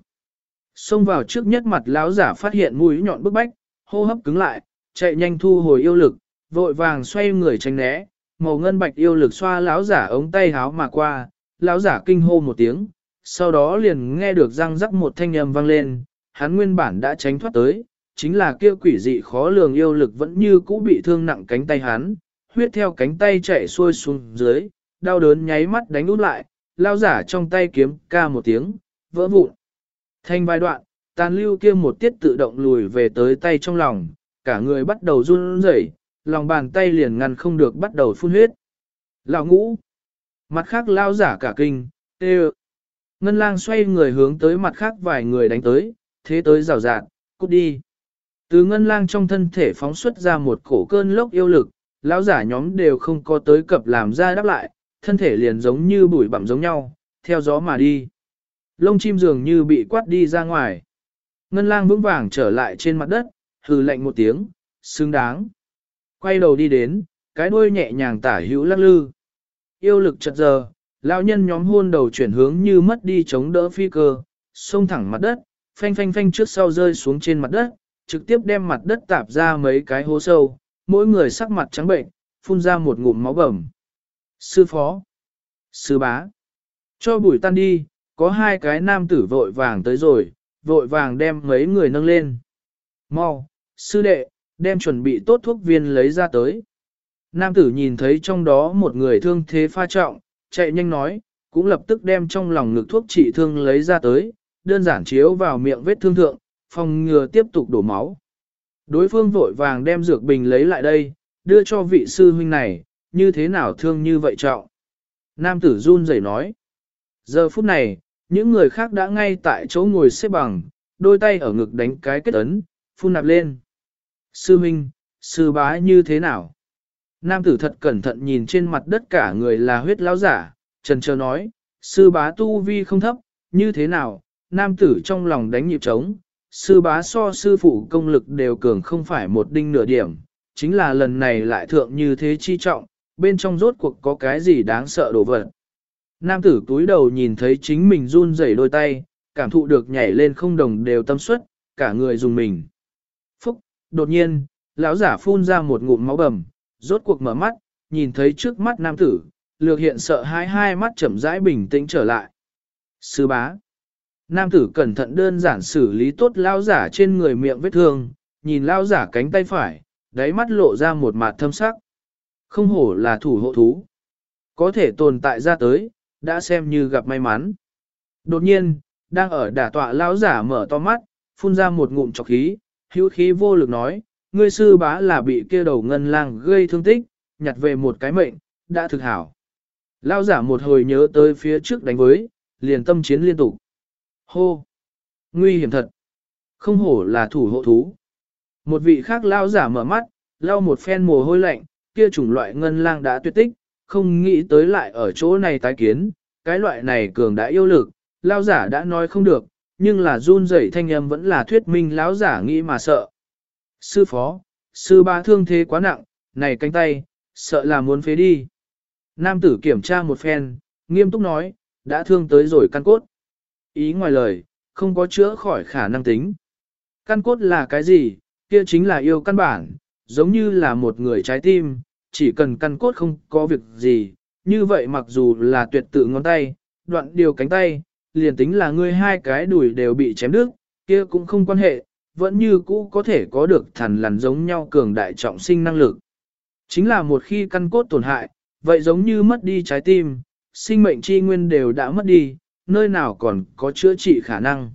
Xông vào trước nhất mặt lão giả phát hiện mũi nhọn bức bách, hô hấp cứng lại, chạy nhanh thu hồi yêu lực, vội vàng xoay người tránh né, màu ngân bạch yêu lực xoa lão giả ống tay háo mà qua, lão giả kinh hô một tiếng, sau đó liền nghe được răng rắc một thanh âm vang lên, hắn nguyên bản đã tránh thoát tới, chính là kia quỷ dị khó lường yêu lực vẫn như cũ bị thương nặng cánh tay hắn, huyết theo cánh tay chạy xuôi xuống dưới, đau đớn nháy mắt đánh út lại, lão giả trong tay kiếm ca một tiếng, vỡ vụn. Thanh vài đoạn, tàn lưu kia một tiết tự động lùi về tới tay trong lòng, cả người bắt đầu run rẩy, lòng bàn tay liền ngăn không được bắt đầu phun huyết. Lão ngũ, mặt khác lao giả cả kinh, tê Ngân lang xoay người hướng tới mặt khác vài người đánh tới, thế tới rào rạt, cút đi. Từ ngân lang trong thân thể phóng xuất ra một cổ cơn lốc yêu lực, lão giả nhóm đều không có tới cập làm ra đáp lại, thân thể liền giống như bụi bặm giống nhau, theo gió mà đi. Lông chim dường như bị quát đi ra ngoài. Ngân lang vững vàng trở lại trên mặt đất, hừ lạnh một tiếng, xứng đáng. Quay đầu đi đến, cái đuôi nhẹ nhàng tả hữu lắc lư. Yêu lực chật giờ, lão nhân nhóm hôn đầu chuyển hướng như mất đi chống đỡ phi cơ, xông thẳng mặt đất, phanh phanh phanh trước sau rơi xuống trên mặt đất, trực tiếp đem mặt đất tạp ra mấy cái hố sâu, mỗi người sắc mặt trắng bệnh, phun ra một ngụm máu bầm. Sư phó, sư bá, cho bụi tan đi, có hai cái nam tử vội vàng tới rồi, vội vàng đem mấy người nâng lên. Mau, sư đệ, đem chuẩn bị tốt thuốc viên lấy ra tới. Nam tử nhìn thấy trong đó một người thương thế pha trọng, chạy nhanh nói, cũng lập tức đem trong lòng ngực thuốc trị thương lấy ra tới, đơn giản chiếu vào miệng vết thương thượng, phòng ngừa tiếp tục đổ máu. Đối phương vội vàng đem dược bình lấy lại đây, đưa cho vị sư huynh này, như thế nào thương như vậy trọng. Nam tử run rẩy nói. Giờ phút này, những người khác đã ngay tại chỗ ngồi xếp bằng, đôi tay ở ngực đánh cái kết ấn, phun nạp lên. Sư Minh, sư bá như thế nào? Nam tử thật cẩn thận nhìn trên mặt đất cả người là huyết lão giả, trần chờ nói, sư bá tu vi không thấp, như thế nào? Nam tử trong lòng đánh nhịp trống, sư bá so sư phụ công lực đều cường không phải một đinh nửa điểm, chính là lần này lại thượng như thế chi trọng, bên trong rốt cuộc có cái gì đáng sợ đổ vật. Nam tử túi đầu nhìn thấy chính mình run rẩy đôi tay, cảm thụ được nhảy lên không đồng đều tâm suất, cả người dùng mình. Phúc, đột nhiên, lão giả phun ra một ngụm máu bầm, rốt cuộc mở mắt, nhìn thấy trước mắt nam tử, lược hiện sợ hãi hai mắt chậm rãi bình tĩnh trở lại. Sư bá. Nam tử cẩn thận đơn giản xử lý tốt lão giả trên người miệng vết thương, nhìn lão giả cánh tay phải, đáy mắt lộ ra một mặt thâm sắc. Không hổ là thủ hộ thú. Có thể tồn tại ra tới, đã xem như gặp may mắn. Đột nhiên, đang ở đả tọa lão giả mở to mắt, phun ra một ngụm chọc khí, hữu khí vô lực nói, ngươi sư bá là bị kia đầu ngân lang gây thương tích, nhặt về một cái mệnh, đã thực hảo. Lão giả một hồi nhớ tới phía trước đánh với, liền tâm chiến liên tục. Hô! Nguy hiểm thật! Không hổ là thủ hộ thú. Một vị khác lão giả mở mắt, lau một phen mồ hôi lạnh, kia chủng loại ngân lang đã tuyệt tích, không nghĩ tới lại ở chỗ này tái kiến, cái loại này cường đã yêu lực, lao giả đã nói không được, nhưng là run rẩy thanh âm vẫn là thuyết minh lão giả nghĩ mà sợ. Sư phó, sư ba thương thế quá nặng, này cánh tay, sợ là muốn phế đi. Nam tử kiểm tra một phen, nghiêm túc nói, đã thương tới rồi căn cốt. Ý ngoài lời, không có chữa khỏi khả năng tính. Căn cốt là cái gì, kia chính là yêu căn bản, giống như là một người trái tim, chỉ cần căn cốt không có việc gì, như vậy mặc dù là tuyệt tự ngón tay, đoạn điều cánh tay, liền tính là ngươi hai cái đùi đều bị chém đứt, kia cũng không quan hệ, vẫn như cũ có thể có được thần lằn giống nhau cường đại trọng sinh năng lực. Chính là một khi căn cốt tổn hại, vậy giống như mất đi trái tim, sinh mệnh chi nguyên đều đã mất đi, nơi nào còn có chữa trị khả năng.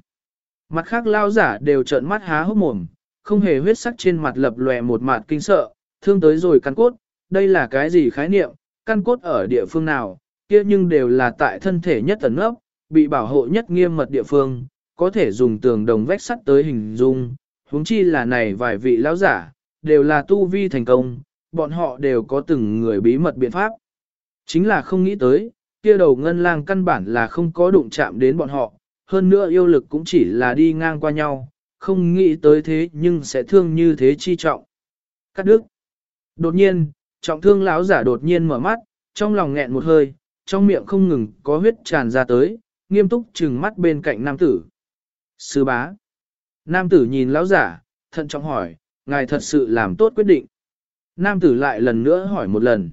Mặt khác lao giả đều trợn mắt há hốc mồm, không hề huyết sắc trên mặt lập lòe một mặt kinh sợ, thương tới rồi căn cốt, đây là cái gì khái niệm, căn cốt ở địa phương nào, kia nhưng đều là tại thân thể nhất tấn ấp, bị bảo hộ nhất nghiêm mật địa phương, có thể dùng tường đồng vách sắt tới hình dung, huống chi là này vài vị lão giả, đều là tu vi thành công, bọn họ đều có từng người bí mật biện pháp. Chính là không nghĩ tới, kia đầu ngân lang căn bản là không có đụng chạm đến bọn họ, hơn nữa yêu lực cũng chỉ là đi ngang qua nhau, không nghĩ tới thế nhưng sẽ thương như thế chi trọng. Cắt đứt. Đột nhiên, trọng thương lão giả đột nhiên mở mắt, trong lòng nghẹn một hơi, trong miệng không ngừng có huyết tràn ra tới, nghiêm túc trừng mắt bên cạnh nam tử. Sư bá. Nam tử nhìn lão giả, thận trọng hỏi, ngài thật sự làm tốt quyết định. Nam tử lại lần nữa hỏi một lần.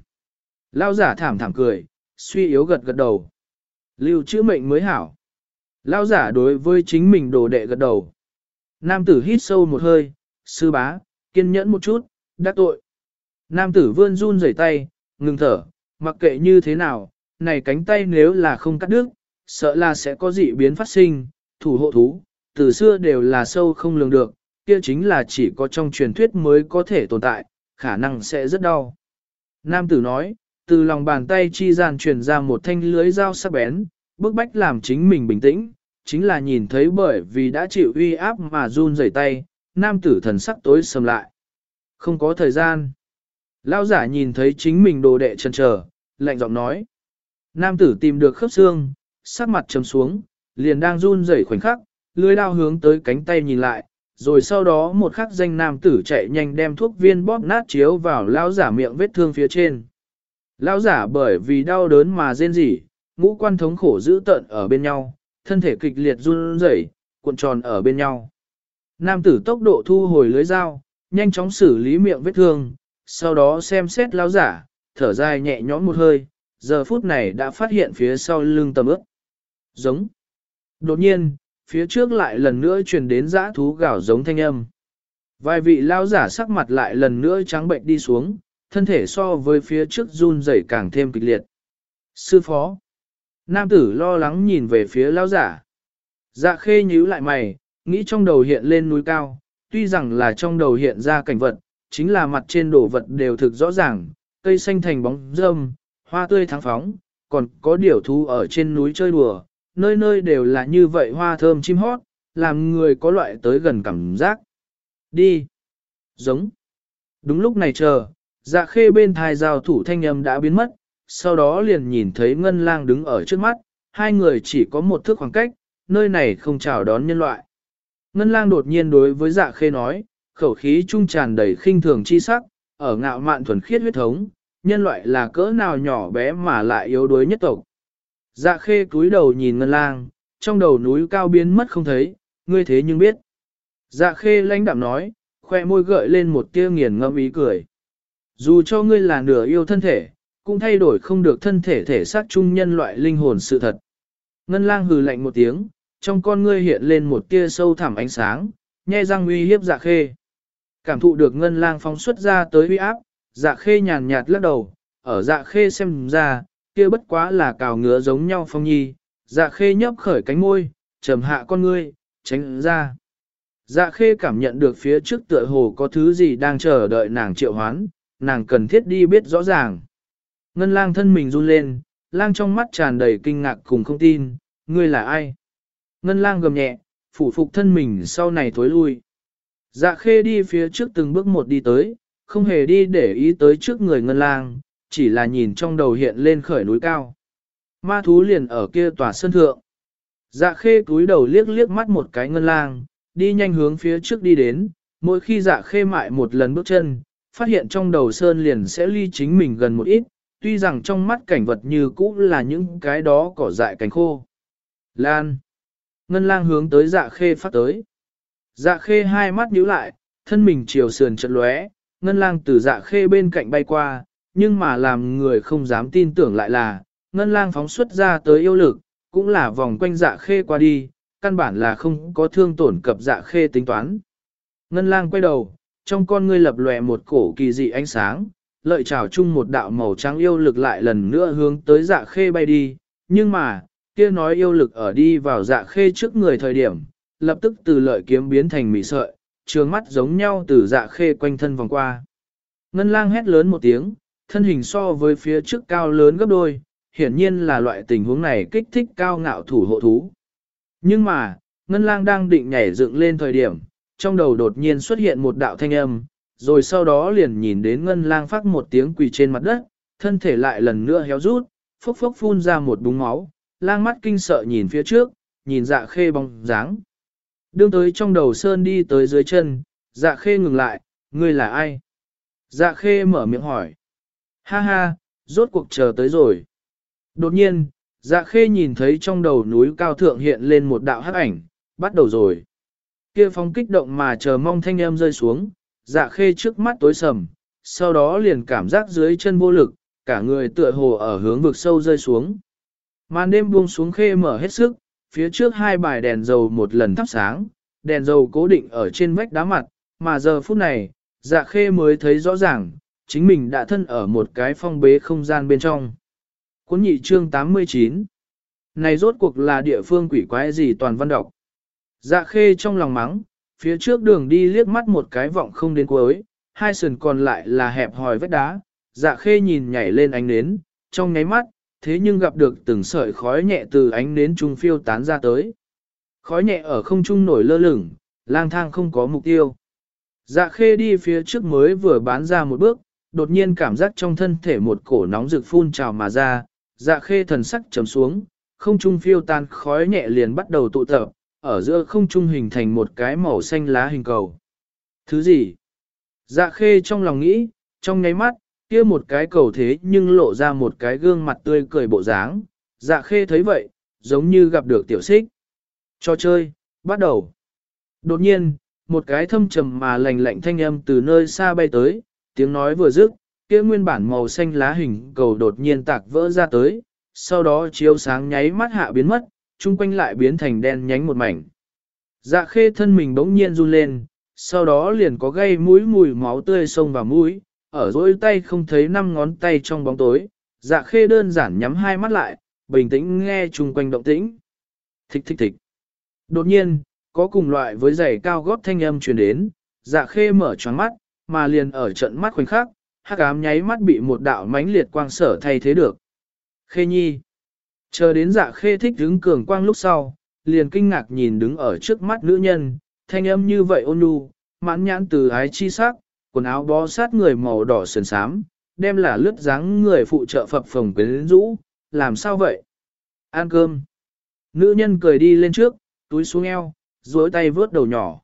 Lão giả thảm thảm cười, suy yếu gật gật đầu. Lưu chữ mệnh mới hảo. Lão giả đối với chính mình đồ đệ gật đầu. Nam tử hít sâu một hơi, sư bá, kiên nhẫn một chút, đắc tội. Nam tử vươn run rẩy tay, ngừng thở, mặc kệ như thế nào, này cánh tay nếu là không cắt đứt, sợ là sẽ có dị biến phát sinh, thủ hộ thú, từ xưa đều là sâu không lường được, kia chính là chỉ có trong truyền thuyết mới có thể tồn tại, khả năng sẽ rất đau. Nam tử nói, từ lòng bàn tay chi gian truyền ra một thanh lưới dao sắc bén, bức bách làm chính mình bình tĩnh, chính là nhìn thấy bởi vì đã chịu uy áp mà run rẩy tay, nam tử thần sắc tối sầm lại. Không có thời gian. Lão giả nhìn thấy chính mình đồ đệ chân chờ, lạnh giọng nói. Nam tử tìm được khớp xương, sắc mặt trầm xuống, liền đang run rẩy khoảnh khắc, lưới đao hướng tới cánh tay nhìn lại, rồi sau đó một khắc danh nam tử chạy nhanh đem thuốc viên bóp nát chiếu vào lão giả miệng vết thương phía trên. Lão giả bởi vì đau đớn mà rên rỉ, ngũ quan thống khổ giữ tận ở bên nhau, thân thể kịch liệt run rẩy, cuộn tròn ở bên nhau. Nam tử tốc độ thu hồi lưới dao, nhanh chóng xử lý miệng vết thương, sau đó xem xét lão giả, thở dài nhẹ nhõm một hơi, giờ phút này đã phát hiện phía sau lưng tầm ướp. Giống. Đột nhiên, phía trước lại lần nữa truyền đến dã thú gào giống thanh âm. Vài vị lao giả sắc mặt lại lần nữa trắng bệnh đi xuống, thân thể so với phía trước run rẩy càng thêm kịch liệt. Sư phó. Nam tử lo lắng nhìn về phía lao giả. Dạ khê nhíu lại mày, nghĩ trong đầu hiện lên núi cao, tuy rằng là trong đầu hiện ra cảnh vật, chính là mặt trên đồ vật đều thực rõ ràng, cây xanh thành bóng râm, hoa tươi thắng phóng, còn có điểu thú ở trên núi chơi đùa, nơi nơi đều là như vậy hoa thơm chim hót, làm người có loại tới gần cảm giác. Đi. Giống. Đúng lúc này chờ, dạ khê bên thai giao thủ thanh âm đã biến mất, sau đó liền nhìn thấy ngân lang đứng ở trước mắt, hai người chỉ có một thước khoảng cách, nơi này không chào đón nhân loại. Ngân lang đột nhiên đối với dạ khê nói, khẩu khí trung tràn đầy khinh thường chi sắc, ở ngạo mạn thuần khiết huyết thống, nhân loại là cỡ nào nhỏ bé mà lại yếu đuối nhất tộc. Dạ khê cúi đầu nhìn ngân lang, trong đầu núi cao biến mất không thấy, ngươi thế nhưng biết. Dạ khê lãnh đạm nói, khoe môi gợi lên một tia nghiền ngâm ý cười. Dù cho ngươi là nửa yêu thân thể, cũng thay đổi không được thân thể thể xác chung nhân loại linh hồn sự thật. Ngân lang hừ lạnh một tiếng, trong con ngươi hiện lên một tia sâu thẳm ánh sáng, nhe răng uy hiếp dạ khê. Cảm thụ được ngân lang phóng xuất ra tới uy áp, dạ khê nhàn nhạt lắc đầu, ở dạ khê xem ra, kia bất quá là cào ngứa giống nhau phong nhi, dạ khê nhấp khởi cánh môi, trầm hạ con ngươi, tránh ra. Dạ khê cảm nhận được phía trước tựa hồ có thứ gì đang chờ đợi nàng triệu hoán, nàng cần thiết đi biết rõ ràng. Ngân lang thân mình run lên, lang trong mắt tràn đầy kinh ngạc cùng không tin, ngươi là ai? Ngân lang gầm nhẹ, phủ phục thân mình sau này thối lui. Dạ khê đi phía trước từng bước một đi tới, không hề đi để ý tới trước người ngân lang, chỉ là nhìn trong đầu hiện lên khởi núi cao. Ma thú liền ở kia tòa sân thượng. Dạ khê cúi đầu liếc liếc mắt một cái ngân lang, đi nhanh hướng phía trước đi đến, mỗi khi dạ khê mại một lần bước chân, phát hiện trong đầu sơn liền sẽ ly chính mình gần một ít, tuy rằng trong mắt cảnh vật như cũ là những cái đó cỏ dại cánh khô. Lan. Ngân lang hướng tới dạ khê phát tới. Dạ khê hai mắt nhíu lại, thân mình chiều sườn chật lóe, ngân lang từ dạ khê bên cạnh bay qua, nhưng mà làm người không dám tin tưởng lại là, ngân lang phóng xuất ra tới yêu lực, cũng là vòng quanh dạ khê qua đi, căn bản là không có thương tổn cập dạ khê tính toán. Ngân lang quay đầu, trong con ngươi lập lòe một cổ kỳ dị ánh sáng, lợi trào chung một đạo màu trắng yêu lực lại lần nữa hướng tới dạ khê bay đi, nhưng mà, kia nói yêu lực ở đi vào dạ khê trước người thời điểm, lập tức từ lợi kiếm biến thành mị sợi, trường mắt giống nhau từ dạ khê quanh thân vòng qua. Ngân lang hét lớn một tiếng, thân hình so với phía trước cao lớn gấp đôi, hiển nhiên là loại tình huống này kích thích cao ngạo thủ hộ thú. Nhưng mà, Ngân lang đang định nhảy dựng lên thời điểm, trong đầu đột nhiên xuất hiện một đạo thanh âm, rồi sau đó liền nhìn đến Ngân lang phát một tiếng quỳ trên mặt đất, thân thể lại lần nữa héo rút, phốc phốc phun ra một búng máu, lang mắt kinh sợ nhìn phía trước, nhìn dạ khê bóng dáng. Đương tới trong đầu sơn đi tới dưới chân, dạ khê ngừng lại, ngươi là ai? Dạ khê mở miệng hỏi. Ha ha, rốt cuộc chờ tới rồi. Đột nhiên, dạ khê nhìn thấy trong đầu núi cao thượng hiện lên một đạo hắc ảnh, bắt đầu rồi. Kia phong kích động mà chờ mong thanh em rơi xuống, dạ khê trước mắt tối sầm, sau đó liền cảm giác dưới chân vô lực, cả người tựa hồ ở hướng vực sâu rơi xuống. Màn đêm buông xuống khê mở hết sức, phía trước hai bài đèn dầu một lần thắp sáng, đèn dầu cố định ở trên vách đá mặt, mà giờ phút này, dạ khê mới thấy rõ ràng, chính mình đã thân ở một cái phong bế không gian bên trong. Cuốn nhị chương 89 Này rốt cuộc là địa phương quỷ quái gì toàn văn đọc. Dạ khê trong lòng mắng, phía trước đường đi liếc mắt một cái vọng không đến cuối, hai sườn còn lại là hẹp hòi vách đá, dạ khê nhìn nhảy lên ánh nến, trong nháy mắt, thế nhưng gặp được từng sợi khói nhẹ từ ánh nến trung phiêu tán ra tới. Khói nhẹ ở không trung nổi lơ lửng, lang thang không có mục tiêu. Dạ khê đi phía trước mới vừa bán ra một bước, đột nhiên cảm giác trong thân thể một cổ nóng rực phun trào mà ra, dạ khê thần sắc chấm xuống, không trung phiêu tan khói nhẹ liền bắt đầu tụ tập, ở giữa không trung hình thành một cái màu xanh lá hình cầu. Thứ gì? Dạ khê trong lòng nghĩ, trong nháy mắt, kia một cái cầu thế nhưng lộ ra một cái gương mặt tươi cười bộ dáng. Dạ khê thấy vậy, giống như gặp được tiểu xích. Cho chơi, bắt đầu. Đột nhiên, một cái thâm trầm mà lành lạnh thanh âm từ nơi xa bay tới, tiếng nói vừa dứt, kia nguyên bản màu xanh lá hình cầu đột nhiên tạc vỡ ra tới, sau đó chiếu sáng nháy mắt hạ biến mất, chung quanh lại biến thành đen nhánh một mảnh. Dạ khê thân mình bỗng nhiên run lên, sau đó liền có gây mũi mùi máu tươi sông vào mũi, ở dối tay không thấy năm ngón tay trong bóng tối, dạ khê đơn giản nhắm hai mắt lại, bình tĩnh nghe chung quanh động tĩnh. Thích thích thích. Đột nhiên, có cùng loại với giày cao gót thanh âm truyền đến, dạ khê mở choáng mắt, mà liền ở trận mắt khoảnh khắc, hắc ám nháy mắt bị một đạo mãnh liệt quang sở thay thế được. Khê nhi. Chờ đến dạ khê thích đứng cường quang lúc sau, liền kinh ngạc nhìn đứng ở trước mắt nữ nhân, thanh âm như vậy ôn nhu, mãn nhãn từ ái chi sắc, quần áo bó sát người màu đỏ sườn sám, đem là lướt dáng người phụ trợ phập phồng quyến rũ, làm sao vậy? Ăn cơm. Nữ nhân cười đi lên trước, túi xuống eo, duỗi tay vớt đầu nhỏ.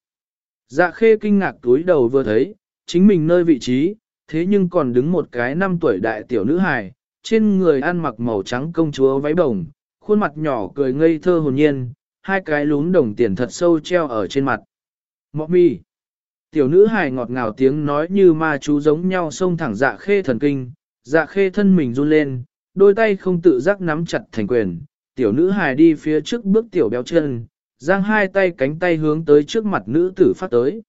Dạ khê kinh ngạc túi đầu vừa thấy, chính mình nơi vị trí, thế nhưng còn đứng một cái năm tuổi đại tiểu nữ hài, trên người ăn mặc màu trắng công chúa váy bồng, khuôn mặt nhỏ cười ngây thơ hồn nhiên, hai cái lún đồng tiền thật sâu treo ở trên mặt. Mọ mi. Tiểu nữ hài ngọt ngào tiếng nói như ma chú giống nhau xông thẳng dạ khê thần kinh, dạ khê thân mình run lên, đôi tay không tự giác nắm chặt thành quyền. Tiểu nữ hài đi phía trước bước tiểu béo chân, giang hai tay cánh tay hướng tới trước mặt nữ tử phát tới.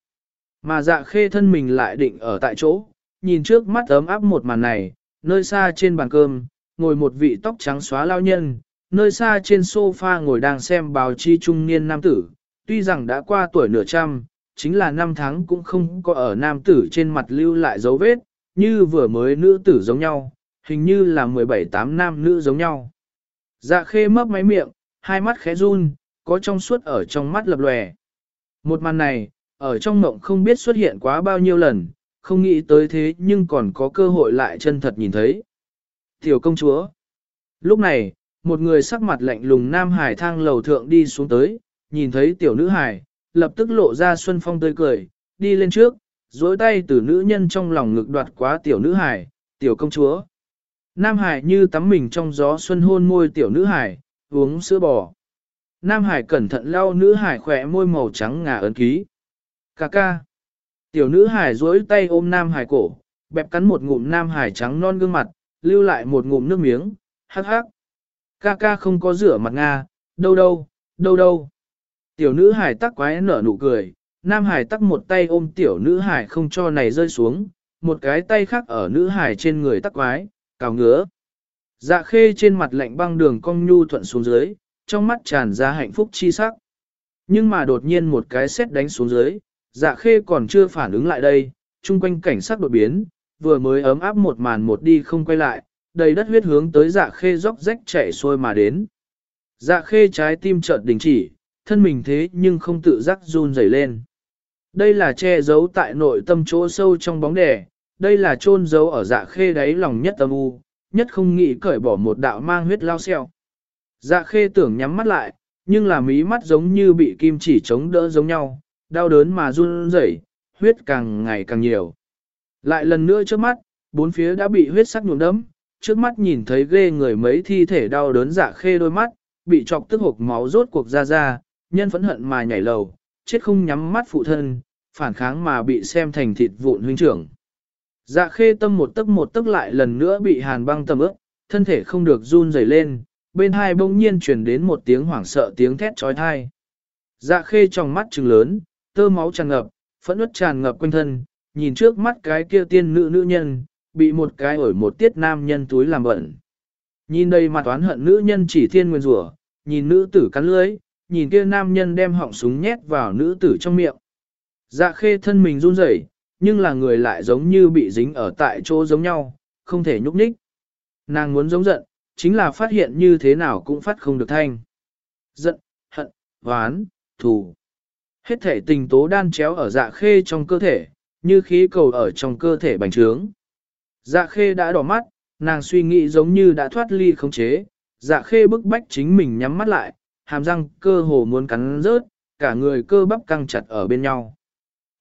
Mà dạ khê thân mình lại định ở tại chỗ, nhìn trước mắt ấm áp một màn này, nơi xa trên bàn cơm, ngồi một vị tóc trắng xóa lao nhân, nơi xa trên sofa ngồi đang xem báo chi trung niên nam tử, tuy rằng đã qua tuổi nửa trăm, chính là năm tháng cũng không có ở nam tử trên mặt lưu lại dấu vết, như vừa mới nữ tử giống nhau, hình như là 17-8 nam nữ giống nhau. Dạ khê mấp máy miệng, hai mắt khẽ run, có trong suốt ở trong mắt lập lòe. Một màn này, ở trong mộng không biết xuất hiện quá bao nhiêu lần, không nghĩ tới thế nhưng còn có cơ hội lại chân thật nhìn thấy. Tiểu công chúa. Lúc này, một người sắc mặt lạnh lùng nam hải thang lầu thượng đi xuống tới, nhìn thấy tiểu nữ hải, lập tức lộ ra xuân phong tươi cười, đi lên trước, dối tay từ nữ nhân trong lòng ngực đoạt quá tiểu nữ hải, tiểu công chúa. Nam hải như tắm mình trong gió xuân hôn môi tiểu nữ hải, uống sữa bò. Nam hải cẩn thận lau nữ hải khỏe môi màu trắng ngà ấn ký. Cà ca. Tiểu nữ hải dối tay ôm nam hải cổ, bẹp cắn một ngụm nam hải trắng non gương mặt, lưu lại một ngụm nước miếng, hắc hắc. Ca ca không có rửa mặt Nga, đâu đâu, đâu đâu. Tiểu nữ hải tắc quái nở nụ cười, Nam hải tắc một tay ôm tiểu nữ hải không cho này rơi xuống, một cái tay khác ở nữ hải trên người tắc quái, cào ngứa. Dạ khê trên mặt lạnh băng đường cong nhu thuận xuống dưới, trong mắt tràn ra hạnh phúc chi sắc. Nhưng mà đột nhiên một cái xét đánh xuống dưới, dạ khê còn chưa phản ứng lại đây, chung quanh cảnh sắc đột biến, vừa mới ấm áp một màn một đi không quay lại, đầy đất huyết hướng tới dạ khê róc rách chạy xuôi mà đến. Dạ khê trái tim chợt đình chỉ, thân mình thế nhưng không tự giác run rẩy lên. Đây là che giấu tại nội tâm chỗ sâu trong bóng đè, đây là chôn giấu ở dạ khê đáy lòng nhất âm u, nhất không nghĩ cởi bỏ một đạo mang huyết lao xeo. Dạ khê tưởng nhắm mắt lại, nhưng là mí mắt giống như bị kim chỉ chống đỡ giống nhau, đau đớn mà run rẩy, huyết càng ngày càng nhiều. Lại lần nữa trước mắt, bốn phía đã bị huyết sắc nhuộm đấm, trước mắt nhìn thấy ghê người mấy thi thể đau đớn dạ khê đôi mắt, bị chọc tức hộp máu rốt cuộc ra ra, nhân phẫn hận mà nhảy lầu, chết không nhắm mắt phụ thân, phản kháng mà bị xem thành thịt vụn huynh trưởng. Dạ khê tâm một tức một tức lại lần nữa bị hàn băng tầm ướp, thân thể không được run rẩy lên, bên hai bỗng nhiên truyền đến một tiếng hoảng sợ tiếng thét trói thai. Dạ khê trong mắt trừng lớn, tơ máu tràn ngập, phẫn ướt tràn ngập quanh thân, nhìn trước mắt cái kia tiên nữ nữ nhân, bị một cái ổi một tiết nam nhân túi làm bẩn. Nhìn đây mặt toán hận nữ nhân chỉ thiên nguyên rủa, nhìn nữ tử cắn lưới, nhìn kia nam nhân đem họng súng nhét vào nữ tử trong miệng. Dạ khê thân mình run rẩy, nhưng là người lại giống như bị dính ở tại chỗ giống nhau, không thể nhúc nhích. Nàng muốn giống giận, chính là phát hiện như thế nào cũng phát không được thanh. Giận, hận, oán, thù. Hết thể tình tố đan chéo ở dạ khê trong cơ thể, như khí cầu ở trong cơ thể bành trướng. Dạ khê đã đỏ mắt, nàng suy nghĩ giống như đã thoát ly khống chế, dạ khê bức bách chính mình nhắm mắt lại, hàm răng cơ hồ muốn cắn rớt, cả người cơ bắp căng chặt ở bên nhau.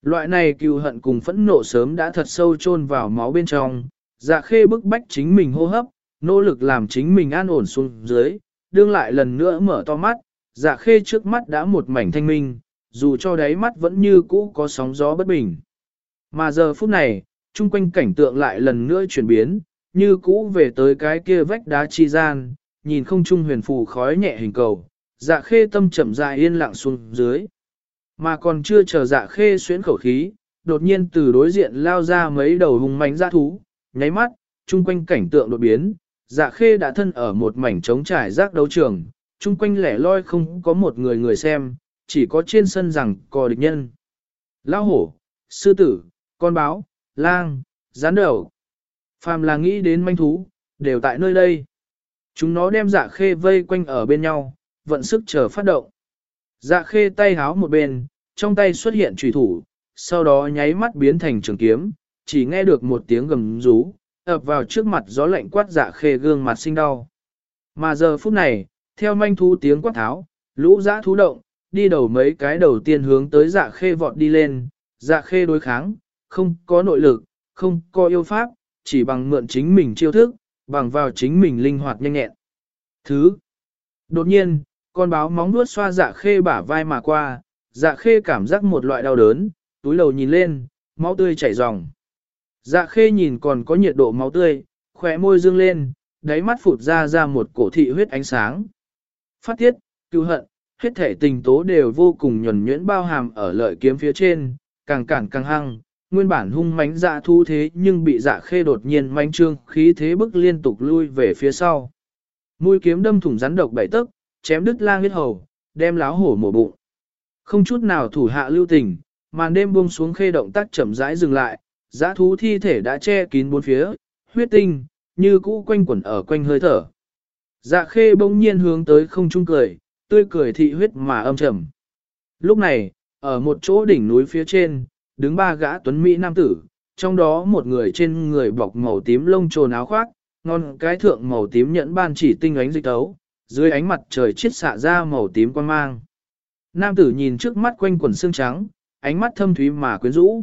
Loại này cừu hận cùng phẫn nộ sớm đã thật sâu chôn vào máu bên trong, dạ khê bức bách chính mình hô hấp, nỗ lực làm chính mình an ổn xuống dưới, đương lại lần nữa mở to mắt, dạ khê trước mắt đã một mảnh thanh minh, dù cho đáy mắt vẫn như cũ có sóng gió bất bình. Mà giờ phút này, chung quanh cảnh tượng lại lần nữa chuyển biến, như cũ về tới cái kia vách đá chi gian, nhìn không trung huyền phù khói nhẹ hình cầu, dạ khê tâm chậm rãi yên lặng xuống dưới. Mà còn chưa chờ dạ khê xuyến khẩu khí, đột nhiên từ đối diện lao ra mấy đầu hùng mánh ra thú, nháy mắt, chung quanh cảnh tượng đột biến, dạ khê đã thân ở một mảnh trống trải rác đấu trường, chung quanh lẻ loi không có một người người xem, chỉ có trên sân rằng có địch nhân. Lao hổ, sư tử, con báo, lang, rắn đầu. Phàm là nghĩ đến manh thú, đều tại nơi đây. Chúng nó đem dạ khê vây quanh ở bên nhau, vận sức chờ phát động. Dạ khê tay háo một bên, trong tay xuất hiện trùy thủ, sau đó nháy mắt biến thành trường kiếm, chỉ nghe được một tiếng gầm rú, ập vào trước mặt gió lạnh quát dạ khê gương mặt sinh đau. Mà giờ phút này, theo manh thú tiếng quát tháo, lũ dã thú động, đi đầu mấy cái đầu tiên hướng tới dạ khê vọt đi lên, dạ khê đối kháng, không có nội lực, không có yêu pháp, chỉ bằng mượn chính mình chiêu thức, bằng vào chính mình linh hoạt nhanh nhẹn. Thứ. Đột nhiên, con báo móng nuốt xoa dạ khê bả vai mà qua, dạ khê cảm giác một loại đau đớn, túi lầu nhìn lên, máu tươi chảy ròng. Dạ khê nhìn còn có nhiệt độ máu tươi, khỏe môi dương lên, đáy mắt phụt ra ra một cổ thị huyết ánh sáng. Phát tiết, cứu hận, hết thể tình tố đều vô cùng nhuẩn nhuyễn bao hàm ở lợi kiếm phía trên, càng cản càng hăng, nguyên bản hung mãnh dạ thu thế nhưng bị dạ khê đột nhiên manh trương khí thế bức liên tục lui về phía sau. Mũi kiếm đâm thủng rắn độc bảy tấc, chém đứt lang huyết hầu, đem láo hổ mổ bụng. Không chút nào thủ hạ lưu tình, màn đêm buông xuống khê động tác chậm rãi dừng lại, giã thú thi thể đã che kín bốn phía, huyết tinh, như cũ quanh quẩn ở quanh hơi thở. Dạ khê bỗng nhiên hướng tới không trung cười, tươi cười thị huyết mà âm trầm. Lúc này, ở một chỗ đỉnh núi phía trên, đứng ba gã tuấn Mỹ nam tử, trong đó một người trên người bọc màu tím lông trồn áo khoác, ngon cái thượng màu tím nhẫn ban chỉ tinh ánh dịch tấu, dưới ánh mặt trời chiết xạ ra màu tím quan mang. Nam tử nhìn trước mắt quanh quần xương trắng, ánh mắt thâm thúy mà quyến rũ.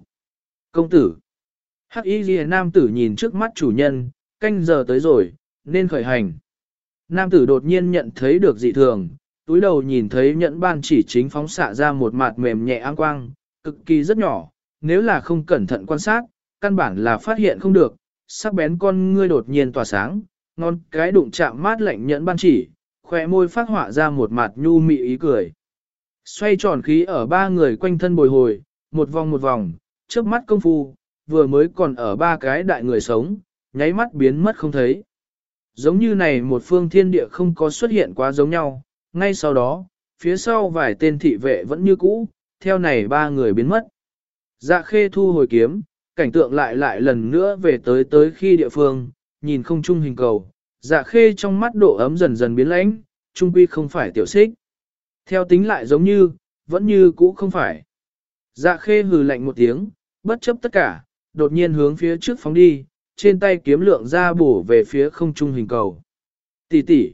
Công tử. Hắc y ghi nam tử nhìn trước mắt chủ nhân, canh giờ tới rồi, nên khởi hành. Nam tử đột nhiên nhận thấy được dị thường, túi đầu nhìn thấy nhẫn ban chỉ chính phóng xạ ra một mặt mềm nhẹ áng quang, cực kỳ rất nhỏ, nếu là không cẩn thận quan sát, căn bản là phát hiện không được, sắc bén con ngươi đột nhiên tỏa sáng, ngon cái đụng chạm mát lạnh nhẫn ban chỉ, khỏe môi phát họa ra một mặt nhu mị ý cười. Xoay tròn khí ở ba người quanh thân bồi hồi, một vòng một vòng, trước mắt công phu, vừa mới còn ở ba cái đại người sống, nháy mắt biến mất không thấy. Giống như này một phương thiên địa không có xuất hiện quá giống nhau, ngay sau đó, phía sau vài tên thị vệ vẫn như cũ, theo này ba người biến mất. Dạ khê thu hồi kiếm, cảnh tượng lại lại lần nữa về tới tới khi địa phương, nhìn không trung hình cầu, dạ khê trong mắt độ ấm dần dần biến lãnh, trung quy không phải tiểu xích. Theo tính lại giống như, vẫn như cũ không phải. Dạ khê hừ lạnh một tiếng, bất chấp tất cả, đột nhiên hướng phía trước phóng đi, trên tay kiếm lượng ra bổ về phía không trung hình cầu. Tỷ tỷ.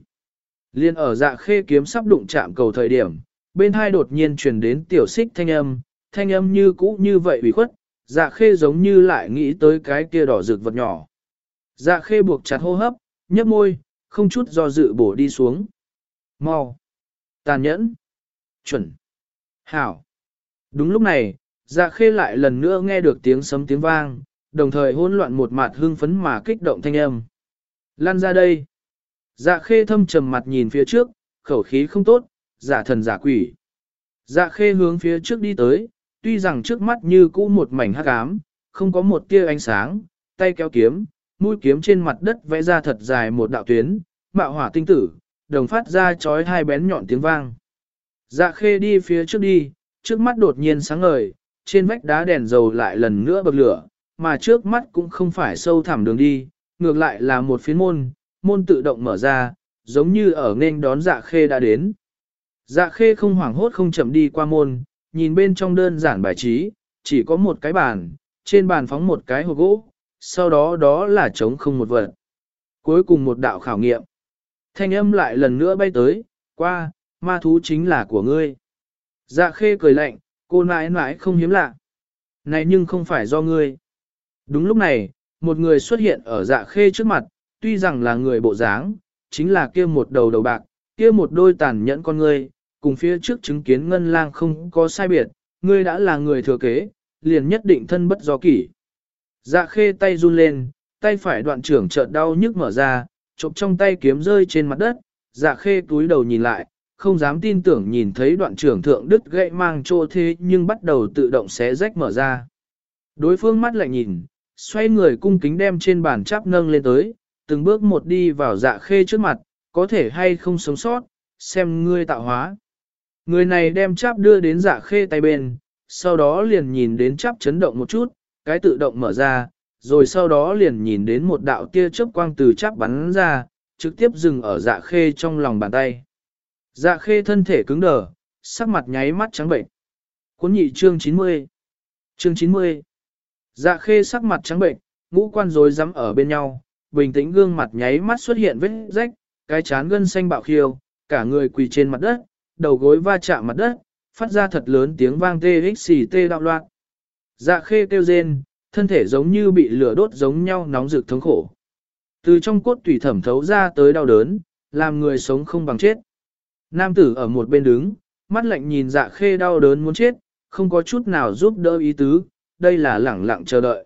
Liên ở dạ khê kiếm sắp đụng chạm cầu thời điểm, bên hai đột nhiên truyền đến tiểu xích thanh âm, thanh âm như cũ như vậy ủy khuất, dạ khê giống như lại nghĩ tới cái kia đỏ rực vật nhỏ. Dạ khê buộc chặt hô hấp, nhấp môi, không chút do dự bổ đi xuống. Mau! Tàn nhẫn! Chuẩn! Hảo! Đúng lúc này, dạ khê lại lần nữa nghe được tiếng sấm tiếng vang, đồng thời hỗn loạn một mặt hương phấn mà kích động thanh âm. Lan ra đây! Dạ khê thâm trầm mặt nhìn phía trước, khẩu khí không tốt, giả thần giả quỷ. Dạ khê hướng phía trước đi tới, tuy rằng trước mắt như cũ một mảnh hắc ám, không có một tia ánh sáng, tay kéo kiếm, mũi kiếm trên mặt đất vẽ ra thật dài một đạo tuyến, mạo hỏa tinh tử, đồng phát ra chói hai bén nhọn tiếng vang. Dạ khê đi phía trước đi, trước mắt đột nhiên sáng ngời, trên vách đá đèn dầu lại lần nữa bật lửa, mà trước mắt cũng không phải sâu thẳm đường đi, ngược lại là một phiến môn, môn tự động mở ra, giống như ở nên đón dạ khê đã đến. Dạ khê không hoảng hốt không chậm đi qua môn, nhìn bên trong đơn giản bài trí, chỉ có một cái bàn, trên bàn phóng một cái hộp gỗ, sau đó đó là trống không một vật. Cuối cùng một đạo khảo nghiệm. Thanh âm lại lần nữa bay tới, qua, ma thú chính là của ngươi. Dạ khê cười lạnh, cô nãi nãi không hiếm lạ. Này nhưng không phải do ngươi. Đúng lúc này, một người xuất hiện ở dạ khê trước mặt, tuy rằng là người bộ dáng, chính là kia một đầu đầu bạc, kia một đôi tàn nhẫn con ngươi, cùng phía trước chứng kiến ngân lang không có sai biệt, ngươi đã là người thừa kế, liền nhất định thân bất do kỷ. Dạ khê tay run lên, tay phải đoạn trưởng chợt đau nhức mở ra, chộp trong tay kiếm rơi trên mặt đất, dạ khê túi đầu nhìn lại, không dám tin tưởng nhìn thấy đoạn trưởng thượng đứt gãy mang trô thế nhưng bắt đầu tự động xé rách mở ra. Đối phương mắt lại nhìn, xoay người cung kính đem trên bàn chắp nâng lên tới, từng bước một đi vào dạ khê trước mặt, có thể hay không sống sót, xem ngươi tạo hóa. Người này đem chắp đưa đến dạ khê tay bên, sau đó liền nhìn đến chắp chấn động một chút, cái tự động mở ra, rồi sau đó liền nhìn đến một đạo tia chớp quang từ chắp bắn ra, trực tiếp dừng ở dạ khê trong lòng bàn tay. Dạ khê thân thể cứng đờ, sắc mặt nháy mắt trắng bệnh. Cuốn nhị chương 90 Chương 90 Dạ khê sắc mặt trắng bệnh, ngũ quan rối rắm ở bên nhau, bình tĩnh gương mặt nháy mắt xuất hiện vết rách, cái chán gân xanh bạo khiêu, cả người quỳ trên mặt đất, đầu gối va chạm mặt đất, phát ra thật lớn tiếng vang tê xì tê đạo loạn. Dạ khê kêu rên, thân thể giống như bị lửa đốt giống nhau nóng rực thống khổ. Từ trong cốt tủy thẩm thấu ra tới đau đớn, làm người sống không bằng chết. Nam tử ở một bên đứng, mắt lạnh nhìn dạ khê đau đớn muốn chết, không có chút nào giúp đỡ ý tứ, đây là lẳng lặng chờ đợi.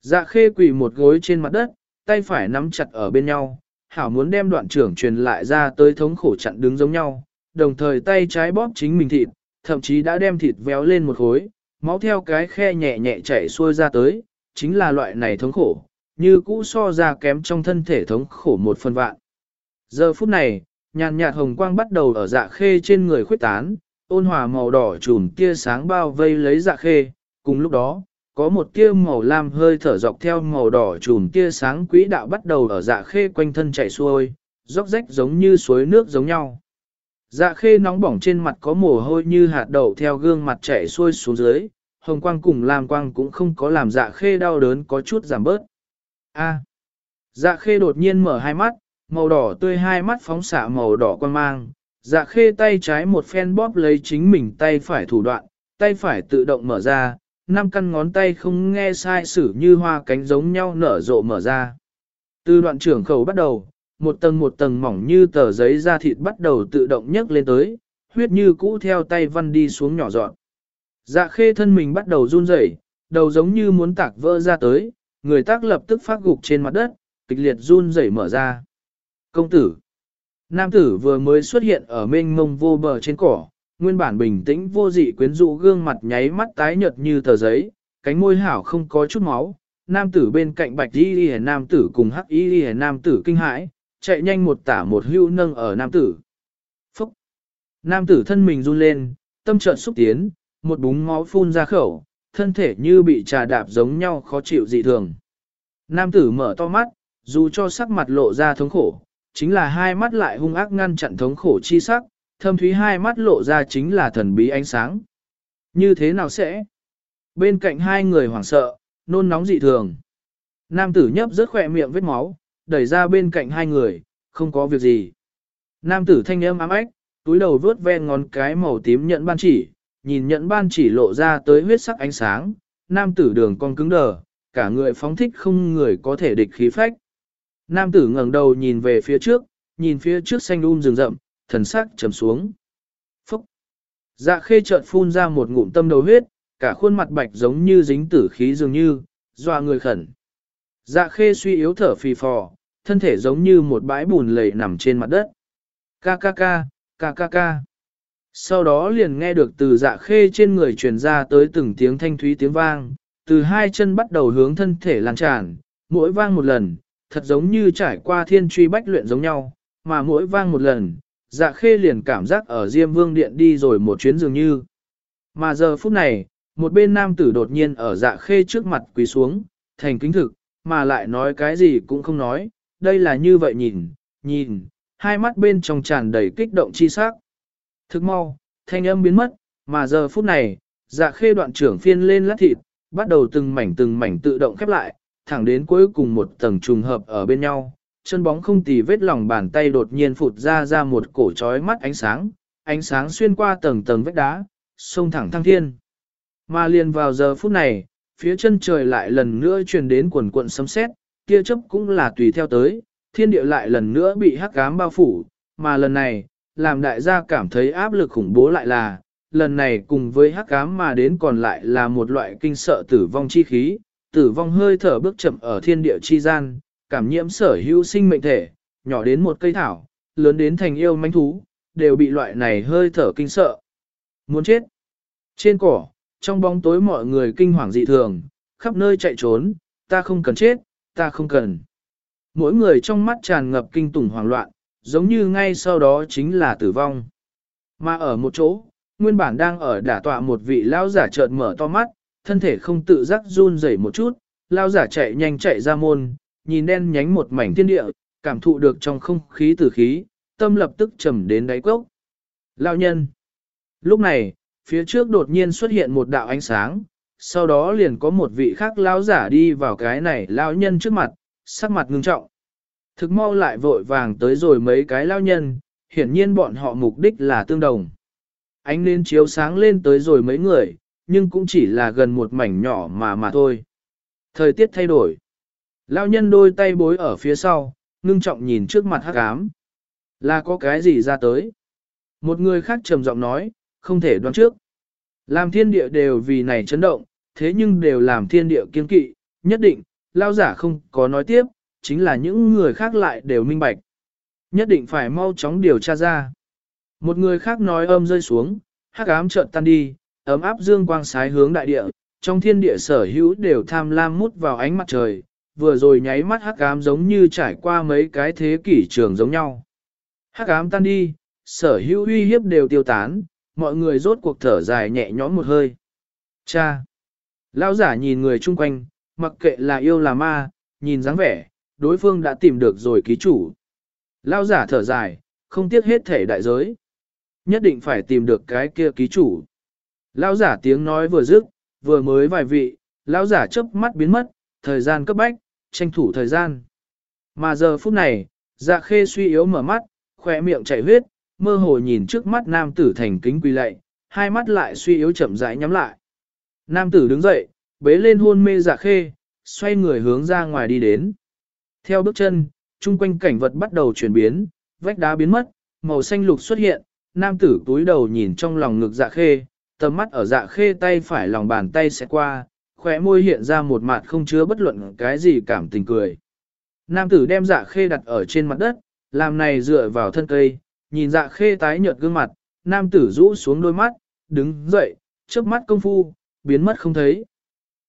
Dạ khê quỳ một gối trên mặt đất, tay phải nắm chặt ở bên nhau, hảo muốn đem đoạn trưởng truyền lại ra tới thống khổ chặn đứng giống nhau, đồng thời tay trái bóp chính mình thịt, thậm chí đã đem thịt véo lên một khối, máu theo cái khe nhẹ nhẹ chảy xuôi ra tới, chính là loại này thống khổ, như cũ so ra kém trong thân thể thống khổ một phần vạn. Giờ phút này, nhàn nhạt hồng quang bắt đầu ở dạ khê trên người khuyết tán, ôn hòa màu đỏ trùm tia sáng bao vây lấy dạ khê, cùng lúc đó, có một tia màu lam hơi thở dọc theo màu đỏ trùm tia sáng quỹ đạo bắt đầu ở dạ khê quanh thân chảy xuôi, róc rách giống như suối nước giống nhau. Dạ khê nóng bỏng trên mặt có mồ hôi như hạt đậu theo gương mặt chảy xuôi xuống dưới, hồng quang cùng lam quang cũng không có làm dạ khê đau đớn có chút giảm bớt. A. Dạ khê đột nhiên mở hai mắt, màu đỏ tươi hai mắt phóng xạ màu đỏ quan mang. Dạ khê tay trái một phen bóp lấy chính mình tay phải thủ đoạn, tay phải tự động mở ra, năm căn ngón tay không nghe sai sử như hoa cánh giống nhau nở rộ mở ra. Từ đoạn trưởng khẩu bắt đầu, một tầng một tầng mỏng như tờ giấy da thịt bắt đầu tự động nhấc lên tới, huyết như cũ theo tay văn đi xuống nhỏ dọn. Dạ khê thân mình bắt đầu run rẩy, đầu giống như muốn tạc vỡ ra tới, người tác lập tức phát gục trên mặt đất, kịch liệt run rẩy mở ra. Công tử Nam tử vừa mới xuất hiện ở mênh mông vô bờ trên cỏ, nguyên bản bình tĩnh vô dị quyến rũ gương mặt nháy mắt tái nhợt như tờ giấy, cánh môi hảo không có chút máu, nam tử bên cạnh bạch y y nam tử cùng hắc y y nam tử kinh hãi, chạy nhanh một tả một hưu nâng ở nam tử. Phúc! Nam tử thân mình run lên, tâm trợn xúc tiến, một búng máu phun ra khẩu, thân thể như bị trà đạp giống nhau khó chịu dị thường. Nam tử mở to mắt, dù cho sắc mặt lộ ra thống khổ, chính là hai mắt lại hung ác ngăn chặn thống khổ chi sắc, thâm thúy hai mắt lộ ra chính là thần bí ánh sáng. Như thế nào sẽ? Bên cạnh hai người hoảng sợ, nôn nóng dị thường. Nam tử nhấp rớt khỏe miệng vết máu, đẩy ra bên cạnh hai người, không có việc gì. Nam tử thanh âm ám ách, túi đầu vớt ven ngón cái màu tím nhận ban chỉ, nhìn nhận ban chỉ lộ ra tới huyết sắc ánh sáng, nam tử đường con cứng đờ, cả người phóng thích không người có thể địch khí phách. Nam tử ngẩng đầu nhìn về phía trước, nhìn phía trước xanh um rừng rậm, thần sắc trầm xuống. Phúc! Dạ khê chợt phun ra một ngụm tâm đầu huyết, cả khuôn mặt bạch giống như dính tử khí dường như, doa người khẩn. Dạ khê suy yếu thở phì phò, thân thể giống như một bãi bùn lầy nằm trên mặt đất. Ca ca ca, ca ca ca. Sau đó liền nghe được từ dạ khê trên người truyền ra tới từng tiếng thanh thúy tiếng vang, từ hai chân bắt đầu hướng thân thể lan tràn, mỗi vang một lần, thật giống như trải qua thiên truy bách luyện giống nhau, mà mỗi vang một lần, dạ khê liền cảm giác ở Diêm Vương Điện đi rồi một chuyến dường như. Mà giờ phút này, một bên nam tử đột nhiên ở dạ khê trước mặt quỳ xuống, thành kính thực, mà lại nói cái gì cũng không nói, đây là như vậy nhìn, nhìn, hai mắt bên trong tràn đầy kích động chi sắc. Thức mau, thanh âm biến mất, mà giờ phút này, dạ khê đoạn trưởng phiên lên lát thịt, bắt đầu từng mảnh từng mảnh tự động khép lại, thẳng đến cuối cùng một tầng trùng hợp ở bên nhau, chân bóng không tì vết lòng bàn tay đột nhiên phụt ra ra một cổ trói mắt ánh sáng, ánh sáng xuyên qua tầng tầng vết đá, sông thẳng thăng thiên. Mà liền vào giờ phút này, phía chân trời lại lần nữa truyền đến quần cuộn sấm sét, kia chấp cũng là tùy theo tới, thiên địa lại lần nữa bị hắc ám bao phủ, mà lần này, làm đại gia cảm thấy áp lực khủng bố lại là, lần này cùng với hắc ám mà đến còn lại là một loại kinh sợ tử vong chi khí, tử vong hơi thở bước chậm ở thiên địa chi gian, cảm nhiễm sở hữu sinh mệnh thể, nhỏ đến một cây thảo, lớn đến thành yêu manh thú, đều bị loại này hơi thở kinh sợ. Muốn chết. Trên cỏ, trong bóng tối mọi người kinh hoàng dị thường, khắp nơi chạy trốn, ta không cần chết, ta không cần. Mỗi người trong mắt tràn ngập kinh tủng hoảng loạn, giống như ngay sau đó chính là tử vong. Mà ở một chỗ, nguyên bản đang ở đả tọa một vị lão giả chợt mở to mắt, thân thể không tự giác run rẩy một chút, lão giả chạy nhanh chạy ra môn, nhìn đen nhánh một mảnh thiên địa, cảm thụ được trong không khí tử khí, tâm lập tức trầm đến đáy cốc. Lão nhân. Lúc này, phía trước đột nhiên xuất hiện một đạo ánh sáng, sau đó liền có một vị khác lão giả đi vào cái này lão nhân trước mặt, sắc mặt ngưng trọng. Thực mau lại vội vàng tới rồi mấy cái lão nhân, hiển nhiên bọn họ mục đích là tương đồng. Ánh lên chiếu sáng lên tới rồi mấy người, nhưng cũng chỉ là gần một mảnh nhỏ mà mà thôi. Thời tiết thay đổi. Lão nhân đôi tay bối ở phía sau, ngưng trọng nhìn trước mặt hắc ám. Là có cái gì ra tới? Một người khác trầm giọng nói, không thể đoán trước. Làm thiên địa đều vì này chấn động, thế nhưng đều làm thiên địa kiên kỵ, nhất định, lao giả không có nói tiếp, chính là những người khác lại đều minh bạch. Nhất định phải mau chóng điều tra ra. Một người khác nói âm rơi xuống, hắc ám chợt tan đi, ấm áp dương quang sái hướng đại địa, trong thiên địa sở hữu đều tham lam mút vào ánh mặt trời, vừa rồi nháy mắt hắc ám giống như trải qua mấy cái thế kỷ trường giống nhau. Hắc ám tan đi, sở hữu uy hiếp đều tiêu tán, mọi người rốt cuộc thở dài nhẹ nhõm một hơi. Cha! Lão giả nhìn người chung quanh, mặc kệ là yêu là ma, nhìn dáng vẻ, đối phương đã tìm được rồi ký chủ. Lão giả thở dài, không tiếc hết thể đại giới. Nhất định phải tìm được cái kia ký chủ. Lão giả tiếng nói vừa dứt, vừa mới vài vị, lão giả chớp mắt biến mất, thời gian cấp bách, tranh thủ thời gian. Mà giờ phút này, dạ khê suy yếu mở mắt, khỏe miệng chảy huyết, mơ hồ nhìn trước mắt nam tử thành kính quỳ lạy, hai mắt lại suy yếu chậm rãi nhắm lại. Nam tử đứng dậy, bế lên hôn mê dạ khê, xoay người hướng ra ngoài đi đến. Theo bước chân, chung quanh cảnh vật bắt đầu chuyển biến, vách đá biến mất, màu xanh lục xuất hiện, nam tử túi đầu nhìn trong lòng ngực dạ khê, tầm mắt ở dạ khê tay phải lòng bàn tay sẽ qua, khóe môi hiện ra một mặt không chứa bất luận cái gì cảm tình cười. Nam tử đem dạ khê đặt ở trên mặt đất, làm này dựa vào thân cây, nhìn dạ khê tái nhợt gương mặt, nam tử rũ xuống đôi mắt, đứng dậy, chớp mắt công phu, biến mất không thấy.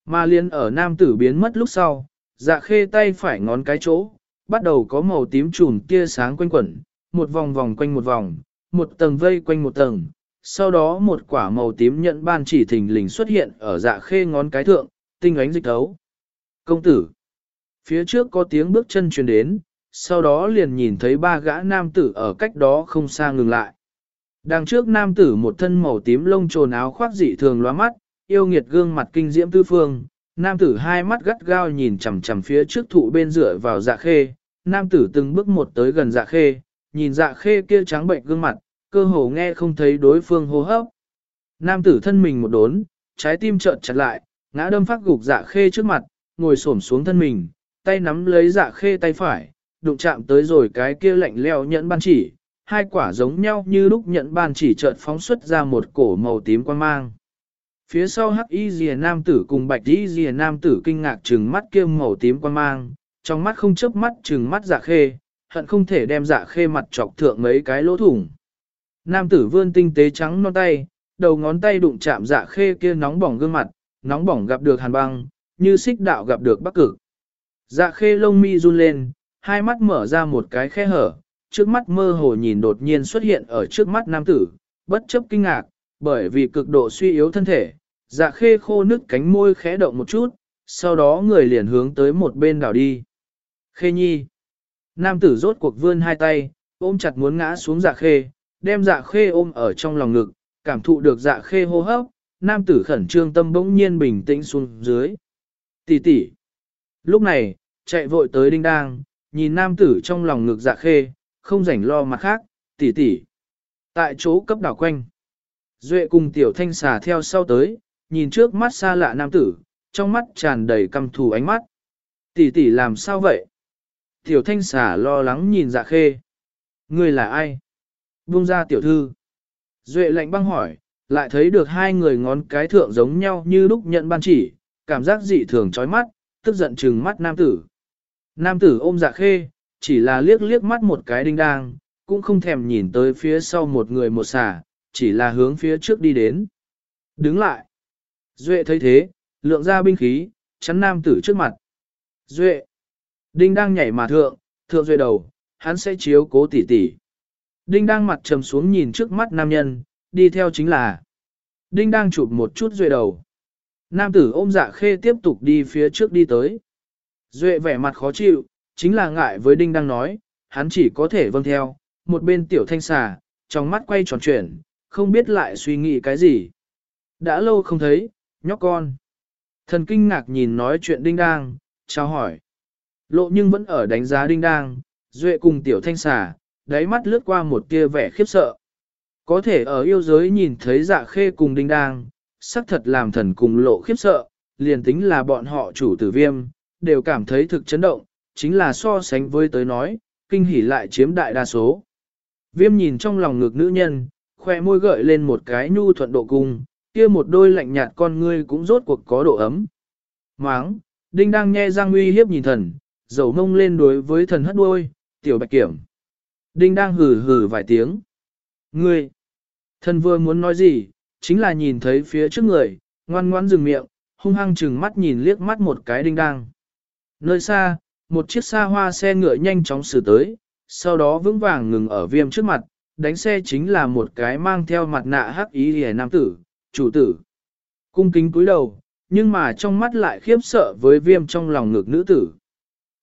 Mà liên ở nam tử biến mất lúc sau, dạ khê tay phải ngón cái chỗ, bắt đầu có màu tím trùm tia sáng quanh quẩn, một vòng vòng quanh một vòng, một tầng vây quanh một tầng, sau đó một quả màu tím nhận ban chỉ thình lình xuất hiện ở dạ khê ngón cái thượng, tinh ánh dịch thấu. Công tử! Phía trước có tiếng bước chân truyền đến, sau đó liền nhìn thấy ba gã nam tử ở cách đó không xa ngừng lại. Đằng trước nam tử một thân màu tím lông trồn áo khoác dị thường loa mắt, yêu nghiệt gương mặt kinh diễm tư phương, nam tử hai mắt gắt gao nhìn chằm chằm phía trước thụ bên dựa vào dạ khê, nam tử từng bước một tới gần dạ khê, nhìn dạ khê kia trắng bệnh gương mặt, cơ hồ nghe không thấy đối phương hô hấp. Nam tử thân mình một đốn, trái tim trợn chặt lại, ngã đâm phát gục dạ khê trước mặt, ngồi xổm xuống thân mình, tay nắm lấy dạ khê tay phải, đụng chạm tới rồi cái kia lạnh leo nhẫn ban chỉ, hai quả giống nhau như lúc nhẫn ban chỉ chợt phóng xuất ra một cổ màu tím quan mang. Phía sau hắc y rìa nam tử cùng bạch y rìa nam tử kinh ngạc trừng mắt kia màu tím quan mang, trong mắt không chớp mắt trừng mắt dạ khê, hận không thể đem dạ khê mặt chọc thượng mấy cái lỗ thủng. Nam tử vươn tinh tế trắng non tay, đầu ngón tay đụng chạm dạ khê kia nóng bỏng gương mặt, nóng bỏng gặp được hàn băng, như xích đạo gặp được bắc cực. Dạ khê lông mi run lên, hai mắt mở ra một cái khe hở, trước mắt mơ hồ nhìn đột nhiên xuất hiện ở trước mắt nam tử, bất chấp kinh ngạc, bởi vì cực độ suy yếu thân thể, dạ khê khô nứt cánh môi khẽ động một chút, sau đó người liền hướng tới một bên đảo đi. Khê nhi. Nam tử rốt cuộc vươn hai tay, ôm chặt muốn ngã xuống dạ khê, đem dạ khê ôm ở trong lòng ngực, cảm thụ được dạ khê hô hấp, nam tử khẩn trương tâm bỗng nhiên bình tĩnh xuống dưới. Tỷ tỷ. Lúc này, chạy vội tới đinh đang, nhìn nam tử trong lòng ngực dạ khê, không rảnh lo mặt khác, tỷ tỷ. Tại chỗ cấp đảo quanh. Duệ cùng tiểu thanh xà theo sau tới, nhìn trước mắt xa lạ nam tử, trong mắt tràn đầy căm thù ánh mắt. Tỷ tỷ làm sao vậy? Tiểu thanh xà lo lắng nhìn dạ khê. Người là ai? Buông ra tiểu thư. Duệ lạnh băng hỏi, lại thấy được hai người ngón cái thượng giống nhau như lúc nhận ban chỉ, cảm giác dị thường chói mắt, tức giận trừng mắt nam tử. Nam tử ôm dạ khê, chỉ là liếc liếc mắt một cái đinh đang, cũng không thèm nhìn tới phía sau một người một xà, chỉ là hướng phía trước đi đến. Đứng lại. Duệ thấy thế, lượng ra binh khí, chắn nam tử trước mặt. Duệ. Đinh đang nhảy mà thượng, thượng duệ đầu, hắn sẽ chiếu cố tỉ tỉ. Đinh đang mặt trầm xuống nhìn trước mắt nam nhân, đi theo chính là. Đinh đang chụp một chút duệ đầu. Nam tử ôm dạ khê tiếp tục đi phía trước đi tới. Duệ vẻ mặt khó chịu, chính là ngại với Đinh đang nói, hắn chỉ có thể vâng theo, một bên tiểu thanh xà, trong mắt quay tròn chuyển, không biết lại suy nghĩ cái gì. Đã lâu không thấy, nhóc con. Thần kinh ngạc nhìn nói chuyện Đinh đang, chào hỏi. Lộ nhưng vẫn ở đánh giá Đinh đang, Duệ cùng tiểu thanh xà, đáy mắt lướt qua một tia vẻ khiếp sợ. Có thể ở yêu giới nhìn thấy dạ khê cùng Đinh đang, xác thật làm thần cùng lộ khiếp sợ, liền tính là bọn họ chủ tử viêm, đều cảm thấy thực chấn động, chính là so sánh với tới nói, kinh hỉ lại chiếm đại đa số. Viêm nhìn trong lòng ngực nữ nhân, khoe môi gợi lên một cái nhu thuận độ cung, kia một đôi lạnh nhạt con ngươi cũng rốt cuộc có độ ấm. Máng, đinh đang nghe răng uy hiếp nhìn thần, dầu mông lên đối với thần hất đuôi, tiểu bạch kiểm. Đinh đang hừ hừ vài tiếng. Ngươi, thần vừa muốn nói gì, chính là nhìn thấy phía trước người, ngoan ngoãn dừng miệng, hung hăng chừng mắt nhìn liếc mắt một cái đinh đang. Nơi xa, một chiếc xa hoa xe ngựa nhanh chóng xử tới, sau đó vững vàng ngừng ở viêm trước mặt, đánh xe chính là một cái mang theo mặt nạ hắc ý hề nam tử, chủ tử. Cung kính cúi đầu, nhưng mà trong mắt lại khiếp sợ với viêm trong lòng ngực nữ tử.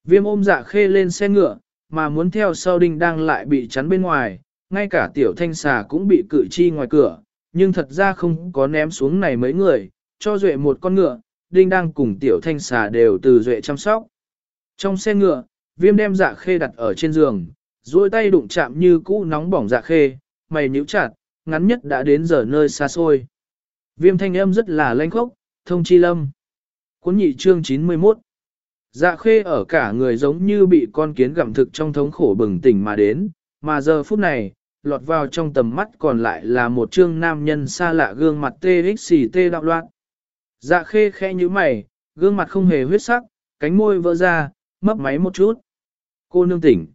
Viêm ôm dạ khê lên xe ngựa, mà muốn theo sau đinh đang lại bị chắn bên ngoài, ngay cả tiểu thanh xà cũng bị cự chi ngoài cửa, nhưng thật ra không có ném xuống này mấy người, cho duệ một con ngựa, đinh đang cùng tiểu thanh xà đều từ duệ chăm sóc. Trong xe ngựa, viêm đem dạ khê đặt ở trên giường, duỗi tay đụng chạm như cũ nóng bỏng dạ khê, mày nhíu chặt, ngắn nhất đã đến giờ nơi xa xôi. Viêm thanh âm rất là lanh khốc, thông chi lâm. Cuốn nhị chương 91 Dạ khê ở cả người giống như bị con kiến gặm thực trong thống khổ bừng tỉnh mà đến, mà giờ phút này, lọt vào trong tầm mắt còn lại là một trương nam nhân xa lạ gương mặt tê xì tê đạo loạn. Dạ khê khẽ như mày, gương mặt không hề huyết sắc, cánh môi vỡ ra, mấp máy một chút. Cô nương tỉnh.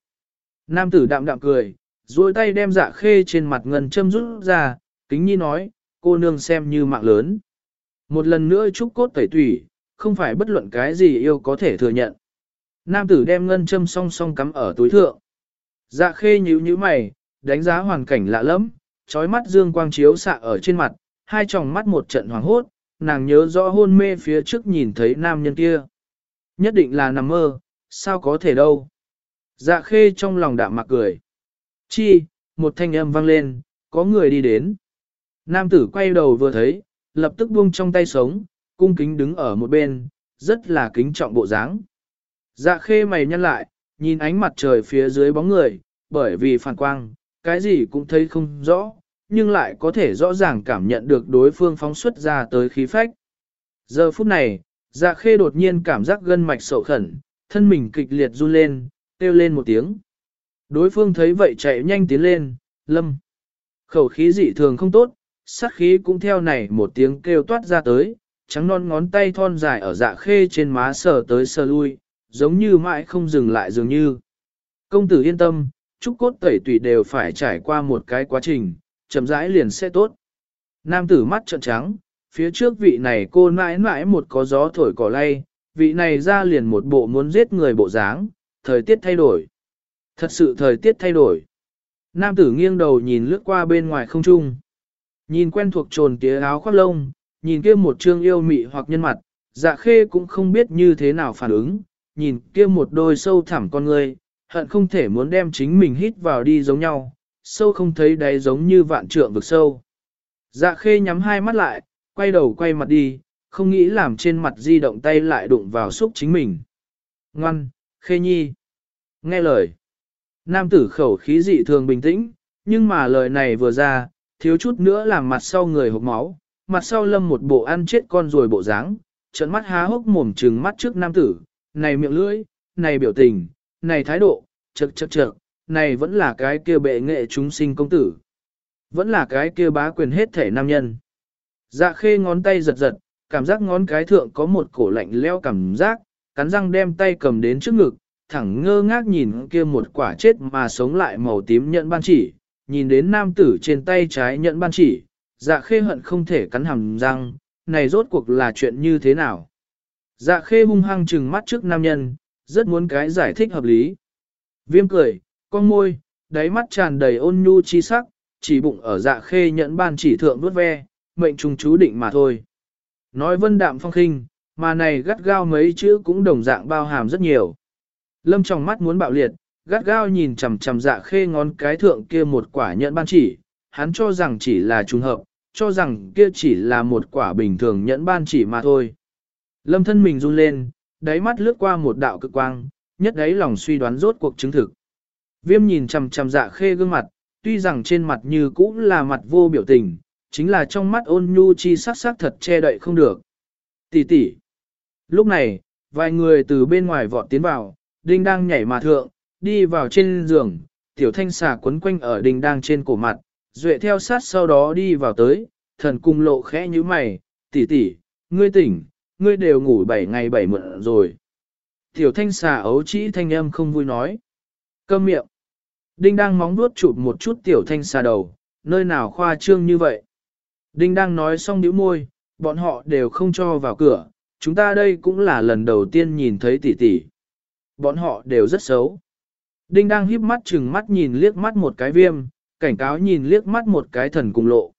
Nam tử đạm đạm cười, duỗi tay đem dạ khê trên mặt ngân châm rút ra, kính nhi nói, cô nương xem như mạng lớn. Một lần nữa trúc cốt tẩy tủy, không phải bất luận cái gì yêu có thể thừa nhận. Nam tử đem ngân châm song song cắm ở túi thượng. Dạ khê nhíu nhíu mày, đánh giá hoàn cảnh lạ lắm, trói mắt dương quang chiếu xạ ở trên mặt, hai tròng mắt một trận hoàng hốt, nàng nhớ rõ hôn mê phía trước nhìn thấy nam nhân kia. Nhất định là nằm mơ, sao có thể đâu. Dạ khê trong lòng đạm mặc cười. Chi, một thanh âm vang lên, có người đi đến. Nam tử quay đầu vừa thấy, lập tức buông trong tay sống, cung kính đứng ở một bên, rất là kính trọng bộ dáng. Dạ khê mày nhăn lại, nhìn ánh mặt trời phía dưới bóng người, bởi vì phản quang, cái gì cũng thấy không rõ, nhưng lại có thể rõ ràng cảm nhận được đối phương phóng xuất ra tới khí phách. Giờ phút này, dạ khê đột nhiên cảm giác gân mạch sầu khẩn, thân mình kịch liệt run lên, kêu lên một tiếng. Đối phương thấy vậy chạy nhanh tiến lên, lâm. Khẩu khí dị thường không tốt, sát khí cũng theo này một tiếng kêu toát ra tới, trắng non ngón tay thon dài ở dạ khê trên má sờ tới sờ lui, giống như mãi không dừng lại dường như. Công tử yên tâm, trúc cốt tẩy tùy đều phải trải qua một cái quá trình, chậm rãi liền sẽ tốt. Nam tử mắt trợn trắng, phía trước vị này cô mãi mãi một có gió thổi cỏ lay, vị này ra liền một bộ muốn giết người bộ dáng, thời tiết thay đổi. Thật sự thời tiết thay đổi. Nam tử nghiêng đầu nhìn lướt qua bên ngoài không trung. Nhìn quen thuộc trồn tía áo khoác lông, nhìn kia một trương yêu mị hoặc nhân mặt, dạ khê cũng không biết như thế nào phản ứng, nhìn kia một đôi sâu thẳm con người, hận không thể muốn đem chính mình hít vào đi giống nhau, sâu không thấy đáy giống như vạn trượng vực sâu. Dạ khê nhắm hai mắt lại, quay đầu quay mặt đi, không nghĩ làm trên mặt di động tay lại đụng vào xúc chính mình. Ngoan, khê nhi. Nghe lời. Nam tử khẩu khí dị thường bình tĩnh, nhưng mà lời này vừa ra, thiếu chút nữa làm mặt sau người hộp máu, mặt sau lâm một bộ ăn chết con rồi bộ dáng, trận mắt há hốc mồm trừng mắt trước nam tử, này miệng lưỡi, này biểu tình, này thái độ, chật chật chật, này vẫn là cái kia bệ nghệ chúng sinh công tử. Vẫn là cái kia bá quyền hết thể nam nhân. Dạ khê ngón tay giật giật, cảm giác ngón cái thượng có một cổ lạnh leo cảm giác, cắn răng đem tay cầm đến trước ngực, thẳng ngơ ngác nhìn kia một quả chết mà sống lại màu tím nhận ban chỉ, nhìn đến nam tử trên tay trái nhận ban chỉ, dạ khê hận không thể cắn hàm răng, này rốt cuộc là chuyện như thế nào. Dạ khê hung hăng trừng mắt trước nam nhân, rất muốn cái giải thích hợp lý. Viêm cười, con môi, đáy mắt tràn đầy ôn nhu chi sắc, chỉ bụng ở dạ khê nhận ban chỉ thượng vuốt ve, mệnh trùng chú định mà thôi. Nói vân đạm phong khinh, mà này gắt gao mấy chữ cũng đồng dạng bao hàm rất nhiều. Lâm trong mắt muốn bạo liệt, gắt gao nhìn chằm chằm dạ khê ngón cái thượng kia một quả nhẫn ban chỉ, hắn cho rằng chỉ là trùng hợp, cho rằng kia chỉ là một quả bình thường nhẫn ban chỉ mà thôi. Lâm thân mình run lên, đáy mắt lướt qua một đạo cực quang, nhất đáy lòng suy đoán rốt cuộc chứng thực. Viêm nhìn chằm chằm dạ khê gương mặt, tuy rằng trên mặt như cũ là mặt vô biểu tình, chính là trong mắt ôn nhu chi sắc sắc thật che đậy không được. Tỷ tỷ. Lúc này, vài người từ bên ngoài vọt tiến vào, đinh đang nhảy mà thượng, đi vào trên giường, tiểu thanh xà quấn quanh ở đinh đang trên cổ mặt, duệ theo sát sau đó đi vào tới, thần cung lộ khẽ như mày, tỷ tỷ, ngươi tỉnh, ngươi đều ngủ 7 ngày 7 mượn rồi. Tiểu thanh xà ấu trĩ thanh âm không vui nói. Câm miệng. Đinh đang móng vuốt chụp một chút tiểu thanh xà đầu, nơi nào khoa trương như vậy. Đinh đang nói xong nhíu môi, bọn họ đều không cho vào cửa, chúng ta đây cũng là lần đầu tiên nhìn thấy tỷ tỷ. Bọn họ đều rất xấu. Đinh đang híp mắt chừng mắt nhìn liếc mắt một cái viêm, cảnh cáo nhìn liếc mắt một cái thần cùng lộ.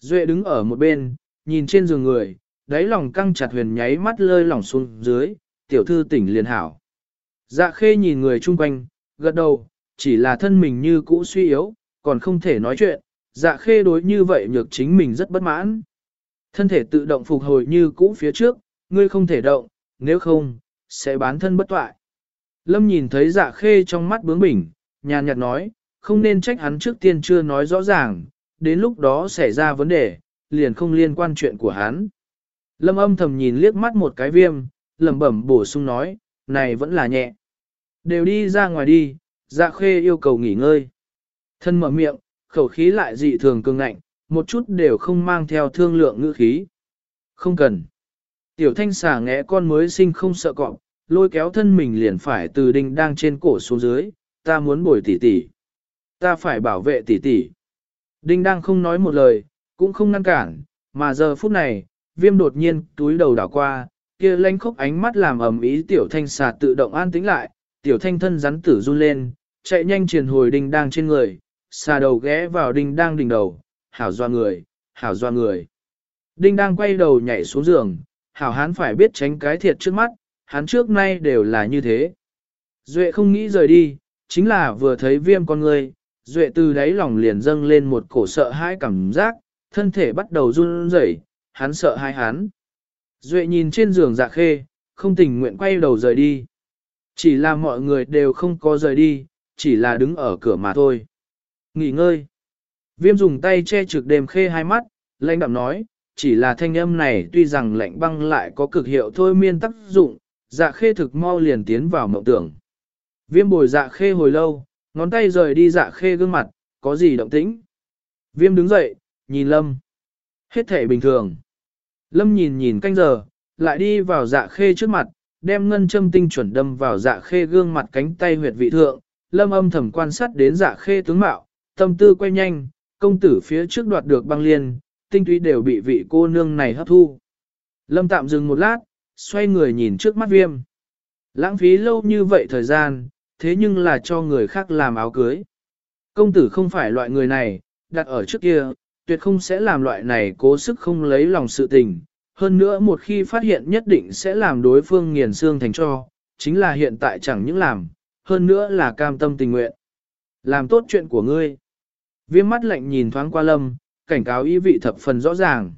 Duệ đứng ở một bên, nhìn trên giường người, đáy lòng căng chặt huyền nháy mắt lơi lỏng xuống dưới, tiểu thư tỉnh liền hảo. Dạ khê nhìn người chung quanh, gật đầu, chỉ là thân mình như cũ suy yếu, còn không thể nói chuyện, dạ khê đối như vậy nhược chính mình rất bất mãn. Thân thể tự động phục hồi như cũ phía trước, ngươi không thể động, nếu không, sẽ bán thân bất toại. Lâm nhìn thấy dạ khê trong mắt bướng bỉnh, nhàn nhạt nói, không nên trách hắn trước tiên chưa nói rõ ràng, đến lúc đó xảy ra vấn đề, liền không liên quan chuyện của hắn. Lâm âm thầm nhìn liếc mắt một cái viêm, lẩm bẩm bổ sung nói, này vẫn là nhẹ. Đều đi ra ngoài đi, dạ khê yêu cầu nghỉ ngơi. Thân mở miệng, khẩu khí lại dị thường cường ngạnh, một chút đều không mang theo thương lượng ngữ khí. Không cần. Tiểu thanh xà ngẽ con mới sinh không sợ cọp, lôi kéo thân mình liền phải từ đinh đang trên cổ xuống dưới, ta muốn bồi tỷ tỷ, Ta phải bảo vệ tỷ tỷ. Đinh đang không nói một lời, cũng không ngăn cản, mà giờ phút này, viêm đột nhiên túi đầu đảo qua, kia lanh khốc ánh mắt làm ầm ý tiểu thanh xà tự động an tĩnh lại, tiểu thanh thân rắn tử run lên, chạy nhanh truyền hồi đinh đang trên người, xà đầu ghé vào đinh đang đỉnh đầu, hảo doa người, hảo doa người. Đinh đang quay đầu nhảy xuống giường, hảo hán phải biết tránh cái thiệt trước mắt, hắn trước nay đều là như thế. Duệ không nghĩ rời đi, chính là vừa thấy viêm con người, Duệ từ đáy lòng liền dâng lên một cổ sợ hãi cảm giác, thân thể bắt đầu run rẩy, hắn sợ hai hắn. Duệ nhìn trên giường dạ khê, không tình nguyện quay đầu rời đi. Chỉ là mọi người đều không có rời đi, chỉ là đứng ở cửa mà thôi. Nghỉ ngơi. Viêm dùng tay che trực đêm khê hai mắt, lãnh đạm nói, chỉ là thanh âm này tuy rằng lạnh băng lại có cực hiệu thôi miên tác dụng, dạ khê thực mau liền tiến vào mộng tưởng. Viêm bồi dạ khê hồi lâu, ngón tay rời đi dạ khê gương mặt, có gì động tĩnh. Viêm đứng dậy, nhìn Lâm. Hết thể bình thường. Lâm nhìn nhìn canh giờ, lại đi vào dạ khê trước mặt, đem ngân châm tinh chuẩn đâm vào dạ khê gương mặt cánh tay huyệt vị thượng. Lâm âm thầm quan sát đến dạ khê tướng mạo, tâm tư quay nhanh, công tử phía trước đoạt được băng liên, tinh túy đều bị vị cô nương này hấp thu. Lâm tạm dừng một lát, xoay người nhìn trước mắt viêm. Lãng phí lâu như vậy thời gian, thế nhưng là cho người khác làm áo cưới. Công tử không phải loại người này, đặt ở trước kia, tuyệt không sẽ làm loại này cố sức không lấy lòng sự tình. Hơn nữa một khi phát hiện nhất định sẽ làm đối phương nghiền xương thành cho, chính là hiện tại chẳng những làm, hơn nữa là cam tâm tình nguyện. Làm tốt chuyện của ngươi. Viêm mắt lạnh nhìn thoáng qua lâm, cảnh cáo ý vị thập phần rõ ràng.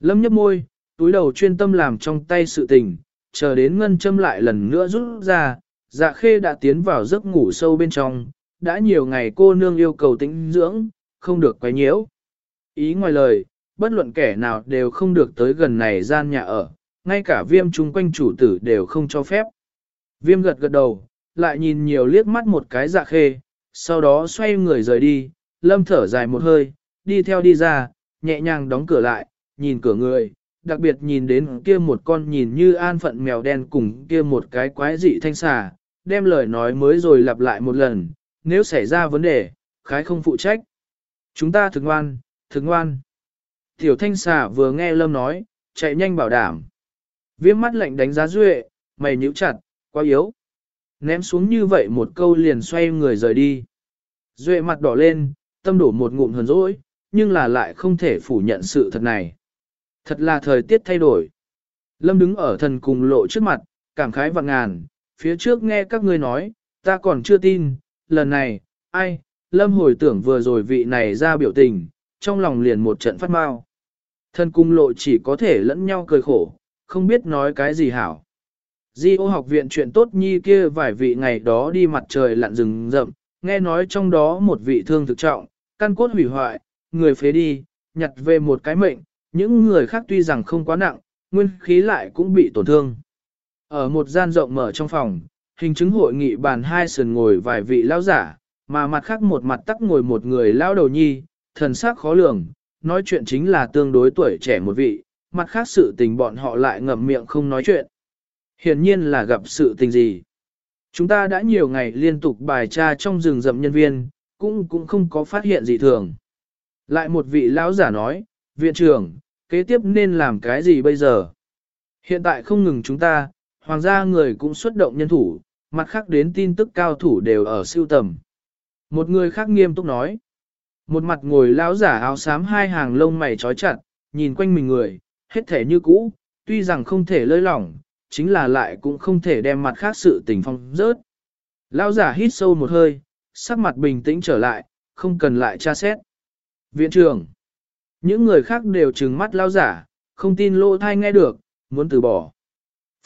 Lâm nhấp môi, túi đầu chuyên tâm làm trong tay sự tình, chờ đến ngân châm lại lần nữa rút ra, dạ khê đã tiến vào giấc ngủ sâu bên trong, đã nhiều ngày cô nương yêu cầu tĩnh dưỡng, không được quấy nhiễu. Ý ngoài lời, bất luận kẻ nào đều không được tới gần này gian nhà ở, ngay cả viêm chung quanh chủ tử đều không cho phép. Viêm gật gật đầu, lại nhìn nhiều liếc mắt một cái dạ khê, sau đó xoay người rời đi, lâm thở dài một hơi, đi theo đi ra, nhẹ nhàng đóng cửa lại, nhìn cửa người, đặc biệt nhìn đến kia một con nhìn như an phận mèo đen cùng kia một cái quái dị thanh xà, đem lời nói mới rồi lặp lại một lần, nếu xảy ra vấn đề, khái không phụ trách. Chúng ta thực ngoan, thực ngoan. Tiểu thanh xà vừa nghe lâm nói, chạy nhanh bảo đảm. Viêm mắt lạnh đánh giá duệ, mày nhíu chặt, quá yếu. Ném xuống như vậy một câu liền xoay người rời đi. Duệ mặt đỏ lên, tâm đổ một ngụm hờn dỗi, nhưng là lại không thể phủ nhận sự thật này. Thật là thời tiết thay đổi. Lâm đứng ở thần cùng lộ trước mặt, cảm khái vạn ngàn, phía trước nghe các ngươi nói, ta còn chưa tin, lần này, ai, Lâm hồi tưởng vừa rồi vị này ra biểu tình, trong lòng liền một trận phát mau. Thần cung lộ chỉ có thể lẫn nhau cười khổ, không biết nói cái gì hảo. Di ô học viện chuyện tốt nhi kia vài vị ngày đó đi mặt trời lặn rừng rậm, nghe nói trong đó một vị thương thực trọng, căn cốt hủy hoại, người phế đi, nhặt về một cái mệnh, những người khác tuy rằng không quá nặng, nguyên khí lại cũng bị tổn thương. Ở một gian rộng mở trong phòng, hình chứng hội nghị bàn hai sườn ngồi vài vị lão giả, mà mặt khác một mặt tắc ngồi một người lão đầu nhi, thần sắc khó lường, nói chuyện chính là tương đối tuổi trẻ một vị, mặt khác sự tình bọn họ lại ngậm miệng không nói chuyện. Hiển nhiên là gặp sự tình gì. Chúng ta đã nhiều ngày liên tục bài tra trong rừng rậm nhân viên, cũng cũng không có phát hiện gì thường. Lại một vị lão giả nói, viện trưởng, kế tiếp nên làm cái gì bây giờ? Hiện tại không ngừng chúng ta, hoàng gia người cũng xuất động nhân thủ, mặt khác đến tin tức cao thủ đều ở siêu tầm. Một người khác nghiêm túc nói. Một mặt ngồi lão giả áo xám hai hàng lông mày trói chặt, nhìn quanh mình người, hết thể như cũ, tuy rằng không thể lơi lỏng, chính là lại cũng không thể đem mặt khác sự tình phong rớt. Lão giả hít sâu một hơi, sắc mặt bình tĩnh trở lại, không cần lại tra xét. Viện trưởng, những người khác đều trừng mắt lão giả, không tin lô thai nghe được, muốn từ bỏ.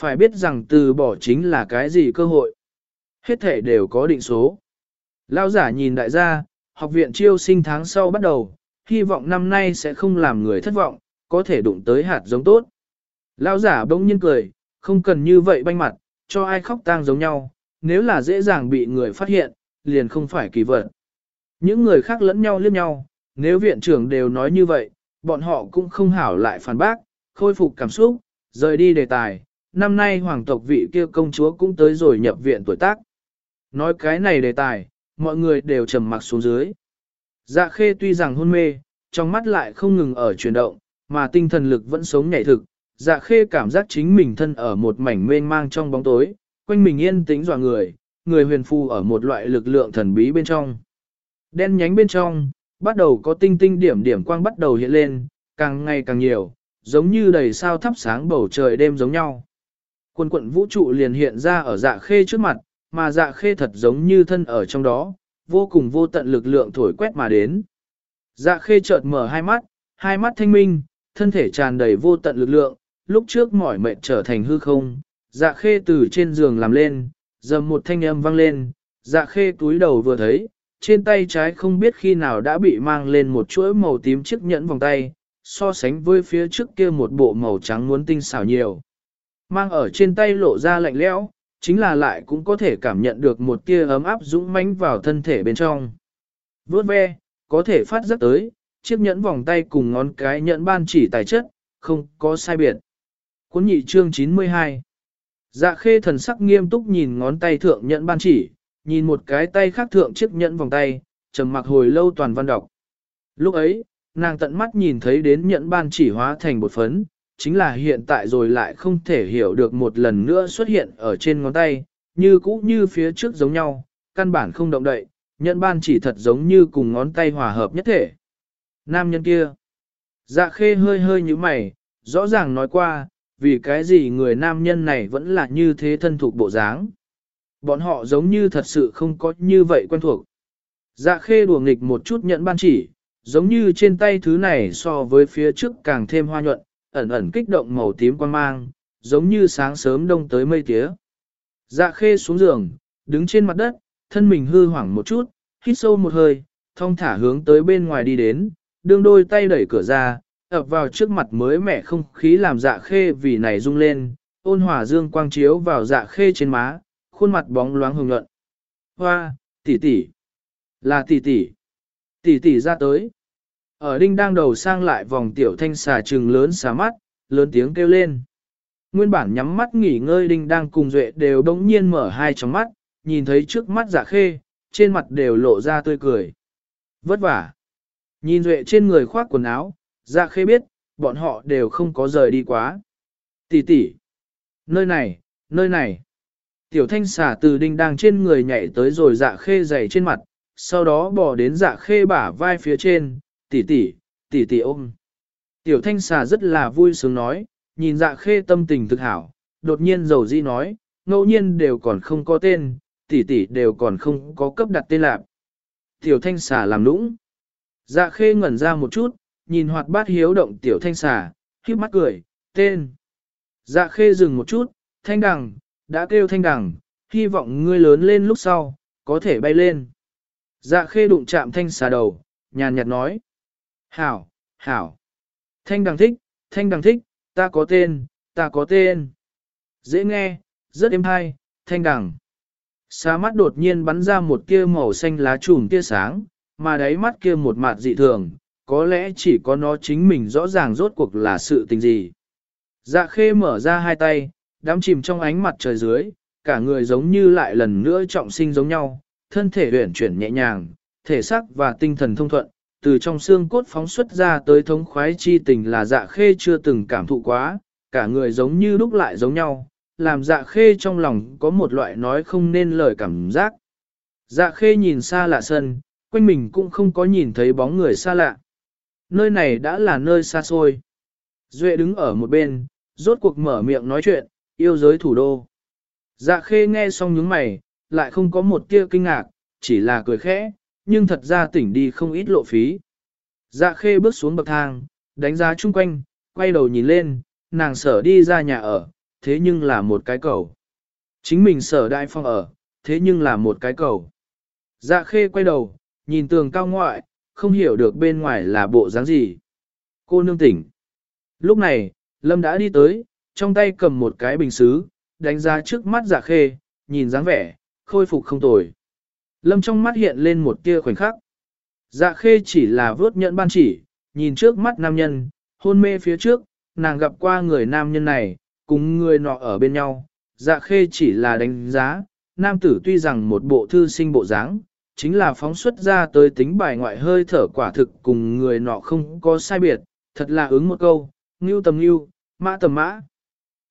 Phải biết rằng từ bỏ chính là cái gì cơ hội. Hết thể đều có định số. Lão giả nhìn đại gia, học viện chiêu sinh tháng sau bắt đầu, hy vọng năm nay sẽ không làm người thất vọng, có thể đụng tới hạt giống tốt. Lão giả bỗng nhiên cười, không cần như vậy banh mặt, cho ai khóc tang giống nhau, nếu là dễ dàng bị người phát hiện, liền không phải kỳ vật. Những người khác lẫn nhau liếc nhau, nếu viện trưởng đều nói như vậy, bọn họ cũng không hảo lại phản bác, khôi phục cảm xúc, rời đi đề tài. Năm nay hoàng tộc vị kia công chúa cũng tới rồi nhập viện tuổi tác. Nói cái này đề tài, mọi người đều trầm mặc xuống dưới. Dạ khê tuy rằng hôn mê, trong mắt lại không ngừng ở chuyển động, mà tinh thần lực vẫn sống nhảy thực. Dạ khê cảm giác chính mình thân ở một mảnh mênh mang trong bóng tối, quanh mình yên tĩnh dò người, người huyền phù ở một loại lực lượng thần bí bên trong. Đen nhánh bên trong, bắt đầu có tinh tinh điểm điểm quang bắt đầu hiện lên, càng ngày càng nhiều, giống như đầy sao thắp sáng bầu trời đêm giống nhau. Quân quận vũ trụ liền hiện ra ở dạ khê trước mặt, mà dạ khê thật giống như thân ở trong đó, vô cùng vô tận lực lượng thổi quét mà đến. Dạ khê chợt mở hai mắt, hai mắt thanh minh, thân thể tràn đầy vô tận lực lượng, lúc trước mỏi mệt trở thành hư không. Dạ khê từ trên giường làm lên, dầm một thanh âm vang lên, dạ khê túi đầu vừa thấy, trên tay trái không biết khi nào đã bị mang lên một chuỗi màu tím chiếc nhẫn vòng tay, so sánh với phía trước kia một bộ màu trắng muốn tinh xảo nhiều. Mang ở trên tay lộ ra lạnh lẽo, chính là lại cũng có thể cảm nhận được một tia ấm áp dũng mãnh vào thân thể bên trong. Vốt ve, có thể phát rất tới, chiếc nhẫn vòng tay cùng ngón cái nhẫn ban chỉ tài chất, không có sai biệt. Cuốn nhị chương 92 Dạ khê thần sắc nghiêm túc nhìn ngón tay thượng nhẫn ban chỉ, nhìn một cái tay khác thượng chiếc nhẫn vòng tay, trầm mặc hồi lâu toàn văn đọc. Lúc ấy, nàng tận mắt nhìn thấy đến nhẫn ban chỉ hóa thành bột phấn, chính là hiện tại rồi lại không thể hiểu được một lần nữa xuất hiện ở trên ngón tay, như cũ như phía trước giống nhau, căn bản không động đậy, nhẫn ban chỉ thật giống như cùng ngón tay hòa hợp nhất thể. Nam nhân kia, dạ khê hơi hơi như mày, rõ ràng nói qua, vì cái gì người nam nhân này vẫn là như thế thân thuộc bộ dáng. Bọn họ giống như thật sự không có như vậy quen thuộc. Dạ khê đùa nghịch một chút nhận ban chỉ, giống như trên tay thứ này so với phía trước càng thêm hoa nhuận, ẩn ẩn kích động màu tím quan mang, giống như sáng sớm đông tới mây tía. Dạ khê xuống giường, đứng trên mặt đất, thân mình hư hoảng một chút, hít sâu một hơi, thong thả hướng tới bên ngoài đi đến, đương đôi tay đẩy cửa ra, ập vào trước mặt mới mẻ không khí làm dạ khê vì này rung lên, ôn hòa dương quang chiếu vào dạ khê trên má, khuôn mặt bóng loáng hồng nhuận. Hoa, tỷ tỷ, là tỷ tỷ, tỷ tỷ ra tới. Ở đinh đang đầu sang lại vòng tiểu thanh xà trừng lớn xà mắt, lớn tiếng kêu lên. Nguyên bản nhắm mắt nghỉ ngơi đinh đang cùng duệ đều đống nhiên mở hai tròng mắt, nhìn thấy trước mắt giả khê, trên mặt đều lộ ra tươi cười. Vất vả. Nhìn duệ trên người khoác quần áo, giả khê biết, bọn họ đều không có rời đi quá. Tỷ tỷ. Nơi này, nơi này. Tiểu thanh xà từ đinh đang trên người nhảy tới rồi dạ khê dày trên mặt, sau đó bỏ đến dạ khê bả vai phía trên, tỷ tỷ, tỷ tỷ ôm. Tiểu thanh xà rất là vui sướng nói, nhìn dạ khê tâm tình thực hảo, đột nhiên dầu di nói, ngẫu nhiên đều còn không có tên, tỷ tỷ đều còn không có cấp đặt tên lạc. Tiểu thanh xà làm nũng. Dạ khê ngẩn ra một chút, nhìn hoạt bát hiếu động tiểu thanh xà, khiếp mắt cười, tên. Dạ khê dừng một chút, thanh đằng, đã kêu thanh đằng, hy vọng ngươi lớn lên lúc sau, có thể bay lên. Dạ khê đụng chạm thanh xà đầu, nhàn nhạt nói. Hảo, hảo. Thanh đằng thích, thanh đằng thích, ta có tên, ta có tên. Dễ nghe, rất êm hay, thanh đằng. Xá mắt đột nhiên bắn ra một kia màu xanh lá trùm tia sáng, mà đáy mắt kia một mặt dị thường, có lẽ chỉ có nó chính mình rõ ràng rốt cuộc là sự tình gì. Dạ khê mở ra hai tay, đám chìm trong ánh mặt trời dưới, cả người giống như lại lần nữa trọng sinh giống nhau, thân thể huyển chuyển nhẹ nhàng, thể xác và tinh thần thông thuận, từ trong xương cốt phóng xuất ra tới thống khoái chi tình là dạ khê chưa từng cảm thụ quá, cả người giống như lúc lại giống nhau, làm dạ khê trong lòng có một loại nói không nên lời cảm giác. Dạ khê nhìn xa lạ sân, quanh mình cũng không có nhìn thấy bóng người xa lạ. Nơi này đã là nơi xa xôi. Duệ đứng ở một bên, rốt cuộc mở miệng nói chuyện, yêu giới thủ đô. Dạ khê nghe xong những mày, lại không có một tia kinh ngạc, chỉ là cười khẽ, nhưng thật ra tỉnh đi không ít lộ phí. Dạ khê bước xuống bậc thang, đánh giá chung quanh, quay đầu nhìn lên, nàng sở đi ra nhà ở, thế nhưng là một cái cầu. Chính mình sở đại phong ở, thế nhưng là một cái cầu. Dạ khê quay đầu, nhìn tường cao ngoại, không hiểu được bên ngoài là bộ dáng gì. Cô nương tỉnh. Lúc này, Lâm đã đi tới, trong tay cầm một cái bình xứ, đánh giá trước mắt dạ khê, nhìn dáng vẻ, khôi phục không tồi. Lâm trong mắt hiện lên một tia khoảnh khắc. Dạ khê chỉ là vớt nhận ban chỉ, nhìn trước mắt nam nhân, hôn mê phía trước, nàng gặp qua người nam nhân này, cùng người nọ ở bên nhau. Dạ khê chỉ là đánh giá, nam tử tuy rằng một bộ thư sinh bộ dáng, chính là phóng xuất ra tới tính bài ngoại hơi thở quả thực cùng người nọ không có sai biệt, thật là ứng một câu, ngưu tầm ngưu, mã tầm mã.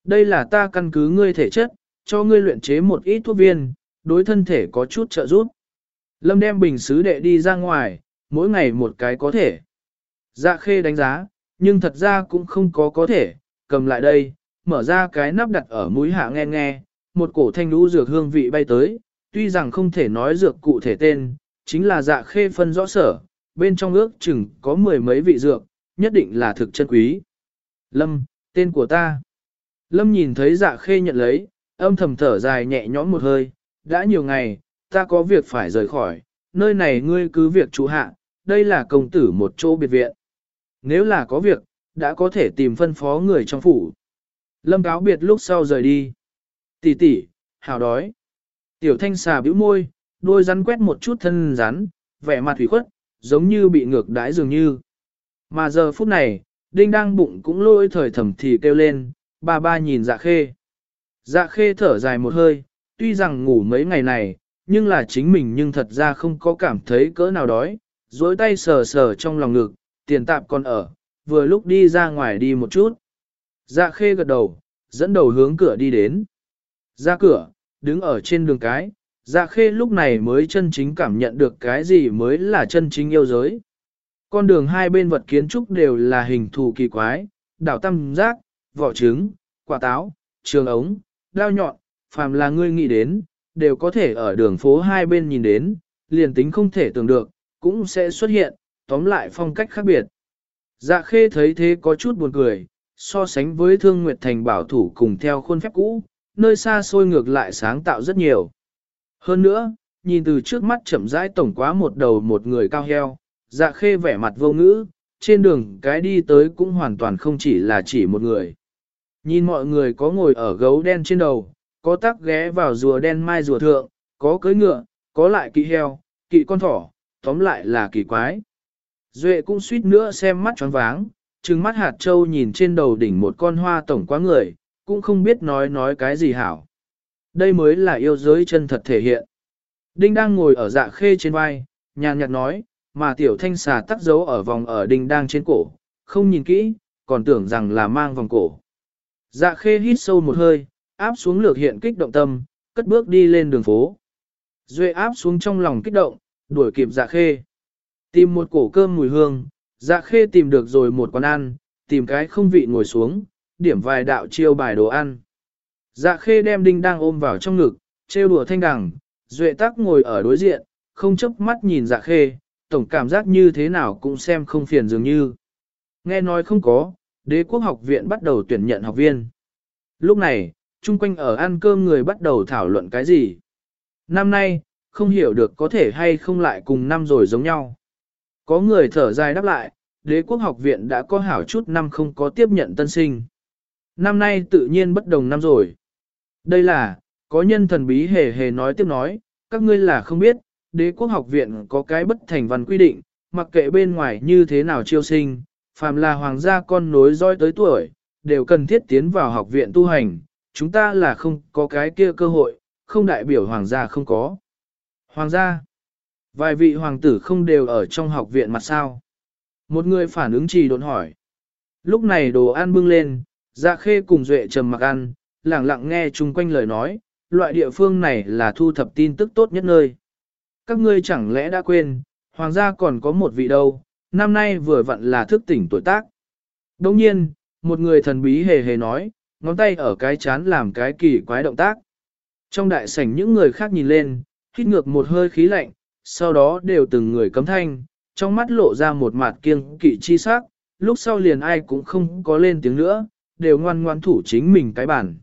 Đây là ta căn cứ ngươi thể chất, cho ngươi luyện chế một ít thuốc viên, đối thân thể có chút trợ giúp. Lâm đem bình sứ đệ đi ra ngoài, mỗi ngày một cái có thể. Dạ khê đánh giá, nhưng thật ra cũng không có có thể, cầm lại đây, mở ra cái nắp đặt ở mũi hạ nghe nghe, một cổ thanh lũ dược hương vị bay tới, tuy rằng không thể nói dược cụ thể tên, chính là dạ khê phân rõ sở, bên trong ước chừng có mười mấy vị dược, nhất định là thực chân quý. Lâm, tên của ta. Lâm nhìn thấy dạ khê nhận lấy, âm thầm thở dài nhẹ nhõm một hơi, đã nhiều ngày, ta có việc phải rời khỏi, nơi này ngươi cứ việc chủ hạ, đây là công tử một chỗ biệt viện. Nếu là có việc, đã có thể tìm phân phó người trong phủ. Lâm cáo biệt lúc sau rời đi. Tỷ tỷ, hào đói. Tiểu thanh xà bĩu môi, đôi rắn quét một chút thân rắn, vẻ mặt thủy khuất, giống như bị ngược đãi dường như. Mà giờ phút này, đinh đang bụng cũng lôi thời thầm thì kêu lên, ba ba nhìn dạ khê. Dạ khê thở dài một hơi, tuy rằng ngủ mấy ngày này, nhưng là chính mình nhưng thật ra không có cảm thấy cỡ nào đói, dối tay sờ sờ trong lòng ngực, tiền tạp còn ở, vừa lúc đi ra ngoài đi một chút. Dạ khê gật đầu, dẫn đầu hướng cửa đi đến. Ra cửa, đứng ở trên đường cái, dạ khê lúc này mới chân chính cảm nhận được cái gì mới là chân chính yêu giới. Con đường hai bên vật kiến trúc đều là hình thù kỳ quái, đảo tam giác, vỏ trứng, quả táo, trường ống, đao nhọn, phàm là ngươi nghĩ đến, đều có thể ở đường phố hai bên nhìn đến, liền tính không thể tưởng được, cũng sẽ xuất hiện, tóm lại phong cách khác biệt. Dạ khê thấy thế có chút buồn cười, so sánh với thương nguyệt thành bảo thủ cùng theo khuôn phép cũ, nơi xa xôi ngược lại sáng tạo rất nhiều. Hơn nữa, nhìn từ trước mắt chậm rãi tổng quá một đầu một người cao heo, dạ khê vẻ mặt vô ngữ, trên đường cái đi tới cũng hoàn toàn không chỉ là chỉ một người. Nhìn mọi người có ngồi ở gấu đen trên đầu, có tắc ghé vào rùa đen mai rùa thượng, có cưới ngựa, có lại kỵ heo, kỵ con thỏ, tóm lại là kỳ quái. Duệ cũng suýt nữa xem mắt tròn váng, trừng mắt hạt trâu nhìn trên đầu đỉnh một con hoa tổng quá người, cũng không biết nói nói cái gì hảo. Đây mới là yêu giới chân thật thể hiện. Đinh đang ngồi ở dạ khê trên vai, nhàn nhạt nói, mà tiểu thanh xà tắc dấu ở vòng ở đinh đang trên cổ, không nhìn kỹ, còn tưởng rằng là mang vòng cổ. Dạ khê hít sâu một hơi, áp xuống lược hiện kích động tâm, cất bước đi lên đường phố. Duệ áp xuống trong lòng kích động, đuổi kịp dạ khê. Tìm một cổ cơm mùi hương, dạ khê tìm được rồi một quán ăn, tìm cái không vị ngồi xuống, điểm vài đạo chiêu bài đồ ăn. Dạ khê đem đinh đang ôm vào trong ngực, trêu đùa thanh đằng, duệ tắc ngồi ở đối diện, không chớp mắt nhìn dạ khê, tổng cảm giác như thế nào cũng xem không phiền dường như. Nghe nói không có, đế quốc học viện bắt đầu tuyển nhận học viên. Lúc này, chung quanh ở ăn cơm người bắt đầu thảo luận cái gì. Năm nay, không hiểu được có thể hay không lại cùng năm rồi giống nhau. Có người thở dài đáp lại, đế quốc học viện đã có hảo chút năm không có tiếp nhận tân sinh. Năm nay tự nhiên bất đồng năm rồi. Đây là, có nhân thần bí hề hề nói tiếp nói, các ngươi là không biết, đế quốc học viện có cái bất thành văn quy định, mặc kệ bên ngoài như thế nào chiêu sinh, phàm là hoàng gia con nối roi tới tuổi, đều cần thiết tiến vào học viện tu hành, chúng ta là không có cái kia cơ hội, không đại biểu hoàng gia không có. Hoàng gia, vài vị hoàng tử không đều ở trong học viện mặt sao. Một người phản ứng trì đột hỏi. Lúc này đồ ăn bưng lên, dạ khê cùng duệ trầm mặc ăn, lặng lặng nghe chung quanh lời nói, loại địa phương này là thu thập tin tức tốt nhất nơi. Các ngươi chẳng lẽ đã quên, hoàng gia còn có một vị đâu, năm nay vừa vặn là thức tỉnh tuổi tác. Đồng nhiên, một người thần bí hề hề nói, ngón tay ở cái chán làm cái kỳ quái động tác. Trong đại sảnh những người khác nhìn lên, hít ngược một hơi khí lạnh, sau đó đều từng người cấm thanh, trong mắt lộ ra một mặt kiêng kỵ chi sắc, lúc sau liền ai cũng không có lên tiếng nữa, đều ngoan ngoan thủ chính mình cái bản.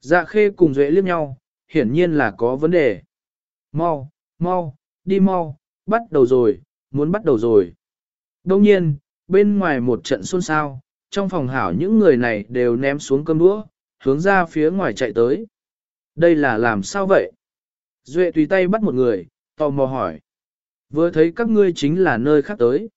Dạ khê cùng duệ liếc nhau, hiển nhiên là có vấn đề. Mau, mau, đi mau, bắt đầu rồi, muốn bắt đầu rồi. Đông nhiên, bên ngoài một trận xôn xao, trong phòng hảo những người này đều ném xuống cơm đũa, hướng ra phía ngoài chạy tới. Đây là làm sao vậy? Duệ tùy tay bắt một người, tò mò hỏi. Vừa thấy các ngươi chính là nơi khác tới.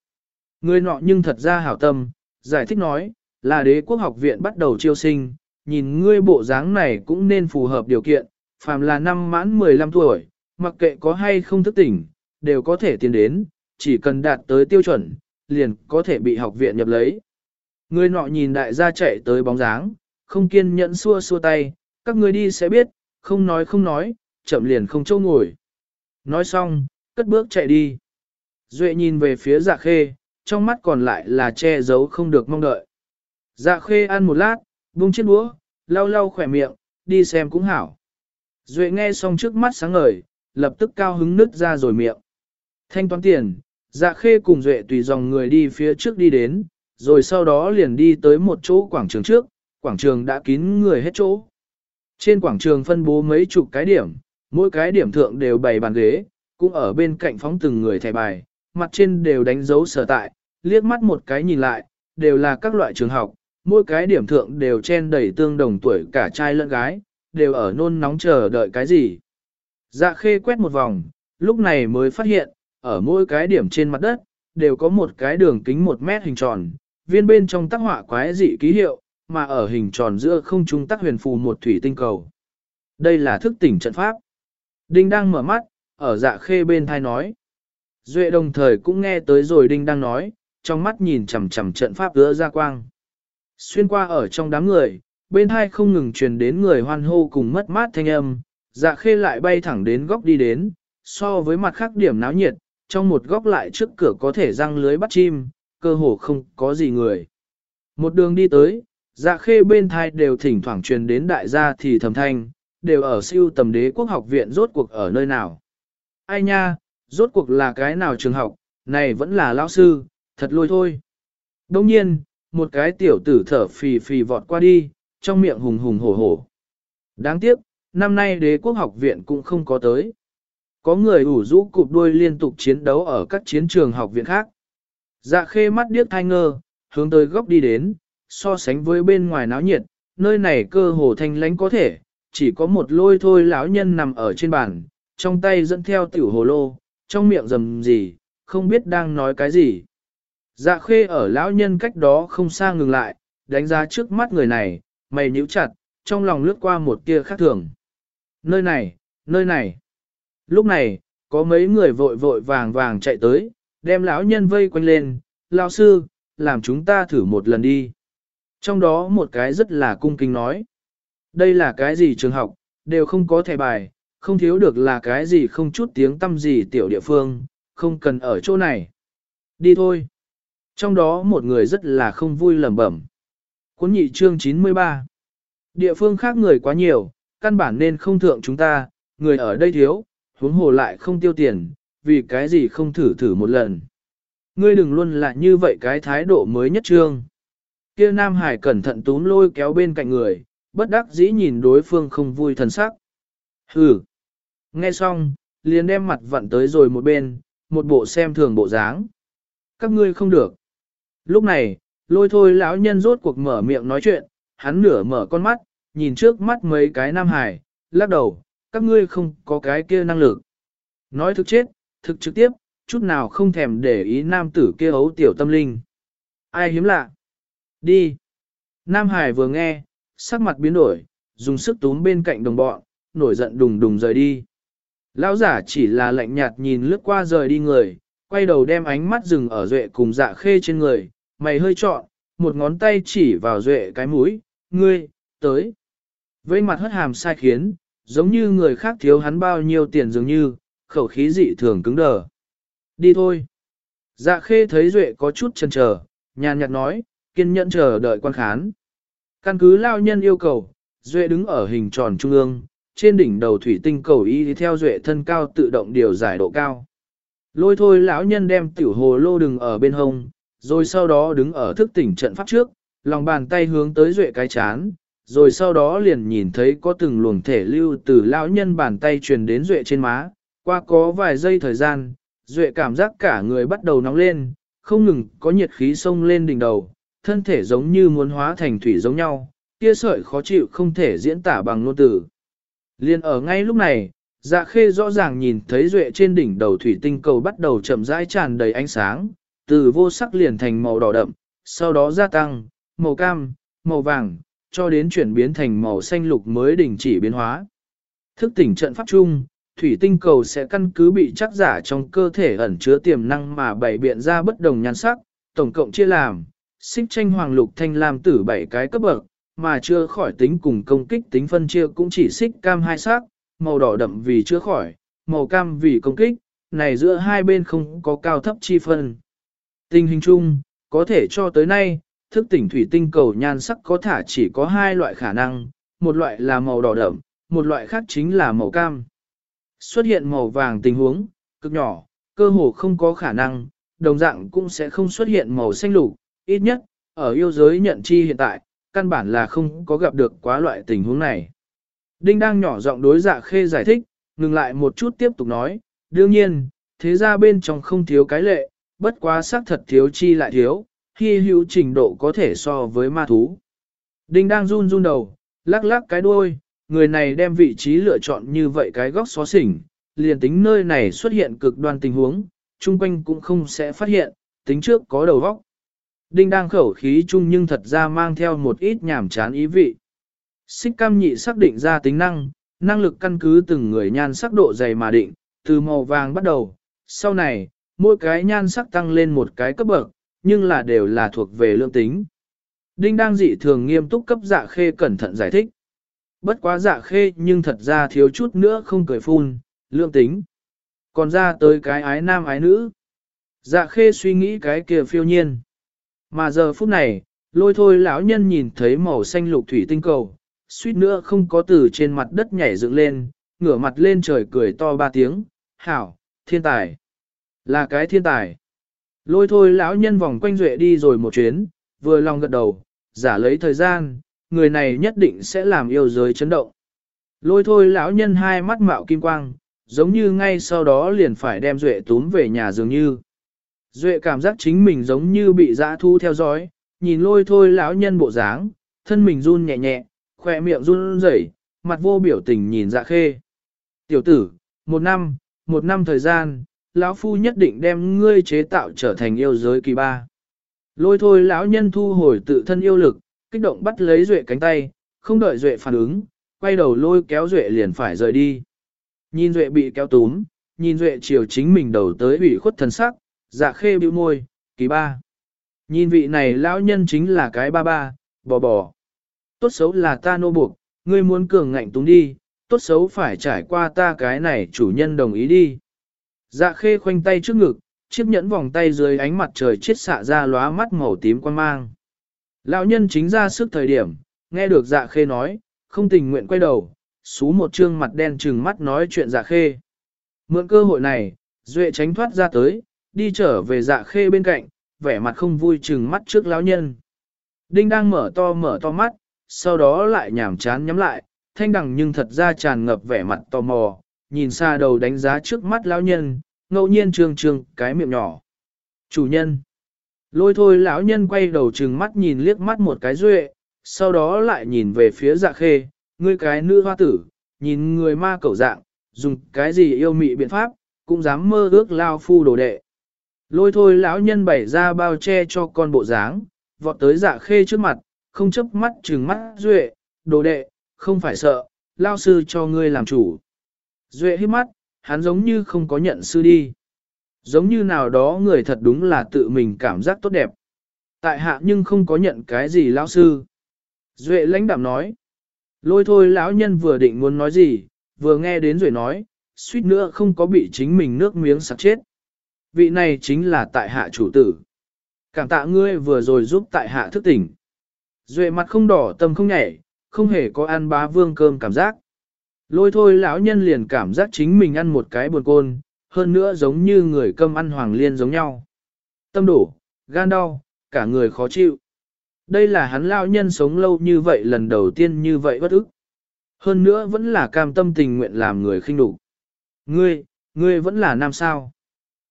Người nọ nhưng thật ra hảo tâm, giải thích nói, là đế quốc học viện bắt đầu chiêu sinh, nhìn ngươi bộ dáng này cũng nên phù hợp điều kiện, phàm là năm mãn 15 tuổi, mặc kệ có hay không thức tỉnh, đều có thể tiến đến, chỉ cần đạt tới tiêu chuẩn, liền có thể bị học viện nhập lấy. Người nọ nhìn đại gia chạy tới bóng dáng, không kiên nhẫn xua xua tay, các người đi sẽ biết, không nói không nói, chậm liền không châu ngồi. Nói xong, cất bước chạy đi. Duệ nhìn về phía dạ khê, trong mắt còn lại là che giấu không được mong đợi. Dạ khê ăn một lát, buông chiếc đũa, lau lau khỏe miệng, đi xem cũng hảo. Duệ nghe xong trước mắt sáng ngời, lập tức cao hứng nứt ra rồi miệng. Thanh toán tiền, dạ khê cùng Duệ tùy dòng người đi phía trước đi đến, rồi sau đó liền đi tới một chỗ quảng trường trước, quảng trường đã kín người hết chỗ. Trên quảng trường phân bố mấy chục cái điểm, mỗi cái điểm thượng đều bày bàn ghế, cũng ở bên cạnh phóng từng người thẻ bài, mặt trên đều đánh dấu sở tại, liếc mắt một cái nhìn lại, đều là các loại trường học, mỗi cái điểm thượng đều chen đầy tương đồng tuổi cả trai lẫn gái, đều ở nôn nóng chờ đợi cái gì. Dạ khê quét một vòng, lúc này mới phát hiện, ở mỗi cái điểm trên mặt đất, đều có một cái đường kính một mét hình tròn, viên bên trong tác họa quái dị ký hiệu, mà ở hình tròn giữa không trung tác huyền phù một thủy tinh cầu. Đây là thức tỉnh trận pháp. Đinh đang mở mắt, ở dạ khê bên thai nói. Duệ đồng thời cũng nghe tới rồi Đinh đang nói, trong mắt nhìn chằm chằm trận pháp giữa ra quang. Xuyên qua ở trong đám người, bên hai không ngừng truyền đến người hoan hô cùng mất mát thanh âm, dạ khê lại bay thẳng đến góc đi đến, so với mặt khác điểm náo nhiệt, trong một góc lại trước cửa có thể răng lưới bắt chim, cơ hồ không có gì người. Một đường đi tới, dạ khê bên thai đều thỉnh thoảng truyền đến đại gia thì thầm thanh, đều ở siêu tầm đế quốc học viện rốt cuộc ở nơi nào. Ai nha, rốt cuộc là cái nào trường học, này vẫn là lão sư, thật lôi thôi. Đông nhiên, một cái tiểu tử thở phì phì vọt qua đi, trong miệng hùng hùng hổ hổ. Đáng tiếc, năm nay đế quốc học viện cũng không có tới. Có người ủ rũ cụp đuôi liên tục chiến đấu ở các chiến trường học viện khác. Dạ khê mắt điếc thai ngơ, hướng tới góc đi đến, so sánh với bên ngoài náo nhiệt, nơi này cơ hồ thanh lánh có thể, chỉ có một lôi thôi lão nhân nằm ở trên bàn, trong tay dẫn theo tiểu hồ lô, trong miệng rầm gì, không biết đang nói cái gì. Dạ khê ở lão nhân cách đó không xa ngừng lại, đánh giá trước mắt người này, mày nhíu chặt, trong lòng lướt qua một tia khác thường. Nơi này, nơi này. Lúc này, có mấy người vội vội vàng vàng chạy tới, đem lão nhân vây quanh lên, lão sư, làm chúng ta thử một lần đi. Trong đó một cái rất là cung kính nói. Đây là cái gì trường học, đều không có thẻ bài, không thiếu được là cái gì không chút tiếng tâm gì tiểu địa phương, không cần ở chỗ này. Đi thôi. Trong đó một người rất là không vui lẩm bẩm. Cuốn nhị chương 93. Địa phương khác người quá nhiều, căn bản nên không thượng chúng ta, người ở đây thiếu, huống hồ lại không tiêu tiền, vì cái gì không thử thử một lần. Ngươi đừng luôn là như vậy cái thái độ mới nhất trương. Kia Nam Hải cẩn thận túm lôi kéo bên cạnh người, bất đắc dĩ nhìn đối phương không vui thần sắc. Hừ. Nghe xong, liền đem mặt vặn tới rồi một bên, một bộ xem thường bộ dáng. Các ngươi không được. Lúc này, lôi thôi lão nhân rốt cuộc mở miệng nói chuyện, hắn nửa mở con mắt, nhìn trước mắt mấy cái nam hải, lắc đầu, các ngươi không có cái kia năng lực. Nói thực chết, thực trực tiếp, chút nào không thèm để ý nam tử kia ấu tiểu tâm linh. Ai hiếm lạ? Đi. Nam Hải vừa nghe, sắc mặt biến đổi, dùng sức túm bên cạnh đồng bọn, nổi giận đùng đùng rời đi. Lão giả chỉ là lạnh nhạt nhìn lướt qua rời đi người, quay đầu đem ánh mắt dừng ở duệ cùng dạ khê trên người, mày hơi trọn, một ngón tay chỉ vào duệ cái mũi, ngươi, tới. Với mặt hất hàm sai khiến, giống như người khác thiếu hắn bao nhiêu tiền dường như, khẩu khí dị thường cứng đờ. Đi thôi. Dạ khê thấy duệ có chút chần chờ, nhàn nhạt nói, kiên nhẫn chờ đợi quan khán. Căn cứ lao nhân yêu cầu, duệ đứng ở hình tròn trung ương, trên đỉnh đầu thủy tinh cầu y theo duệ thân cao tự động điều giải độ cao. Lôi thôi lão nhân đem tiểu hồ lô đừng ở bên hông, rồi sau đó đứng ở thức tỉnh trận pháp trước, lòng bàn tay hướng tới duệ cái chán, rồi sau đó liền nhìn thấy có từng luồng thể lưu từ lão nhân bàn tay truyền đến duệ trên má, qua có vài giây thời gian, duệ cảm giác cả người bắt đầu nóng lên, không ngừng có nhiệt khí sông lên đỉnh đầu, thân thể giống như muốn hóa thành thủy giống nhau, kia sợi khó chịu không thể diễn tả bằng ngôn từ. Liên ở ngay lúc này, dạ khê rõ ràng nhìn thấy duệ trên đỉnh đầu thủy tinh cầu bắt đầu chậm rãi tràn đầy ánh sáng, từ vô sắc liền thành màu đỏ đậm, sau đó gia tăng, màu cam, màu vàng, cho đến chuyển biến thành màu xanh lục mới đình chỉ biến hóa. Thức tỉnh trận pháp chung, thủy tinh cầu sẽ căn cứ bị chắc giả trong cơ thể ẩn chứa tiềm năng mà bảy biện ra bất đồng nhan sắc, tổng cộng chia làm, xích tranh hoàng lục thanh lam tử bảy cái cấp bậc, mà chưa khỏi tính cùng công kích tính phân chia cũng chỉ xích cam hai sắc, màu đỏ đậm vì chưa khỏi, màu cam vì công kích, này giữa hai bên không có cao thấp chi phân. Tình hình chung, có thể cho tới nay, thức tỉnh thủy tinh cầu nhan sắc có thả chỉ có hai loại khả năng, một loại là màu đỏ đậm, một loại khác chính là màu cam. Xuất hiện màu vàng tình huống, cực nhỏ, cơ hồ không có khả năng, đồng dạng cũng sẽ không xuất hiện màu xanh lục, ít nhất, ở yêu giới nhận chi hiện tại, căn bản là không có gặp được quá loại tình huống này. Đinh đang nhỏ giọng đối dạ khê giải thích, ngừng lại một chút tiếp tục nói, đương nhiên, thế ra bên trong không thiếu cái lệ, bất quá xác thật thiếu chi lại thiếu, hy hữu trình độ có thể so với ma thú. Đinh đang run run đầu, lắc lắc cái đuôi, người này đem vị trí lựa chọn như vậy cái góc xó xỉnh, liền tính nơi này xuất hiện cực đoan tình huống, chung quanh cũng không sẽ phát hiện, tính trước có đầu vóc. Đinh đang khẩu khí chung nhưng thật ra mang theo một ít nhảm chán ý vị. Xích cam nhị xác định ra tính năng, năng lực căn cứ từng người nhan sắc độ dày mà định, từ màu vàng bắt đầu, sau này, mỗi cái nhan sắc tăng lên một cái cấp bậc, nhưng là đều là thuộc về lương tính. Đinh đang dị thường nghiêm túc cấp dạ khê cẩn thận giải thích. Bất quá dạ khê nhưng thật ra thiếu chút nữa không cười phun, lương tính. Còn ra tới cái ái nam ái nữ. Dạ khê suy nghĩ cái kia phiêu nhiên. Mà giờ phút này, lôi thôi lão nhân nhìn thấy màu xanh lục thủy tinh cầu, suýt nữa không có từ trên mặt đất nhảy dựng lên, ngửa mặt lên trời cười to ba tiếng, hảo, thiên tài. Là cái thiên tài. Lôi thôi lão nhân vòng quanh duệ đi rồi một chuyến, vừa lòng gật đầu, giả lấy thời gian, người này nhất định sẽ làm yêu giới chấn động. Lôi thôi lão nhân hai mắt mạo kim quang, giống như ngay sau đó liền phải đem duệ túm về nhà dường như. Duệ cảm giác chính mình giống như bị dã thu theo dõi, nhìn lôi thôi lão nhân bộ dáng, thân mình run nhẹ nhẹ, khỏe miệng run rẩy, mặt vô biểu tình nhìn dạ khê. Tiểu tử, một năm, một năm thời gian, lão phu nhất định đem ngươi chế tạo trở thành yêu giới kỳ ba. Lôi thôi lão nhân thu hồi tự thân yêu lực, kích động bắt lấy duệ cánh tay, không đợi duệ phản ứng, quay đầu lôi kéo duệ liền phải rời đi. Nhìn duệ bị kéo túm, nhìn duệ chiều chính mình đầu tới ủy khuất thần sắc, dạ khê bĩu môi, kỳ ba. Nhìn vị này lão nhân chính là cái ba ba, bò bò. Tốt xấu là ta nô buộc, ngươi muốn cường ngạnh túng đi, tốt xấu phải trải qua ta cái này chủ nhân đồng ý đi. Dạ khê khoanh tay trước ngực, chiếc nhẫn vòng tay dưới ánh mặt trời chết xạ ra lóa mắt màu tím quan mang. Lão nhân chính ra sức thời điểm, nghe được dạ khê nói, không tình nguyện quay đầu, xú một trương mặt đen trừng mắt nói chuyện dạ khê. Mượn cơ hội này, Duệ tránh thoát ra tới, đi trở về dạ khê bên cạnh, vẻ mặt không vui trừng mắt trước lão nhân. Đinh đang mở to mở to mắt, sau đó lại nhảm chán nhắm lại, thanh đằng nhưng thật ra tràn ngập vẻ mặt tò mò, nhìn xa đầu đánh giá trước mắt lão nhân, ngẫu nhiên trương trương cái miệng nhỏ. Chủ nhân. Lôi thôi lão nhân quay đầu trừng mắt nhìn liếc mắt một cái duệ, sau đó lại nhìn về phía dạ khê, ngươi cái nữ hoa tử, nhìn người ma cẩu dạng, dùng cái gì yêu mị biện pháp, cũng dám mơ ước lao phu đồ đệ. Lôi thôi lão nhân bày ra bao che cho con bộ dáng, vọt tới dạ khê trước mặt, không chấp mắt trừng mắt duệ, đồ đệ, không phải sợ, lao sư cho ngươi làm chủ. Duệ hít mắt, hắn giống như không có nhận sư đi. Giống như nào đó người thật đúng là tự mình cảm giác tốt đẹp. Tại hạ nhưng không có nhận cái gì lão sư. Duệ lãnh đạm nói. Lôi thôi lão nhân vừa định muốn nói gì, vừa nghe đến Duệ nói, suýt nữa không có bị chính mình nước miếng sặc chết. Vị này chính là tại hạ chủ tử. Cảm tạ ngươi vừa rồi giúp tại hạ thức tỉnh. Duệ mặt không đỏ tâm không nhảy, không hề có ăn bá vương cơm cảm giác. Lôi thôi lão nhân liền cảm giác chính mình ăn một cái buồn côn, hơn nữa giống như người cơm ăn hoàng liên giống nhau. Tâm đổ, gan đau, cả người khó chịu. Đây là hắn lão nhân sống lâu như vậy lần đầu tiên như vậy bất ức. Hơn nữa vẫn là cam tâm tình nguyện làm người khinh đủ. Ngươi, ngươi vẫn là nam sao.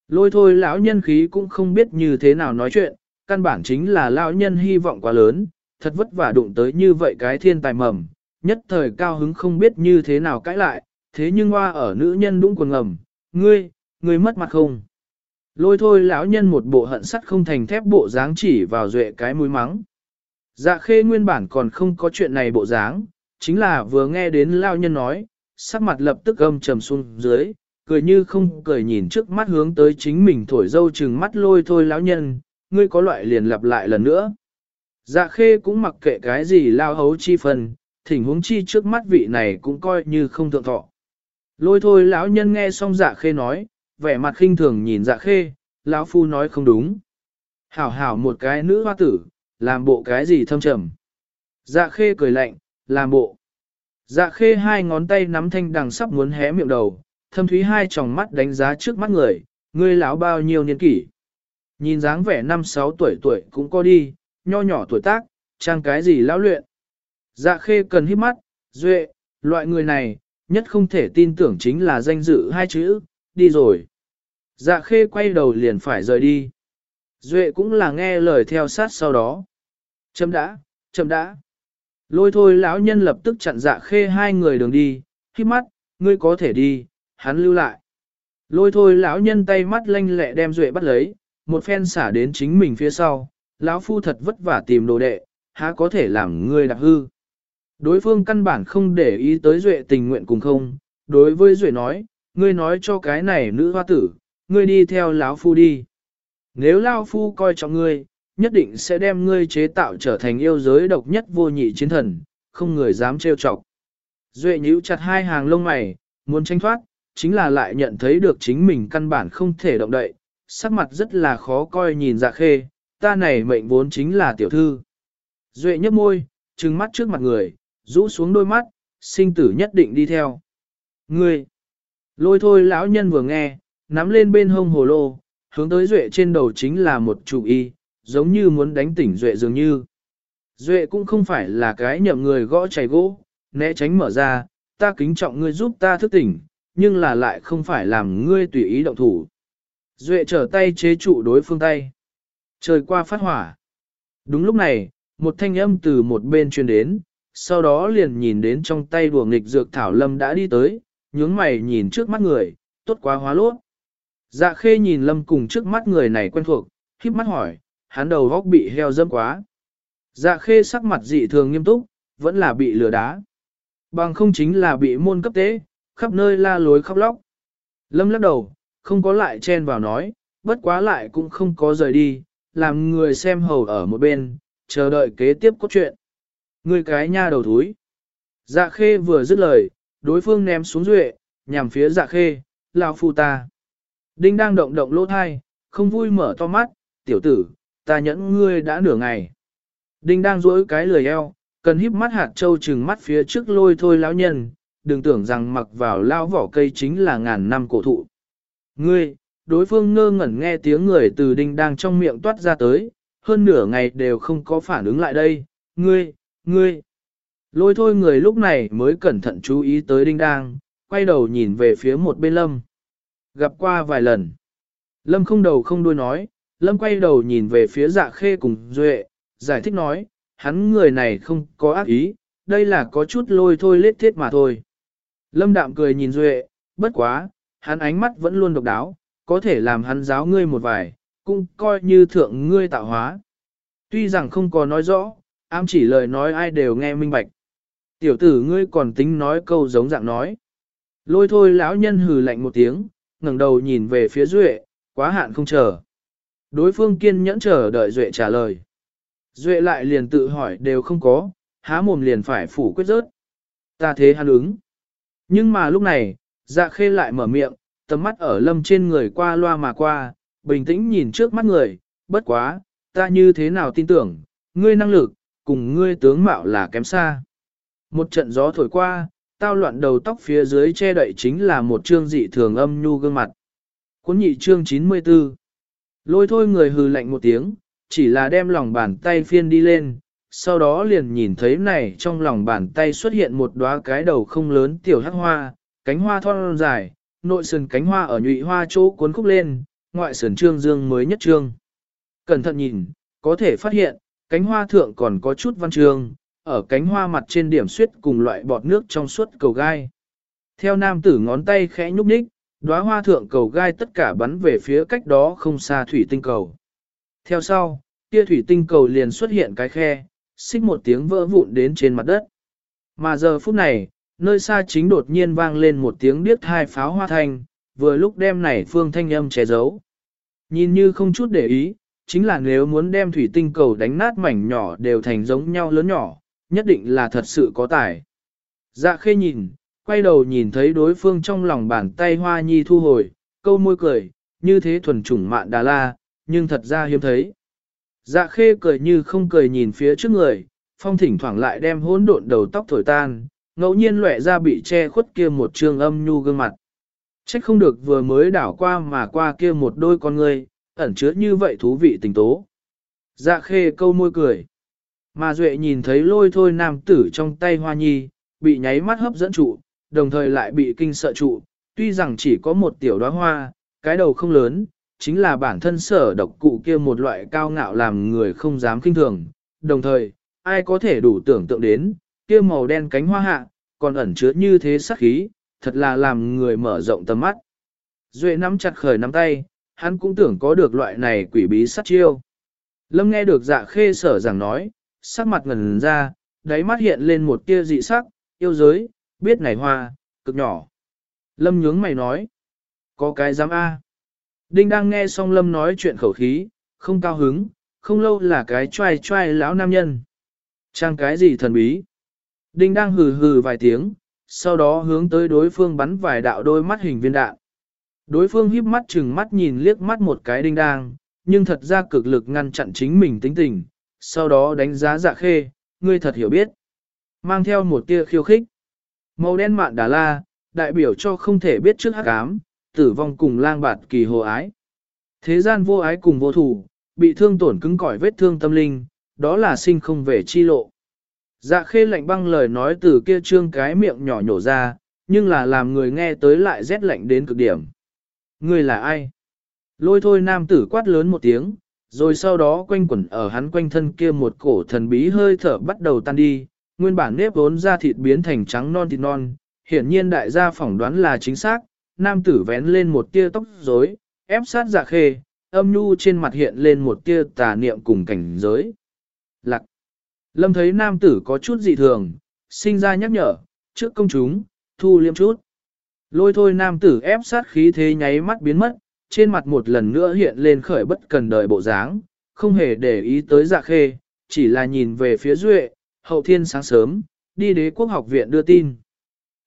Lôi thôi lão nhân khí cũng không biết như thế nào nói chuyện, căn bản chính là lão nhân hy vọng quá lớn, thật vất vả đụng tới như vậy cái thiên tài mầm, nhất thời cao hứng không biết như thế nào cãi lại, thế nhưng hoa ở nữ nhân đũng quần ngầm, ngươi, ngươi mất mặt không? Lôi thôi lão nhân một bộ hận sắt không thành thép bộ dáng chỉ vào duệ cái mũi mắng. Dạ khê nguyên bản còn không có chuyện này bộ dáng, chính là vừa nghe đến lão nhân nói, sắc mặt lập tức âm trầm xuống dưới, cười như không cười nhìn trước mắt hướng tới chính mình thổi dâu chừng mắt lôi thôi lão nhân, ngươi có loại liền lặp lại lần nữa. Dạ khê cũng mặc kệ cái gì lao hấu chi phần, thỉnh huống chi trước mắt vị này cũng coi như không thượng thọ. Lôi thôi lão nhân nghe xong dạ khê nói, vẻ mặt khinh thường nhìn dạ khê, lão phu nói không đúng. Hảo hảo một cái nữ hoa tử, làm bộ cái gì thâm trầm. Dạ khê cười lạnh, làm bộ. Dạ khê hai ngón tay nắm thanh đằng sắp muốn hé miệng đầu, thâm thúy hai tròng mắt đánh giá trước mắt người, ngươi lão bao nhiêu niên kỷ. Nhìn dáng vẻ năm sáu tuổi tuổi cũng có đi, nho nhỏ tuổi tác, trang cái gì lão luyện. Dạ khê cần hít mắt, duệ, loại người này, nhất không thể tin tưởng chính là danh dự hai chữ, đi rồi. Dạ khê quay đầu liền phải rời đi. Duệ cũng là nghe lời theo sát sau đó. Chấm đã, chấm đã. Lôi thôi lão nhân lập tức chặn dạ khê hai người đường đi, khi mắt, ngươi có thể đi, hắn lưu lại. Lôi thôi lão nhân tay mắt lanh lẹ đem Duệ bắt lấy, một phen xả đến chính mình phía sau, lão phu thật vất vả tìm đồ đệ, há có thể làm ngươi đạp hư. Đối phương căn bản không để ý tới Duệ tình nguyện cùng không, đối với Duệ nói, ngươi nói cho cái này nữ hoa tử, ngươi đi theo lão phu đi. Nếu lão phu coi trọng ngươi, nhất định sẽ đem ngươi chế tạo trở thành yêu giới độc nhất vô nhị chiến thần, không người dám trêu chọc. Duệ nhíu chặt hai hàng lông mày, muốn tranh thoát, chính là lại nhận thấy được chính mình căn bản không thể động đậy, sắc mặt rất là khó coi nhìn dạ khê, ta này mệnh vốn chính là tiểu thư. Duệ nhấp môi, trừng mắt trước mặt người, rũ xuống đôi mắt, sinh tử nhất định đi theo. Ngươi! Lôi thôi lão nhân vừa nghe, nắm lên bên hông hồ lô, hướng tới Duệ trên đầu chính là một chủ y, giống như muốn đánh tỉnh Duệ dường như. Duệ cũng không phải là cái nhậm người gõ chảy gỗ, né tránh mở ra, ta kính trọng ngươi giúp ta thức tỉnh, nhưng là lại không phải làm ngươi tùy ý động thủ. Duệ trở tay chế trụ đối phương tay. Trời qua phát hỏa. Đúng lúc này, một thanh âm từ một bên truyền đến, sau đó liền nhìn đến trong tay đùa nghịch dược thảo lâm đã đi tới, nhướng mày nhìn trước mắt người, tốt quá hóa lốt. Dạ khê nhìn lâm cùng trước mắt người này quen thuộc, khiếp mắt hỏi, hắn đầu góc bị heo dâm quá. Dạ khê sắc mặt dị thường nghiêm túc, vẫn là bị lừa đá. Bằng không chính là bị môn cấp tế, khắp nơi la lối khóc lóc. Lâm lắc đầu, không có lại chen vào nói, bất quá lại cũng không có rời đi, làm người xem hầu ở một bên, chờ đợi kế tiếp cốt truyện ngươi cái nha đầu thúi. Dạ khê vừa dứt lời, đối phương ném xuống duệ, nhằm phía dạ khê, lao phu ta. Đinh đang động động lỗ thai, không vui mở to mắt, tiểu tử, ta nhẫn ngươi đã nửa ngày. Đinh đang duỗi cái lười eo, cần híp mắt hạt trâu trừng mắt phía trước lôi thôi lão nhân, đừng tưởng rằng mặc vào lao vỏ cây chính là ngàn năm cổ thụ. Ngươi, đối phương ngơ ngẩn nghe tiếng người từ đinh đang trong miệng toát ra tới, hơn nửa ngày đều không có phản ứng lại đây, ngươi, ngươi. Lôi thôi người lúc này mới cẩn thận chú ý tới đinh đang, quay đầu nhìn về phía một bên lâm. Gặp qua vài lần. Lâm không đầu không đuôi nói, lâm quay đầu nhìn về phía dạ khê cùng duệ, giải thích nói, hắn người này không có ác ý, đây là có chút lôi thôi lết thiết mà thôi. Lâm đạm cười nhìn duệ, bất quá, hắn ánh mắt vẫn luôn độc đáo, có thể làm hắn giáo ngươi một vài, cũng coi như thượng ngươi tạo hóa. Tuy rằng không có nói rõ, ám chỉ lời nói ai đều nghe minh bạch. Tiểu tử ngươi còn tính nói câu giống dạng nói. Lôi thôi lão nhân hừ lạnh một tiếng, ngẩng đầu nhìn về phía Duệ, quá hạn không chờ. Đối phương kiên nhẫn chờ đợi Duệ trả lời. Duệ lại liền tự hỏi đều không có, há mồm liền phải phủ quyết rớt. Ta thế hắn ứng. Nhưng mà lúc này, dạ khê lại mở miệng, tầm mắt ở lâm trên người qua loa mà qua, bình tĩnh nhìn trước mắt người, bất quá, ta như thế nào tin tưởng, ngươi năng lực, cùng ngươi tướng mạo là kém xa. Một trận gió thổi qua, tao loạn đầu tóc phía dưới che đậy chính là một trương dị thường âm nhu gương mặt. Cuốn nhị trương 94 Lôi thôi người hừ lạnh một tiếng, chỉ là đem lòng bàn tay phiên đi lên, sau đó liền nhìn thấy này trong lòng bàn tay xuất hiện một đóa cái đầu không lớn tiểu hắc hoa, cánh hoa thon dài, nội sườn cánh hoa ở nhụy hoa chỗ cuốn khúc lên, ngoại sườn trương dương mới nhất trương. Cẩn thận nhìn, có thể phát hiện, cánh hoa thượng còn có chút văn trường, ở cánh hoa mặt trên điểm suyết cùng loại bọt nước trong suốt cầu gai. Theo nam tử ngón tay khẽ nhúc nhích, đóa hoa thượng cầu gai tất cả bắn về phía cách đó không xa thủy tinh cầu. Theo sau, kia thủy tinh cầu liền xuất hiện cái khe, xích một tiếng vỡ vụn đến trên mặt đất. Mà giờ phút này, nơi xa chính đột nhiên vang lên một tiếng điếc hai pháo hoa thanh, vừa lúc đêm này phương thanh âm che giấu. Nhìn như không chút để ý, chính là nếu muốn đem thủy tinh cầu đánh nát mảnh nhỏ đều thành giống nhau lớn nhỏ, nhất định là thật sự có tài. Dạ khê nhìn, quay đầu nhìn thấy đối phương trong lòng bàn tay hoa nhi thu hồi, câu môi cười, như thế thuần chủng mạn đà la, nhưng thật ra hiếm thấy. Dạ khê cười như không cười nhìn phía trước người, phong thỉnh thoảng lại đem hỗn độn đầu tóc thổi tan, ngẫu nhiên lệ ra bị che khuất kia một trường âm nhu gương mặt. Trách không được vừa mới đảo qua mà qua kia một đôi con người, ẩn chứa như vậy thú vị tình tố. Dạ khê câu môi cười. Mà Duệ nhìn thấy lôi thôi nam tử trong tay hoa nhi, bị nháy mắt hấp dẫn trụ, đồng thời lại bị kinh sợ trụ, tuy rằng chỉ có một tiểu đóa hoa, cái đầu không lớn, chính là bản thân sở độc cụ kia một loại cao ngạo làm người không dám kinh thường, đồng thời, ai có thể đủ tưởng tượng đến, kia màu đen cánh hoa hạ, còn ẩn chứa như thế sắc khí, thật là làm người mở rộng tầm mắt. Duệ nắm chặt khởi nắm tay, hắn cũng tưởng có được loại này quỷ bí sát chiêu. Lâm nghe được dạ khê sở giảng nói, sắc mặt ngần ra, đáy mắt hiện lên một tia dị sắc, yêu giới, biết này hoa, cực nhỏ. Lâm nhướng mày nói, có cái dám A. Đinh đang nghe xong Lâm nói chuyện khẩu khí, không cao hứng, không lâu là cái trai trai lão nam nhân. Trang cái gì thần bí? Đinh đang hừ hừ vài tiếng, sau đó hướng tới đối phương bắn vài đạo đôi mắt hình viên đạn. Đối phương híp mắt chừng mắt nhìn liếc mắt một cái đinh đang, nhưng thật ra cực lực ngăn chặn chính mình tính tình, sau đó đánh giá dạ khê, ngươi thật hiểu biết. Mang theo một tia khiêu khích. Màu đen mạn đà la, đại biểu cho không thể biết trước hắc ám, tử vong cùng lang bạt kỳ hồ ái. Thế gian vô ái cùng vô thủ, bị thương tổn cứng cỏi vết thương tâm linh, đó là sinh không về chi lộ. Dạ khê lạnh băng lời nói từ kia trương cái miệng nhỏ nhổ ra, nhưng là làm người nghe tới lại rét lạnh đến cực điểm. Ngươi là ai? Lôi thôi nam tử quát lớn một tiếng, rồi sau đó quanh quẩn ở hắn quanh thân kia một cổ thần bí hơi thở bắt đầu tan đi, nguyên bản nếp vốn ra thịt biến thành trắng non thịt non, hiển nhiên đại gia phỏng đoán là chính xác, nam tử vén lên một tia tóc rối, ép sát dạ khê, âm nhu trên mặt hiện lên một tia tà niệm cùng cảnh giới. Lạc. Lâm thấy nam tử có chút dị thường, sinh ra nhắc nhở, trước công chúng, thu liêm chút. Lôi thôi nam tử ép sát khí thế nháy mắt biến mất, trên mặt một lần nữa hiện lên khởi bất cần đời bộ dáng, không hề để ý tới dạ khê, chỉ là nhìn về phía duệ, hậu thiên sáng sớm, đi đế quốc học viện đưa tin.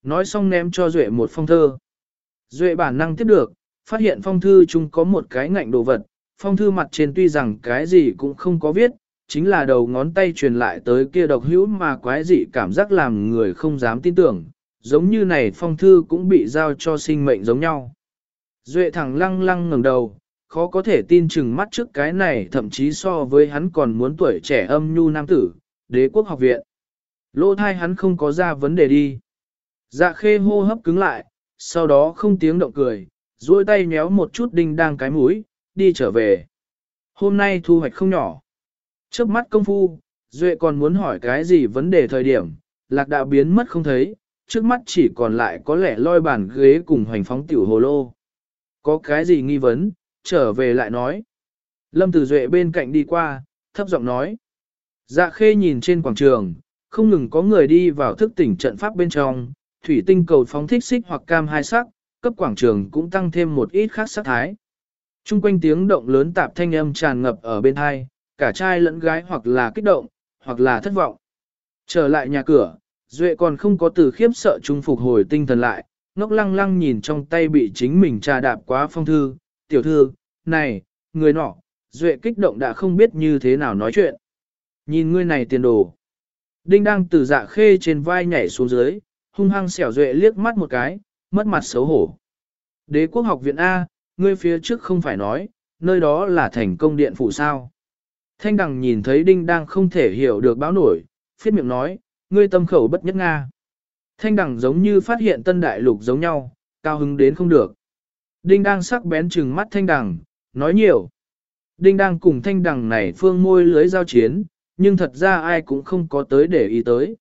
Nói xong ném cho duệ một phong thơ. Duệ bản năng tiếp được, phát hiện phong thư chung có một cái ngạnh đồ vật, phong thư mặt trên tuy rằng cái gì cũng không có viết, chính là đầu ngón tay truyền lại tới kia độc hữu mà quái dị cảm giác làm người không dám tin tưởng, giống như này phong thư cũng bị giao cho sinh mệnh giống nhau. Duệ thẳng lăng lăng ngẩng đầu, khó có thể tin chừng mắt trước cái này thậm chí so với hắn còn muốn tuổi trẻ âm nhu nam tử, đế quốc học viện. Lô thai hắn không có ra vấn đề đi. Dạ khê hô hấp cứng lại, sau đó không tiếng động cười, duỗi tay nhéo một chút đinh đang cái mũi, đi trở về. Hôm nay thu hoạch không nhỏ. Trước mắt công phu, Duệ còn muốn hỏi cái gì vấn đề thời điểm, lạc đạo biến mất không thấy, trước mắt chỉ còn lại có lẽ loi bàn ghế cùng hoành phóng tiểu hồ lô. Có cái gì nghi vấn, trở về lại nói. Lâm Tử Duệ bên cạnh đi qua, thấp giọng nói. Dạ khê nhìn trên quảng trường, không ngừng có người đi vào thức tỉnh trận pháp bên trong, thủy tinh cầu phóng thích xích hoặc cam hai sắc, cấp quảng trường cũng tăng thêm một ít khác sắc thái. Trung quanh tiếng động lớn tạp thanh âm tràn ngập ở bên hai, cả trai lẫn gái hoặc là kích động, hoặc là thất vọng. Trở lại nhà cửa, Duệ còn không có từ khiếp sợ trung phục hồi tinh thần lại, ngốc lăng lăng nhìn trong tay bị chính mình trà đạp quá phong thư, tiểu thư, này, người nọ, Duệ kích động đã không biết như thế nào nói chuyện. Nhìn ngươi này tiền đồ. Đinh đang từ dạ khê trên vai nhảy xuống dưới, hung hăng xẻo Duệ liếc mắt một cái, mất mặt xấu hổ. Đế quốc học viện A, ngươi phía trước không phải nói, nơi đó là thành công điện phủ sao. Thanh đằng nhìn thấy đinh đang không thể hiểu được báo nổi, phiết miệng nói, ngươi tâm khẩu bất nhất Nga. Thanh đẳng giống như phát hiện tân đại lục giống nhau, cao hứng đến không được. Đinh đang sắc bén trừng mắt thanh đẳng nói nhiều. Đinh đang cùng thanh đẳng này phương môi lưới giao chiến, nhưng thật ra ai cũng không có tới để ý tới.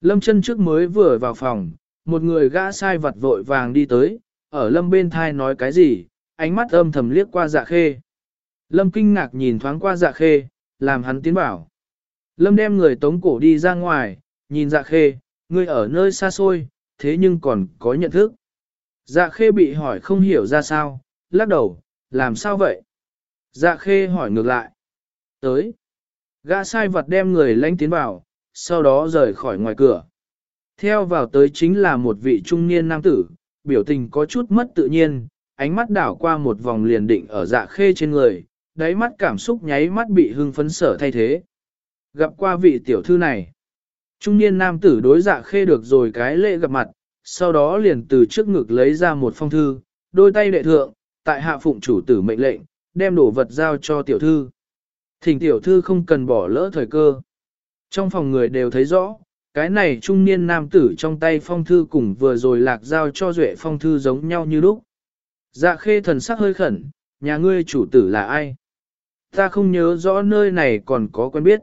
Lâm chân trước mới vừa vào phòng, một người gã sai vặt vội vàng đi tới, ở lâm bên thai nói cái gì, ánh mắt âm thầm liếc qua dạ khê. Lâm kinh ngạc nhìn thoáng qua dạ khê, làm hắn tiến bảo. Lâm đem người tống cổ đi ra ngoài, nhìn dạ khê, ngươi ở nơi xa xôi, thế nhưng còn có nhận thức. Dạ khê bị hỏi không hiểu ra sao, lắc đầu, làm sao vậy? Dạ khê hỏi ngược lại. Tới. Gã sai vật đem người lánh tiến vào, sau đó rời khỏi ngoài cửa. Theo vào tới chính là một vị trung niên nam tử, biểu tình có chút mất tự nhiên, ánh mắt đảo qua một vòng liền định ở dạ khê trên người, đáy mắt cảm xúc nháy mắt bị hưng phấn sở thay thế. Gặp qua vị tiểu thư này, trung niên nam tử đối dạ khê được rồi cái lễ gặp mặt, sau đó liền từ trước ngực lấy ra một phong thư, đôi tay đệ thượng, tại hạ phụng chủ tử mệnh lệnh, đem đồ vật giao cho tiểu thư. Thỉnh tiểu thư không cần bỏ lỡ thời cơ. Trong phòng người đều thấy rõ, cái này trung niên nam tử trong tay phong thư cùng vừa rồi lạc giao cho duệ phong thư giống nhau như lúc. Dạ khê thần sắc hơi khẩn, nhà ngươi chủ tử là ai? Ta không nhớ rõ nơi này còn có quen biết.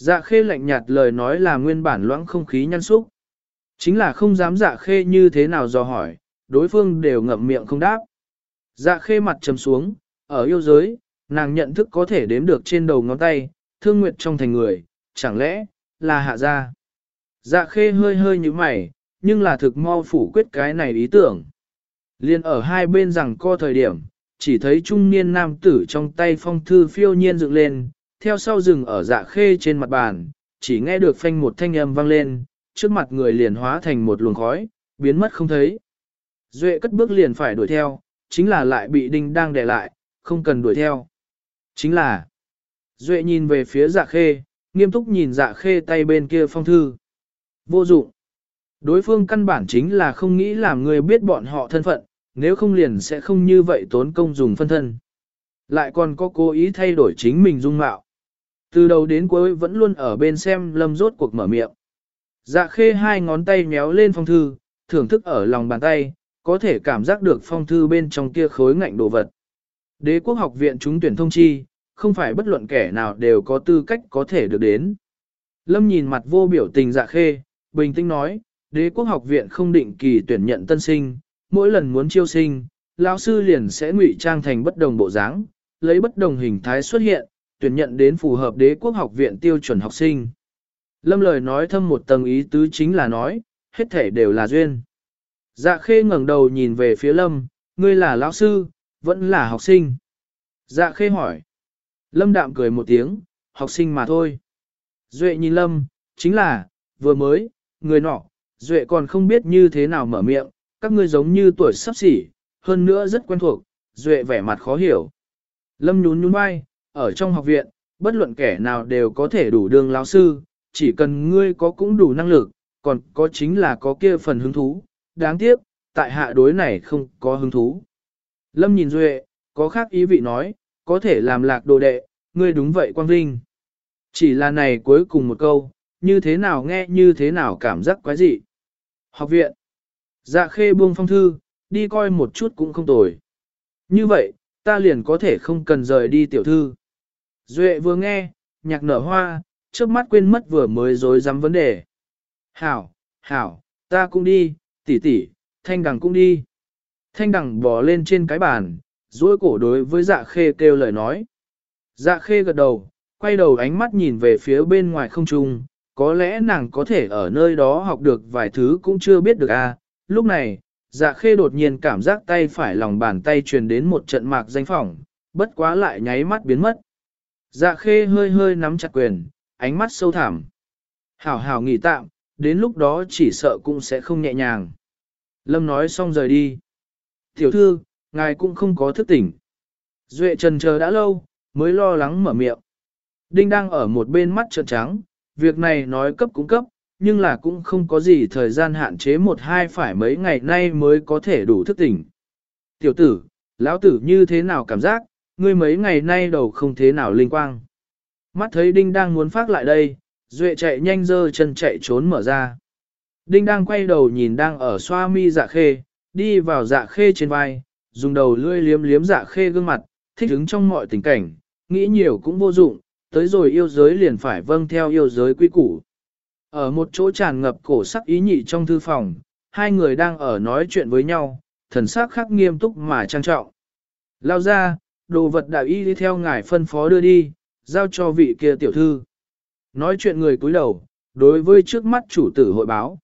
Dạ khê lạnh nhạt lời nói là nguyên bản loãng không khí nhăn xúc. Chính là không dám dạ khê như thế nào do hỏi, đối phương đều ngậm miệng không đáp. Dạ khê mặt trầm xuống, ở yêu giới, nàng nhận thức có thể đếm được trên đầu ngón tay, thương nguyệt trong thành người, chẳng lẽ, là hạ gia. Dạ khê hơi hơi như mày, nhưng là thực mau phủ quyết cái này ý tưởng. Liên ở hai bên rằng co thời điểm, chỉ thấy trung niên nam tử trong tay phong thư phiêu nhiên dựng lên, theo sau rừng ở dạ khê trên mặt bàn, chỉ nghe được phanh một thanh âm vang lên, trước mặt người liền hóa thành một luồng khói, biến mất không thấy. Duệ cất bước liền phải đuổi theo, chính là lại bị đinh đang đè lại, không cần đuổi theo. Chính là, Duệ nhìn về phía dạ khê, nghiêm túc nhìn dạ khê tay bên kia phong thư. Vô dụng. Đối phương căn bản chính là không nghĩ làm người biết bọn họ thân phận, nếu không liền sẽ không như vậy tốn công dùng phân thân. Lại còn có cố ý thay đổi chính mình dung mạo. Từ đầu đến cuối vẫn luôn ở bên xem lâm rốt cuộc mở miệng. Dạ khê hai ngón tay méo lên phong thư, thưởng thức ở lòng bàn tay, có thể cảm giác được phong thư bên trong kia khối ngạnh đồ vật. Đế quốc học viện trúng tuyển thông chi, không phải bất luận kẻ nào đều có tư cách có thể được đến. Lâm nhìn mặt vô biểu tình dạ khê, bình tĩnh nói, đế quốc học viện không định kỳ tuyển nhận tân sinh, mỗi lần muốn chiêu sinh, lão sư liền sẽ ngụy trang thành bất đồng bộ dáng, lấy bất đồng hình thái xuất hiện, tuyển nhận đến phù hợp đế quốc học viện tiêu chuẩn học sinh. Lâm lời nói thâm một tầng ý tứ chính là nói, hết thể đều là duyên. Dạ khê ngẩng đầu nhìn về phía Lâm, ngươi là lão sư, vẫn là học sinh. Dạ khê hỏi. Lâm đạm cười một tiếng, học sinh mà thôi. Duệ nhìn Lâm, chính là, vừa mới, người nọ, Duệ còn không biết như thế nào mở miệng, các ngươi giống như tuổi sắp xỉ, hơn nữa rất quen thuộc, Duệ vẻ mặt khó hiểu. Lâm nhún nhún vai, ở trong học viện, bất luận kẻ nào đều có thể đủ đương lão sư, chỉ cần ngươi có cũng đủ năng lực, còn có chính là có kia phần hứng thú, đáng tiếc, tại hạ đối này không có hứng thú. Lâm nhìn Duệ, có khác ý vị nói, có thể làm lạc đồ đệ, ngươi đúng vậy Quang Vinh. Chỉ là này cuối cùng một câu, như thế nào nghe như thế nào cảm giác quái dị. Học viện. Dạ khê buông phong thư, đi coi một chút cũng không tồi. Như vậy, ta liền có thể không cần rời đi tiểu thư. Duệ vừa nghe, nhạc nở hoa, trước mắt quên mất vừa mới dối dám vấn đề. Hảo, hảo, ta cũng đi, tỷ tỷ, thanh đằng cũng đi. Thanh đằng bò lên trên cái bàn, duỗi cổ đối với dạ khê kêu lời nói. Dạ khê gật đầu, quay đầu ánh mắt nhìn về phía bên ngoài không trung, có lẽ nàng có thể ở nơi đó học được vài thứ cũng chưa biết được a. À. Lúc này, dạ khê đột nhiên cảm giác tay phải lòng bàn tay truyền đến một trận mạc danh phỏng, bất quá lại nháy mắt biến mất. Dạ khê hơi hơi nắm chặt quyền, ánh mắt sâu thẳm. Hảo hảo nghỉ tạm, đến lúc đó chỉ sợ cũng sẽ không nhẹ nhàng. Lâm nói xong rời đi. Tiểu thư, ngài cũng không có thức tỉnh. Duệ trần chờ đã lâu, mới lo lắng mở miệng. Đinh đang ở một bên mắt trợn trắng, việc này nói cấp cũng cấp, nhưng là cũng không có gì thời gian hạn chế một hai phải mấy ngày nay mới có thể đủ thức tỉnh. Tiểu tử, lão tử như thế nào cảm giác, ngươi mấy ngày nay đầu không thế nào linh quang. Mắt thấy Đinh đang muốn phát lại đây, Duệ chạy nhanh dơ chân chạy trốn mở ra. Đinh đang quay đầu nhìn đang ở xoa mi dạ khê, đi vào dạ khê trên vai, dùng đầu lươi liếm liếm dạ khê gương mặt, thích ứng trong mọi tình cảnh, nghĩ nhiều cũng vô dụng, tới rồi yêu giới liền phải vâng theo yêu giới quy củ. Ở một chỗ tràn ngập cổ sắc ý nhị trong thư phòng, hai người đang ở nói chuyện với nhau, thần sắc khắc nghiêm túc mà trang trọng. Lao ra, đồ vật đạo y đi theo ngài phân phó đưa đi, giao cho vị kia tiểu thư. Nói chuyện người cúi đầu, đối với trước mắt chủ tử hội báo.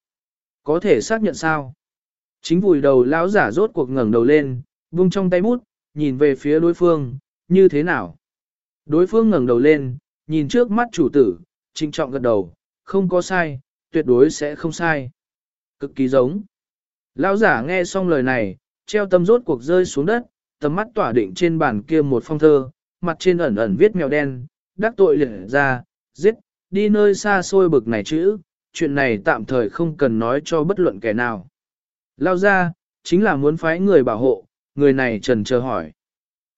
Có thể xác nhận sao? Chính vùi đầu lão giả rốt cuộc ngẩng đầu lên, vung trong tay bút, nhìn về phía đối phương, như thế nào? Đối phương ngẩng đầu lên, nhìn trước mắt chủ tử, trinh trọng gật đầu, không có sai, tuyệt đối sẽ không sai. Cực kỳ giống. Lão giả nghe xong lời này, treo tâm rốt cuộc rơi xuống đất, tầm mắt tỏa định trên bàn kia một phong thơ, mặt trên ẩn ẩn viết mèo đen, đắc tội liệt ra, giết, đi nơi xa xôi bực này chữ, chuyện này tạm thời không cần nói cho bất luận kẻ nào. Lao ra, chính là muốn phái người bảo hộ, người này trần chờ hỏi.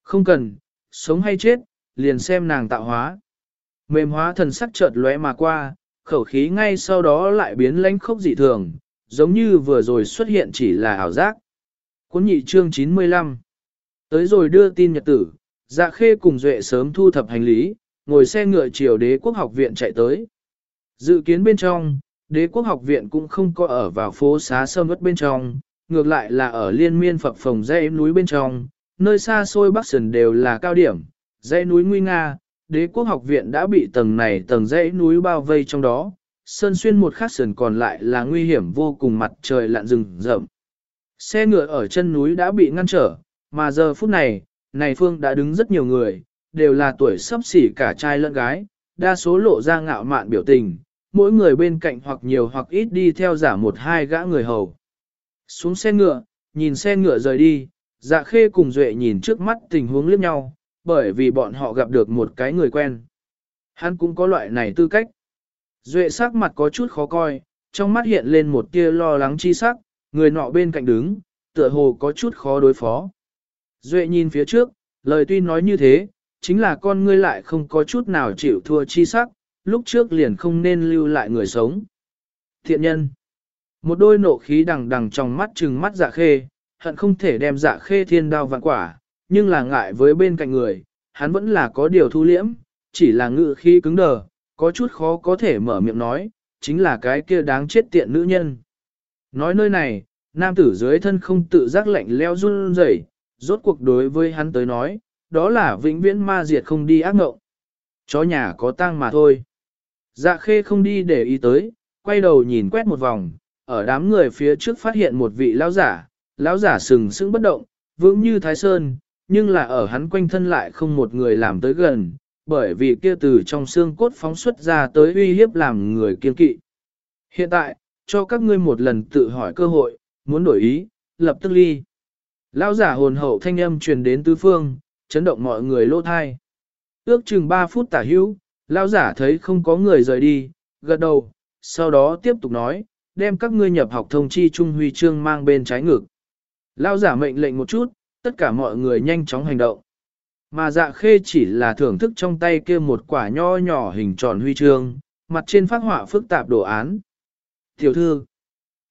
Không cần, sống hay chết, liền xem nàng tạo hóa. Mềm hóa thần sắc chợt lóe mà qua, khẩu khí ngay sau đó lại biến lãnh khốc dị thường, giống như vừa rồi xuất hiện chỉ là ảo giác. Cuốn nhị chương 95 Tới rồi đưa tin nhật tử, dạ khê cùng duệ sớm thu thập hành lý, ngồi xe ngựa chiều đế quốc học viện chạy tới. Dự kiến bên trong, đế quốc học viện cũng không có ở vào phố xá sâm vất bên trong, ngược lại là ở liên miên phập phồng dãy núi bên trong, nơi xa xôi bắc sườn đều là cao điểm, dãy núi nguy nga, đế quốc học viện đã bị tầng này tầng dãy núi bao vây trong đó, sơn xuyên một khắc sườn còn lại là nguy hiểm vô cùng mặt trời lặn rừng rậm. Xe ngựa ở chân núi đã bị ngăn trở, mà giờ phút này, này phương đã đứng rất nhiều người, đều là tuổi sắp xỉ cả trai lẫn gái, đa số lộ ra ngạo mạn biểu tình, mỗi người bên cạnh hoặc nhiều hoặc ít đi theo giả một hai gã người hầu. Xuống xe ngựa, nhìn xe ngựa rời đi, dạ khê cùng Duệ nhìn trước mắt tình huống liếc nhau, bởi vì bọn họ gặp được một cái người quen. Hắn cũng có loại này tư cách. Duệ sắc mặt có chút khó coi, trong mắt hiện lên một tia lo lắng chi sắc, người nọ bên cạnh đứng, tựa hồ có chút khó đối phó. Duệ nhìn phía trước, lời tuy nói như thế, chính là con ngươi lại không có chút nào chịu thua chi sắc, lúc trước liền không nên lưu lại người sống. Thiện nhân. Một đôi nộ khí đằng đằng trong mắt trừng mắt dạ khê, hận không thể đem dạ khê thiên đao vạn quả, nhưng là ngại với bên cạnh người, hắn vẫn là có điều thu liễm, chỉ là ngự khí cứng đờ, có chút khó có thể mở miệng nói, chính là cái kia đáng chết tiện nữ nhân. Nói nơi này, nam tử dưới thân không tự giác lạnh leo run rẩy, rốt cuộc đối với hắn tới nói, đó là vĩnh viễn ma diệt không đi ác ngộng. Chó nhà có tang mà thôi. Dạ khê không đi để ý tới, quay đầu nhìn quét một vòng, ở đám người phía trước phát hiện một vị lão giả, lão giả sừng sững bất động, vững như thái sơn, nhưng là ở hắn quanh thân lại không một người làm tới gần, bởi vì kia từ trong xương cốt phóng xuất ra tới uy hiếp làm người kiên kỵ. Hiện tại, cho các ngươi một lần tự hỏi cơ hội, muốn đổi ý, lập tức ly. Lão giả hồn hậu thanh âm truyền đến tứ phương, chấn động mọi người lỗ thai. Ước chừng 3 phút tả hữu, lão giả thấy không có người rời đi, gật đầu, sau đó tiếp tục nói, đem các ngươi nhập học thông chi trung huy chương mang bên trái ngực. Lão giả mệnh lệnh một chút, tất cả mọi người nhanh chóng hành động. Mà dạ khê chỉ là thưởng thức trong tay kia một quả nho nhỏ hình tròn huy chương, mặt trên phát họa phức tạp đồ án. Tiểu thư,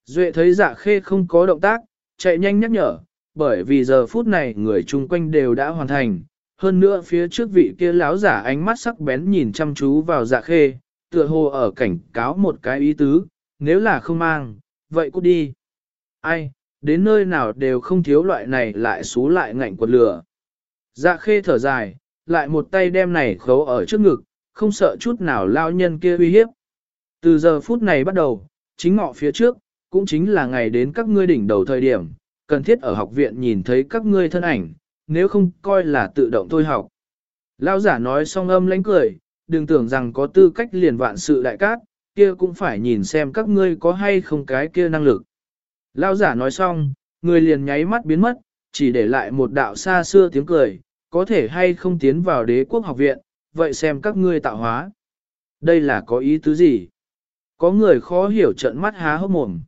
Duệ thấy dạ khê không có động tác, chạy nhanh nhắc nhở, bởi vì giờ phút này người chung quanh đều đã hoàn thành. Hơn nữa phía trước vị kia lão giả ánh mắt sắc bén nhìn chăm chú vào dạ khê, tựa hồ ở cảnh cáo một cái ý tứ, nếu là không mang, vậy cút đi. Ai, đến nơi nào đều không thiếu loại này lại xú lại ngạnh quật lửa. Dạ khê thở dài, lại một tay đem này khấu ở trước ngực, không sợ chút nào lao nhân kia uy hiếp. Từ giờ phút này bắt đầu, chính ngọ phía trước, cũng chính là ngày đến các ngươi đỉnh đầu thời điểm, cần thiết ở học viện nhìn thấy các ngươi thân ảnh, nếu không coi là tự động thôi học. Lao giả nói xong âm lánh cười, đừng tưởng rằng có tư cách liền vạn sự đại cát, kia cũng phải nhìn xem các ngươi có hay không cái kia năng lực. Lao giả nói xong, người liền nháy mắt biến mất, chỉ để lại một đạo xa xưa tiếng cười, có thể hay không tiến vào đế quốc học viện, vậy xem các ngươi tạo hóa. Đây là có ý tứ gì? Có người khó hiểu trận mắt há hốc mồm.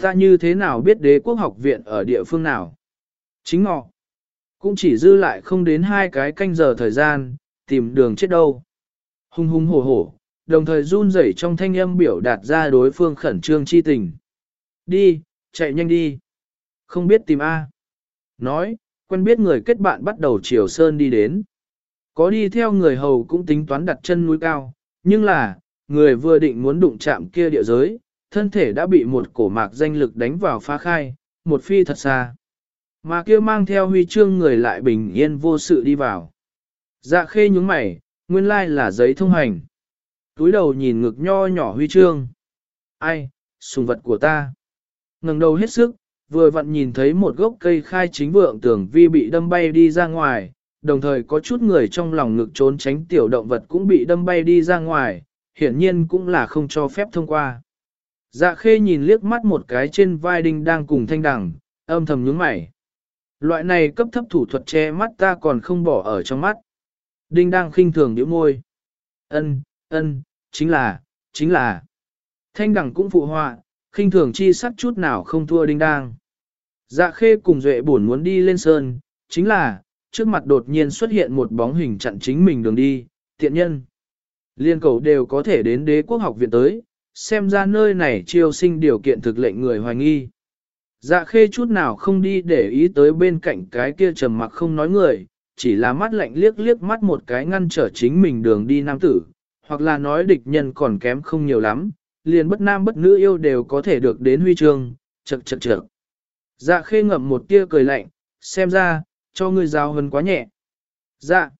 Ta như thế nào biết đế quốc học viện ở địa phương nào? Chính ngọ. Cũng chỉ dư lại không đến hai cái canh giờ thời gian, tìm đường chết đâu. Hung hung hổ hổ, đồng thời run rẩy trong thanh âm biểu đạt ra đối phương khẩn trương chi tình. Đi, chạy nhanh đi. Không biết tìm A. Nói, quen biết người kết bạn bắt đầu chiều sơn đi đến. Có đi theo người hầu cũng tính toán đặt chân núi cao, nhưng là, người vừa định muốn đụng chạm kia địa giới, thân thể đã bị một cổ mạc danh lực đánh vào phá khai, một phi thật xa. Mà kia mang theo huy chương người lại bình yên vô sự đi vào. Dạ khê nhúng mày, nguyên lai là giấy thông hành. Túi đầu nhìn ngực nho nhỏ huy chương. Ai, sùng vật của ta. ngẩng đầu hết sức, vừa vặn nhìn thấy một gốc cây khai chính vượng tưởng vi bị đâm bay đi ra ngoài, đồng thời có chút người trong lòng ngực trốn tránh tiểu động vật cũng bị đâm bay đi ra ngoài, hiển nhiên cũng là không cho phép thông qua. Dạ khê nhìn liếc mắt một cái trên vai đinh đang cùng thanh đằng, âm thầm nhướng mày. Loại này cấp thấp thủ thuật che mắt ta còn không bỏ ở trong mắt. Đinh đang khinh thường nhíu môi. Ân, ân, chính là, chính là. Thanh đằng cũng phụ họa, khinh thường chi sắc chút nào không thua đinh đang. Dạ khê cùng duệ buồn muốn đi lên sơn, chính là, trước mặt đột nhiên xuất hiện một bóng hình chặn chính mình đường đi, tiện nhân. Liên cầu đều có thể đến đế quốc học viện tới, xem ra nơi này chiêu sinh điều kiện thực lệnh người hoài nghi. Dạ khê chút nào không đi để ý tới bên cạnh cái kia trầm mặc không nói người, chỉ là mắt lạnh liếc liếc mắt một cái ngăn trở chính mình đường đi nam tử, hoặc là nói địch nhân còn kém không nhiều lắm, liền bất nam bất nữ yêu đều có thể được đến huy chương, chật chật chật. Dạ khê ngậm một tia cười lạnh, xem ra, cho ngươi giao hơn quá nhẹ. Dạ.